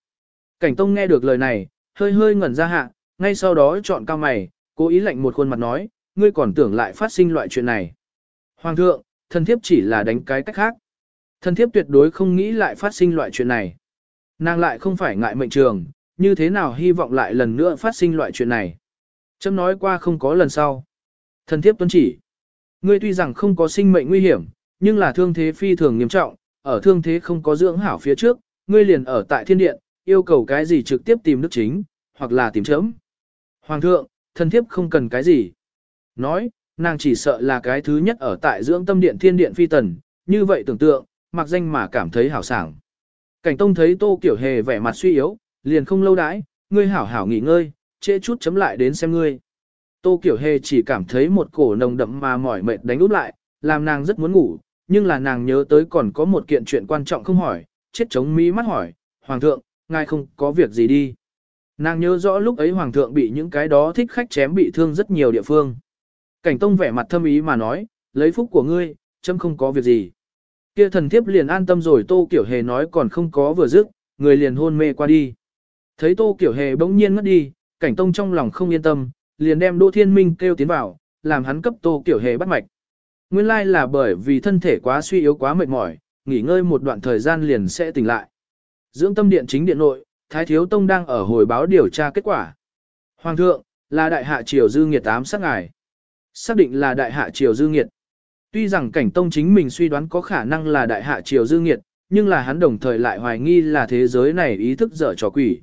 Cảnh Tông nghe được lời này, hơi hơi ngẩn ra hạ, ngay sau đó chọn cao mày, cố ý lạnh một khuôn mặt nói, ngươi còn tưởng lại phát sinh loại chuyện này. Hoàng thượng, thần thiếp chỉ là đánh cái cách khác. Thần thiếp tuyệt đối không nghĩ lại phát sinh loại chuyện này. Nàng lại không phải ngại mệnh trường, như thế nào hy vọng lại lần nữa phát sinh loại chuyện này. Chấm nói qua không có lần sau. Thần thiếp tuân chỉ. Ngươi tuy rằng không có sinh mệnh nguy hiểm, nhưng là thương thế phi thường nghiêm trọng, ở thương thế không có dưỡng hảo phía trước, ngươi liền ở tại thiên điện, yêu cầu cái gì trực tiếp tìm nước chính, hoặc là tìm chấm. Hoàng thượng, thần thiếp không cần cái gì. Nói, nàng chỉ sợ là cái thứ nhất ở tại dưỡng tâm điện thiên điện phi tần, như vậy tưởng tượng, mặc danh mà cảm thấy hảo sảng. Cảnh tông thấy tô kiểu hề vẻ mặt suy yếu, liền không lâu đãi, ngươi hảo hảo nghỉ ngơi, trễ chút chấm lại đến xem ngươi. Tô kiểu hề chỉ cảm thấy một cổ nồng đậm mà mỏi mệt đánh úp lại, làm nàng rất muốn ngủ, nhưng là nàng nhớ tới còn có một kiện chuyện quan trọng không hỏi, chết chống mỹ mắt hỏi, Hoàng thượng, ngài không có việc gì đi. Nàng nhớ rõ lúc ấy Hoàng thượng bị những cái đó thích khách chém bị thương rất nhiều địa phương. Cảnh Tông vẻ mặt thâm ý mà nói, lấy phúc của ngươi, chấm không có việc gì. Kia thần thiếp liền an tâm rồi Tô Kiểu Hề nói còn không có vừa dứt, người liền hôn mê qua đi. Thấy Tô Kiểu Hề bỗng nhiên ngất đi, Cảnh Tông trong lòng không yên tâm, liền đem Đỗ Thiên Minh kêu tiến vào, làm hắn cấp Tô Kiểu Hề bắt mạch. Nguyên lai là bởi vì thân thể quá suy yếu quá mệt mỏi, nghỉ ngơi một đoạn thời gian liền sẽ tỉnh lại. Dưỡng tâm điện chính điện nội, Thái Thiếu Tông đang ở hồi báo điều tra kết quả. Hoàng thượng, là đại hạ triều dư nghiệt ám sát ngài. Xác định là đại hạ triều dư nghiệt. Tuy rằng cảnh tông chính mình suy đoán có khả năng là đại hạ triều dư nghiệt, nhưng là hắn đồng thời lại hoài nghi là thế giới này ý thức dở trò quỷ.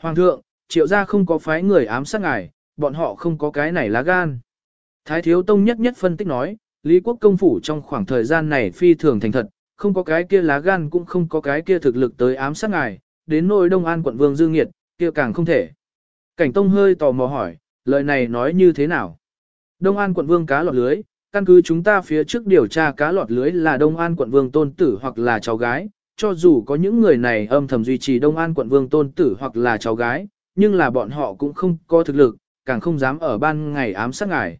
Hoàng thượng, triệu gia không có phái người ám sát ngài, bọn họ không có cái này lá gan. Thái Thiếu Tông nhất nhất phân tích nói, Lý quốc công phủ trong khoảng thời gian này phi thường thành thật, không có cái kia lá gan cũng không có cái kia thực lực tới ám sát ngài, đến nỗi Đông An quận Vương Dương Nghiệt, kia càng không thể. Cảnh Tông hơi tò mò hỏi, lời này nói như thế nào? Đông An quận Vương cá lọt lưới, căn cứ chúng ta phía trước điều tra cá lọt lưới là Đông An quận Vương tôn tử hoặc là cháu gái, cho dù có những người này âm thầm duy trì Đông An quận Vương tôn tử hoặc là cháu gái, nhưng là bọn họ cũng không có thực lực, càng không dám ở ban ngày ám sát ngài.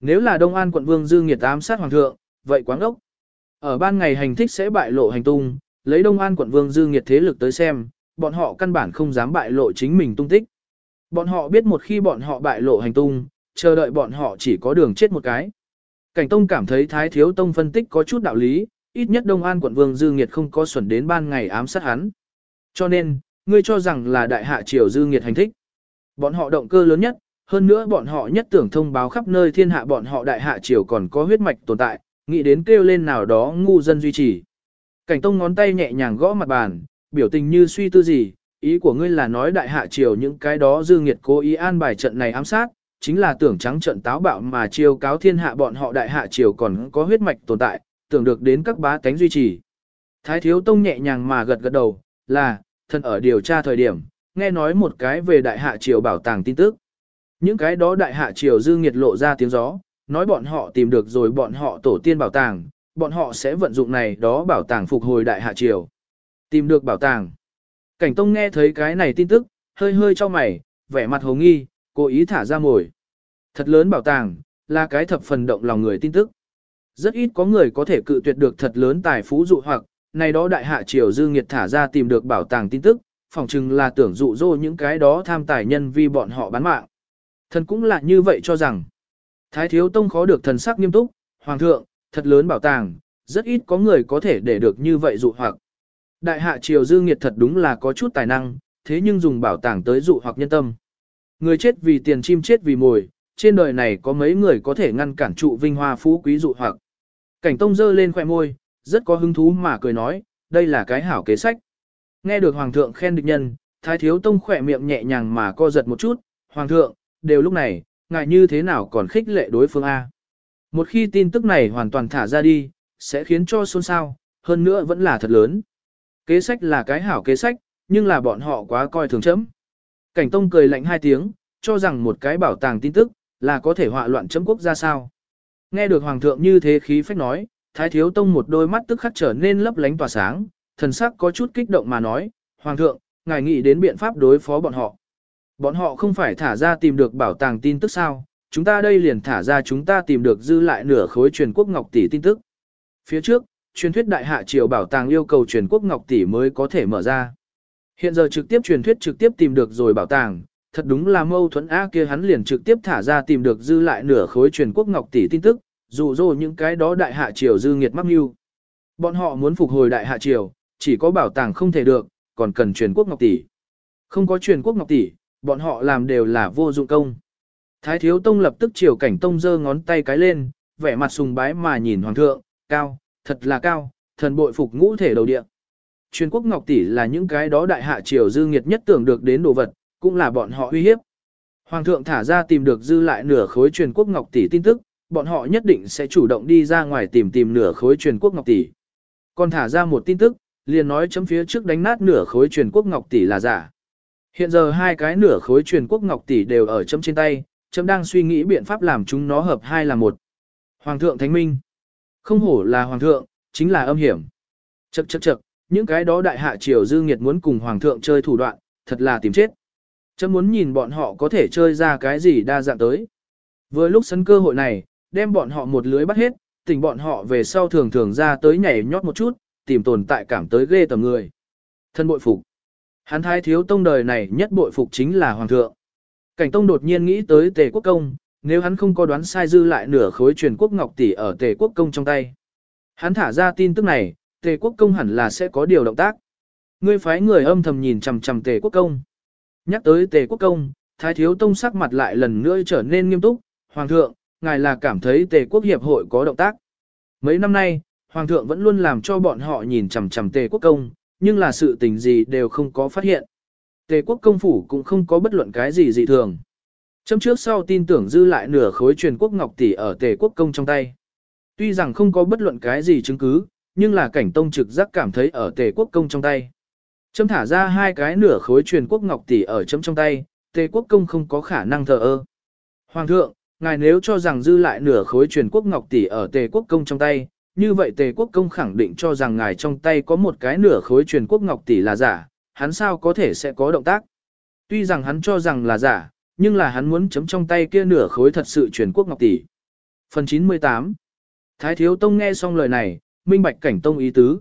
Nếu là Đông An quận Vương Dương Nghiệt ám sát hoàng thượng, vậy quáng ốc. Ở ban ngày hành thích sẽ bại lộ hành tung, lấy Đông An quận Vương Dương Nghiệt thế lực tới xem, bọn họ căn bản không dám bại lộ chính mình tung tích. Bọn họ biết một khi bọn họ bại lộ hành tung, chờ đợi bọn họ chỉ có đường chết một cái. Cảnh Tông cảm thấy Thái Thiếu Tông phân tích có chút đạo lý, ít nhất Đông An quận Vương Dư Nghiệt không có xuẩn đến ban ngày ám sát hắn. Cho nên, ngươi cho rằng là đại hạ triều Dư Nghiệt hành thích. Bọn họ động cơ lớn nhất, hơn nữa bọn họ nhất tưởng thông báo khắp nơi thiên hạ bọn họ đại hạ triều còn có huyết mạch tồn tại, nghĩ đến kêu lên nào đó ngu dân duy trì. Cảnh tông ngón tay nhẹ nhàng gõ mặt bàn, biểu tình như suy tư gì, ý của ngươi là nói đại hạ triều những cái đó dư nghiệt cố ý an bài trận này ám sát, chính là tưởng trắng trận táo bạo mà chiêu cáo thiên hạ bọn họ đại hạ triều còn có huyết mạch tồn tại, tưởng được đến các bá tánh duy trì. Thái thiếu tông nhẹ nhàng mà gật gật đầu, là, thân ở điều tra thời điểm, nghe nói một cái về đại hạ triều bảo tàng tin tức. Những cái đó đại hạ triều dư nghiệt lộ ra tiếng gió, nói bọn họ tìm được rồi bọn họ tổ tiên bảo tàng, bọn họ sẽ vận dụng này đó bảo tàng phục hồi đại hạ triều. Tìm được bảo tàng. Cảnh Tông nghe thấy cái này tin tức, hơi hơi cho mày, vẻ mặt hồ nghi, cố ý thả ra mồi. Thật lớn bảo tàng, là cái thập phần động lòng người tin tức. Rất ít có người có thể cự tuyệt được thật lớn tài phú dụ hoặc, này đó đại hạ triều dư nghiệt thả ra tìm được bảo tàng tin tức, phỏng chừng là tưởng dụ dỗ những cái đó tham tài nhân vì bọn họ bán mạng. Thần cũng là như vậy cho rằng, Thái Thiếu Tông khó được thần sắc nghiêm túc, Hoàng thượng, thật lớn bảo tàng, rất ít có người có thể để được như vậy dụ hoặc. Đại hạ triều dư nghiệt thật đúng là có chút tài năng, thế nhưng dùng bảo tàng tới dụ hoặc nhân tâm. Người chết vì tiền chim chết vì mồi, trên đời này có mấy người có thể ngăn cản trụ vinh hoa phú quý dụ hoặc. Cảnh tông dơ lên khoẻ môi, rất có hứng thú mà cười nói, đây là cái hảo kế sách. Nghe được hoàng thượng khen địch nhân, thái thiếu tông khỏe miệng nhẹ nhàng mà co giật một chút, hoàng thượng, đều lúc này, ngài như thế nào còn khích lệ đối phương A. Một khi tin tức này hoàn toàn thả ra đi, sẽ khiến cho xôn xao, hơn nữa vẫn là thật lớn. Kế sách là cái hảo kế sách, nhưng là bọn họ quá coi thường chấm. Cảnh Tông cười lạnh hai tiếng, cho rằng một cái bảo tàng tin tức, là có thể họa loạn chấm quốc ra sao. Nghe được Hoàng thượng như thế khí phách nói, Thái Thiếu Tông một đôi mắt tức khắc trở nên lấp lánh tỏa sáng, thần sắc có chút kích động mà nói, Hoàng thượng, ngài nghĩ đến biện pháp đối phó bọn họ. Bọn họ không phải thả ra tìm được bảo tàng tin tức sao, chúng ta đây liền thả ra chúng ta tìm được dư lại nửa khối truyền quốc ngọc tỷ tin tức. Phía trước, truyền thuyết đại hạ triều bảo tàng yêu cầu truyền quốc ngọc tỷ mới có thể mở ra. Hiện giờ trực tiếp truyền thuyết trực tiếp tìm được rồi bảo tàng, thật đúng là mâu thuẫn A kia hắn liền trực tiếp thả ra tìm được dư lại nửa khối truyền quốc ngọc tỷ tin tức, Dù dỗ những cái đó đại hạ triều dư nghiệt mắc mưu. Bọn họ muốn phục hồi đại hạ triều, chỉ có bảo tàng không thể được, còn cần truyền quốc ngọc tỷ. Không có truyền quốc ngọc tỷ, bọn họ làm đều là vô dụng công. Thái thiếu tông lập tức triều cảnh tông giơ ngón tay cái lên, vẻ mặt sùng bái mà nhìn hoàng thượng, cao, thật là cao, thần bội phục ngũ thể đầu địa. Truyền quốc ngọc tỷ là những cái đó đại hạ triều dư nghiệt nhất tưởng được đến đồ vật, cũng là bọn họ uy hiếp. Hoàng thượng thả ra tìm được dư lại nửa khối truyền quốc ngọc tỷ tin tức, bọn họ nhất định sẽ chủ động đi ra ngoài tìm tìm nửa khối truyền quốc ngọc tỷ. Còn thả ra một tin tức, liền nói chấm phía trước đánh nát nửa khối truyền quốc ngọc tỷ là giả. Hiện giờ hai cái nửa khối truyền quốc ngọc tỷ đều ở chấm trên tay, chấm đang suy nghĩ biện pháp làm chúng nó hợp hai là một. Hoàng thượng Thánh Minh. Không hổ là hoàng thượng, chính là âm hiểm. Chậc chậc chậc, những cái đó đại hạ triều dư nghiệt muốn cùng hoàng thượng chơi thủ đoạn, thật là tìm chết. Chấm muốn nhìn bọn họ có thể chơi ra cái gì đa dạng tới. Vừa lúc sân cơ hội này, đem bọn họ một lưới bắt hết, tỉnh bọn họ về sau thường thường ra tới nhảy nhót một chút, tìm tồn tại cảm tới ghê tầm người. Thân bội phục. Hắn thái thiếu tông đời này nhất bội phục chính là hoàng thượng. Cảnh tông đột nhiên nghĩ tới tề quốc công, nếu hắn không có đoán sai dư lại nửa khối truyền quốc ngọc tỷ ở tề quốc công trong tay. Hắn thả ra tin tức này, tề quốc công hẳn là sẽ có điều động tác. Ngươi phái người âm thầm nhìn chằm chằm tề quốc công. Nhắc tới tề quốc công, thái thiếu tông sắc mặt lại lần nữa trở nên nghiêm túc. Hoàng thượng, ngài là cảm thấy tề quốc hiệp hội có động tác. Mấy năm nay, Hoàng thượng vẫn luôn làm cho bọn họ nhìn chằm chằm tề quốc công, nhưng là sự tình gì đều không có phát hiện. Tề quốc công phủ cũng không có bất luận cái gì dị thường. Châm trước sau tin tưởng dư lại nửa khối truyền quốc ngọc tỷ ở tề quốc công trong tay. Tuy rằng không có bất luận cái gì chứng cứ, nhưng là cảnh tông trực giác cảm thấy ở tề quốc công trong tay. Châm thả ra hai cái nửa khối truyền quốc ngọc tỷ ở châm trong tay, tề quốc công không có khả năng thờ ơ. Hoàng thượng, ngài nếu cho rằng dư lại nửa khối truyền quốc ngọc tỷ ở tề quốc công trong tay, như vậy tề quốc công khẳng định cho rằng ngài trong tay có một cái nửa khối truyền quốc ngọc tỷ là giả, hắn sao có thể sẽ có động tác. Tuy rằng hắn cho rằng là giả, nhưng là hắn muốn chấm trong tay kia nửa khối thật sự truyền quốc ngọc tỷ. Phần 98 Thái Thiếu Tông nghe xong lời này, minh bạch cảnh tông ý tứ,